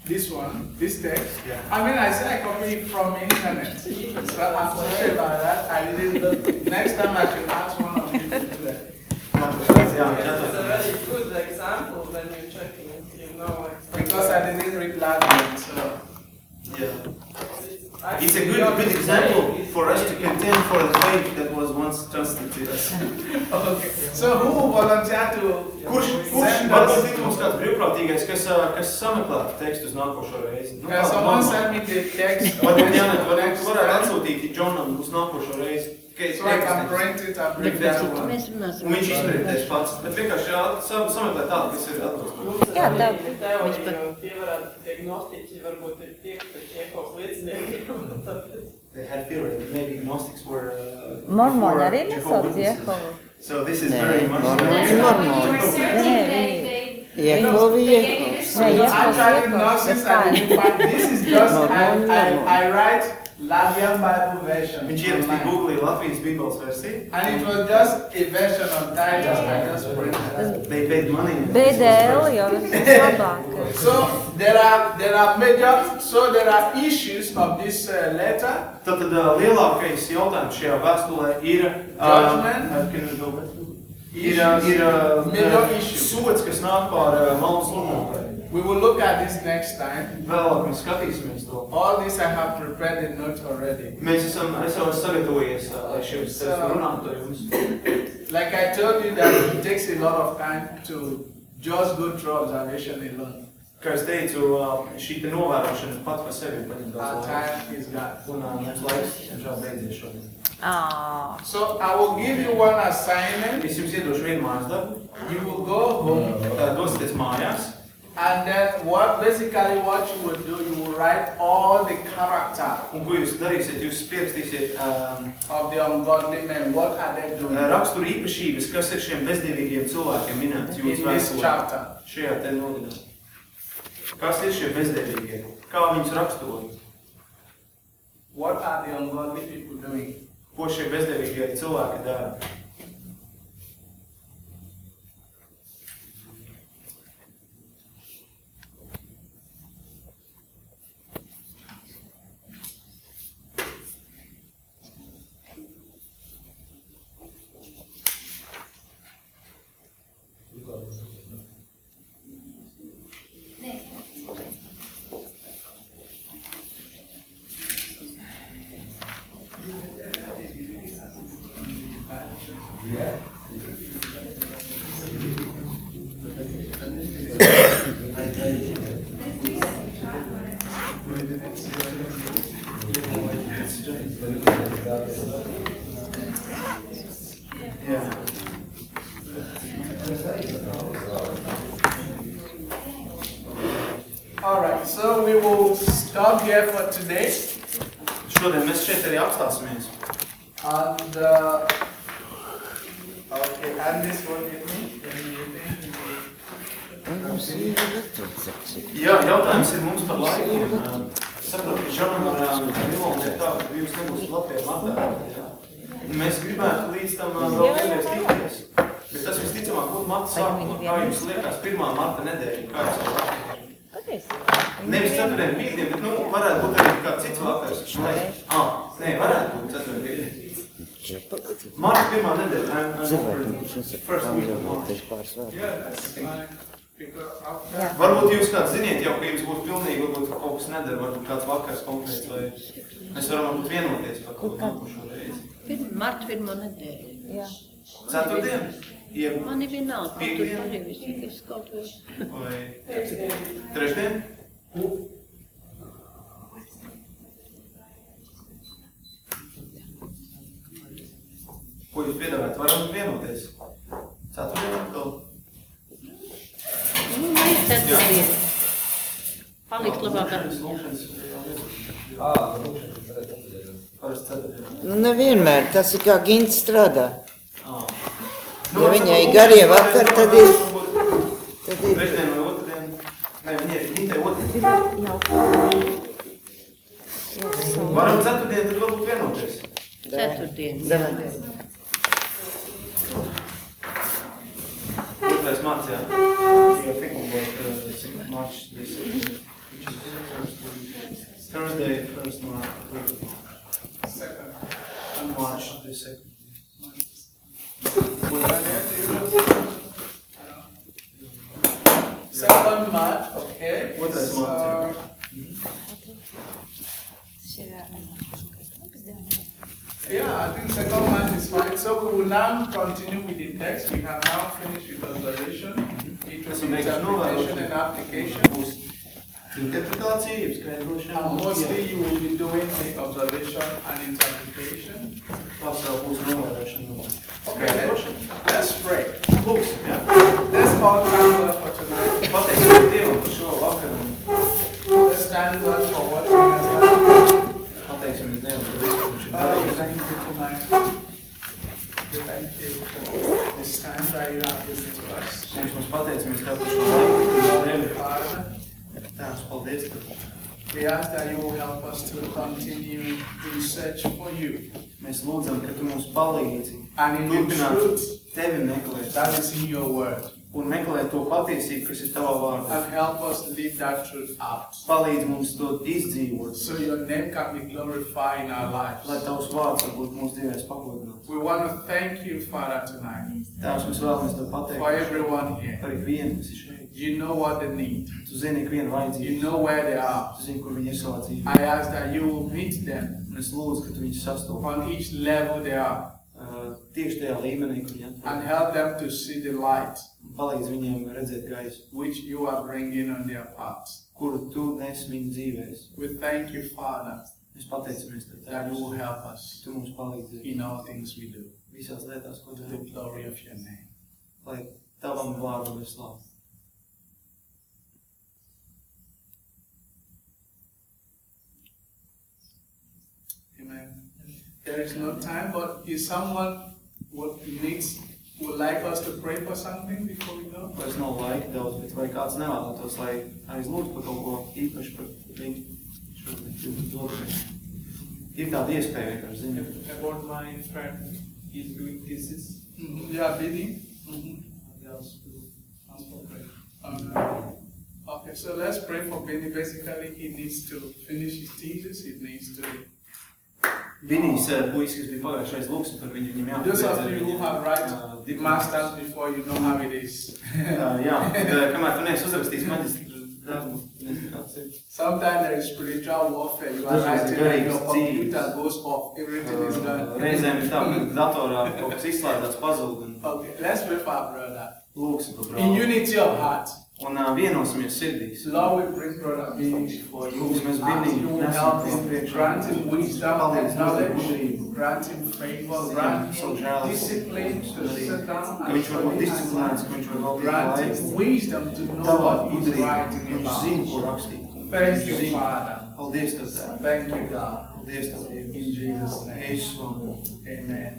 This one, this text. Yeah. I mean, I said I copied it from internet. So I'm sorry about that. I didn't. Next time I should ask one of you to do that. It's a very good example when you're checking it, you know. like- Because I didn't read Latin, so. Yeah. It's a good, good example for us to contend for the faith that was once trusted to us. Okay. So who will volunteer to? Kurš, kurš send varbūt us- ir mums kāds brīvprātīgais, kas, ā, kas sameklētu tekstu uz nākošo reizi? Can someone send me the text? Varbūt Jānet, varbūt varētu atsūtīt Džonam uz nākošo reizi. Tikai So I can tekstu. print it and bring Bet that citu one. mēs runāsim. Un viņš izprintēs pats, bet vienkārši jā, sam- sameklēt tādu, kas ir atbilstoši. Jā, tā. Teorija, tie varētu, tie gnostiķi varbūt ir tie, kas Čekovs liecinieki. Tāpēc- They had theory that maybe Gnostics were. Uh, Mormoni before arī Jehovah's nesauc Witnesses. Jehovu. So this is Nē, very much. mormoni ir mormoni. Jehovi, Jehovs. Nē, Jehovs, Actually, Jehovs, Gnosis, bet I kā? didn't find, this is just, No, I, no, I, no. I write Labian Bible version. Viņš ierakstīja. Google Latvijas Bībeles versiju. And it was just a version of Titus, I just printed. They paid money. BDL jau labāk. So there are, there are major, so there are issues of this uh, letter. Tad, tad uh, lielākais jautājums šajā vēstulē ir, Judgment. uh, ir, ir uh, Major uh, issue. sots, kas nāk pār uh, malnu sludinātāju. We will look at this next time. Vēlāk mēs skatīsimies to. All this I have prepared a notes already. Mēs esam, es jau esmu sagatavojies, uh, lai šiem So- runātu ar jums. Like I told you that it takes a lot of time to just go through observation alone. Kā es teicu, uh, šī te novērošana pat par sevi paņem Our daudz laika. time is gone. Un uh, mums laiks, diemžēl, beidzies šodien. Ā, So I will give you one assignment. Es jums iedošu vienu mājas darbu. You will go home Tā dosieties mājās. And then what basically what you will do, you will write all the character Un ko jūs darīsiet? Jūs pierakstīsiet um, of the ungodly men. What are they doing? raksturu īpašības, kas ir šiem bezdevīgiem cilvēkiem minēts In jūsu this vēstulē. chapter. Šajā te nodaļā. Kas ir šie bezdevīgie? Kā viņus raksturot? What are the ungodly people doing? Ko šie bezdevīgie cilvēki dara? Yeah. All right, so we will stop here for today. Šodien mēs šeit arī apstāsimies. And uh, okay, and this one you think? Anything? Mums ir elektrosekcija. Jā, jautājums ir mums par laiku. Un, uh, Saprotu, ka Žanam ar uh, Milonu ir tā, ka jūs nebūsiet Latvijā martā. jā. Un Mēs gribētu līdz tam uh, vēl vienreiz tikties. Bet tas visticamāk būtu marta sākumā. Kā jums liekas, pirmā marta nedēļa? Kā jūs to rakstāt? Nevis ceturtdien, piekdien, bet nu, varētu būt arī kāds cits vakars. Lai, ah, nē, varētu būt ceturtdien, piekdien. Marta pirmā nedēļa. I'm- I'm Cilvēki, over šis ir first week of March. pāris pāris vēl. Yeah, that's fine. After Varbūt jūs kāds ziniet jau, ka jums būtu pilnīgi, varbūt kaut kas nedara, varbūt kāds vakars konkrēts, vai mēs varam varbūt vienoties par kaut ko nākošo reizi. Marta pirmo nedēļu. Jā. Ceturtdien? Jeb Man ir vienalga, kā tur Piekdien? paļavis, es kaut ko. vai trešdien? Ko Ko jūs piedāvājat? Varam vienoties. Ceturtdien atkal. Nu, vai ceturtdien. Palikt labāk ar Nu, nevienmēr tas ir kā Gins strādā. Ja viņai garie vakar, tad ir. Tad ir. Trešdien vai otrdien. Nē, viņai Gintai otrdien. Varam ceturtdien, tad varbūt vienoties. Ceturtdien. Davai. Otrais mācījā. Ja think about uh, second March this Thursday, first March. Second. March the second. Second March, okay. What is So, March? Yeah, I think second March is fine. So we will now continue with the text. We have now finished with observation, interpretation and application. Interpretācija, jeb skaidrošana. And mostly you will be doing the observation and interpretation. Labs vēl būs. Okay, let's, let's pray. Let's call Canada for tonight. Pateiksim Dievam par šo vakaru. Let's stand up for what we have done. Pateiksimies Dievam par visu, ko viņš ir Father, we darījis. thank you tonight. We thank you for this time that you have given to us. Mums mums pateicamies Tev par šo laiku, ko tu devi. Father, Tēvs, paldies Tev. we ask that you will help us to continue to search for you. Mēs lūdzam, ka Tu mums palīdzi And in the turpināt truth Tevi meklēt that is in your word. Un meklēt to patiesību, kas ir Tavā vārdā. And help us live that truth out. Palīdzi mums to izdzīvot, So your name can be glorified in our lives. lai Tavs vārds var būt mūsu dzīvēs pagodināts. We want to thank you, Father, tonight Tēvs, mēs vēlamies Tev for pateikt everyone here. par ikvienu, kas ir šeit. You know what they need. Tu zini ikvienu vajadzību. You know where they are. Tu zini, kur viņi ir savā dzīvē. I ask that you will meet them Un es lūdzu, ka Tu viņus sastopi on each level they are uh, tieši tajā līmenī, kur viņi and atrodas. help them to see the light Palīdzi viņiem redzēt gaisu, which you are bringing on their paths. kuru Tu nes viņu dzīvēs. We thank you, Father, Mēs pateicamies Tev, that you will help us Tu mums palīdzi in all things we do. visās lietās, ko To darām. the glory of your name. Lai Tavam vārdam ir slāva. Amen. There is no time, but if someone what needs would like us to pray for something before we go? Vairs nav laika daudz, bet vai kāds nevēlētos, lai aizlūdzu par kaut ko īpaši par viņu? Ir tāda iespēja vienkārši ziņot. About my friend, he's doing thesis. Mhm, Yeah, Billy. He has to ask for prayer. Um, okay, so let's pray for Benny. Basically, he needs to finish his thesis. He needs to. Vinijs puisis, kas bija pagājušais lūksim par viņu, viņam Those jāpabeidz of you who have right uh, masters before, you know how it is. Uh, jā, bet, uh, kamēr tu neesi uzrakstījis maģistra darbu, ir. Sometimes there is spiritual warfare. You are writing and your computer goes off. Everything is Uh, gone. Reizēm ir tā, ka datorā kaut kas izslēdzās, pazūd Okay, let's pray for our brother. lūksim par In brāli. unity of heart. Un uh, vienosimies sirdīs. Lord, we bring brother Benny you. Lūdzu, mēs Ask Benny you will nesam help tev him, priekšā. grant him wisdom and Palīdz mums ar knowledge, gudrību. grant him favor, grant him discipline to sit down and viņš var būt disciplinēts, ka viņš var valdīt grant him wisdom to know Tavā what he's gudrība, writing viņš zina, ko rakstīt. Thank you, Father. Paldies, Tev, Tēv. Thank you, God. Paldies, Tev, Dievs. In Jesus' name. Jēzus vārdā. Amen.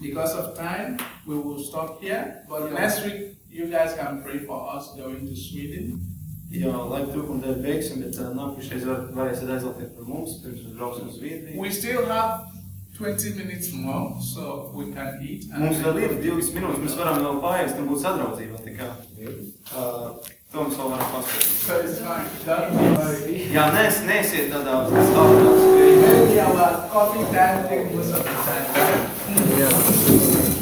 Because of time, we will stop here. But next week, you guys can pray for us going to Sweden. Jā, laika trūkuma dēļ beigsim, bet uh, nākamreiz var, varēsiet aizlūgt par mums, pirms brauksim uz Vietniju. We still have 20 minutes more, so we can eat. and Mums vēl ir drink. 20 minūtes, mēs varam vēl pāriest un būt sadraudzībā. Tā kā uh, to mēs vēl varam paspēt. So it's fine. Don't worry. Jā, nes, nesiet tādā stāvoklī. Maybe our coffee time take most of the time, right?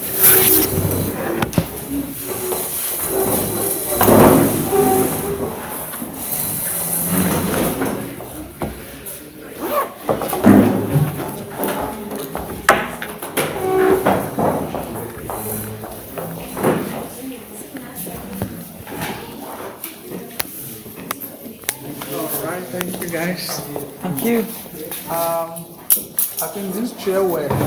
All right, thank you guys.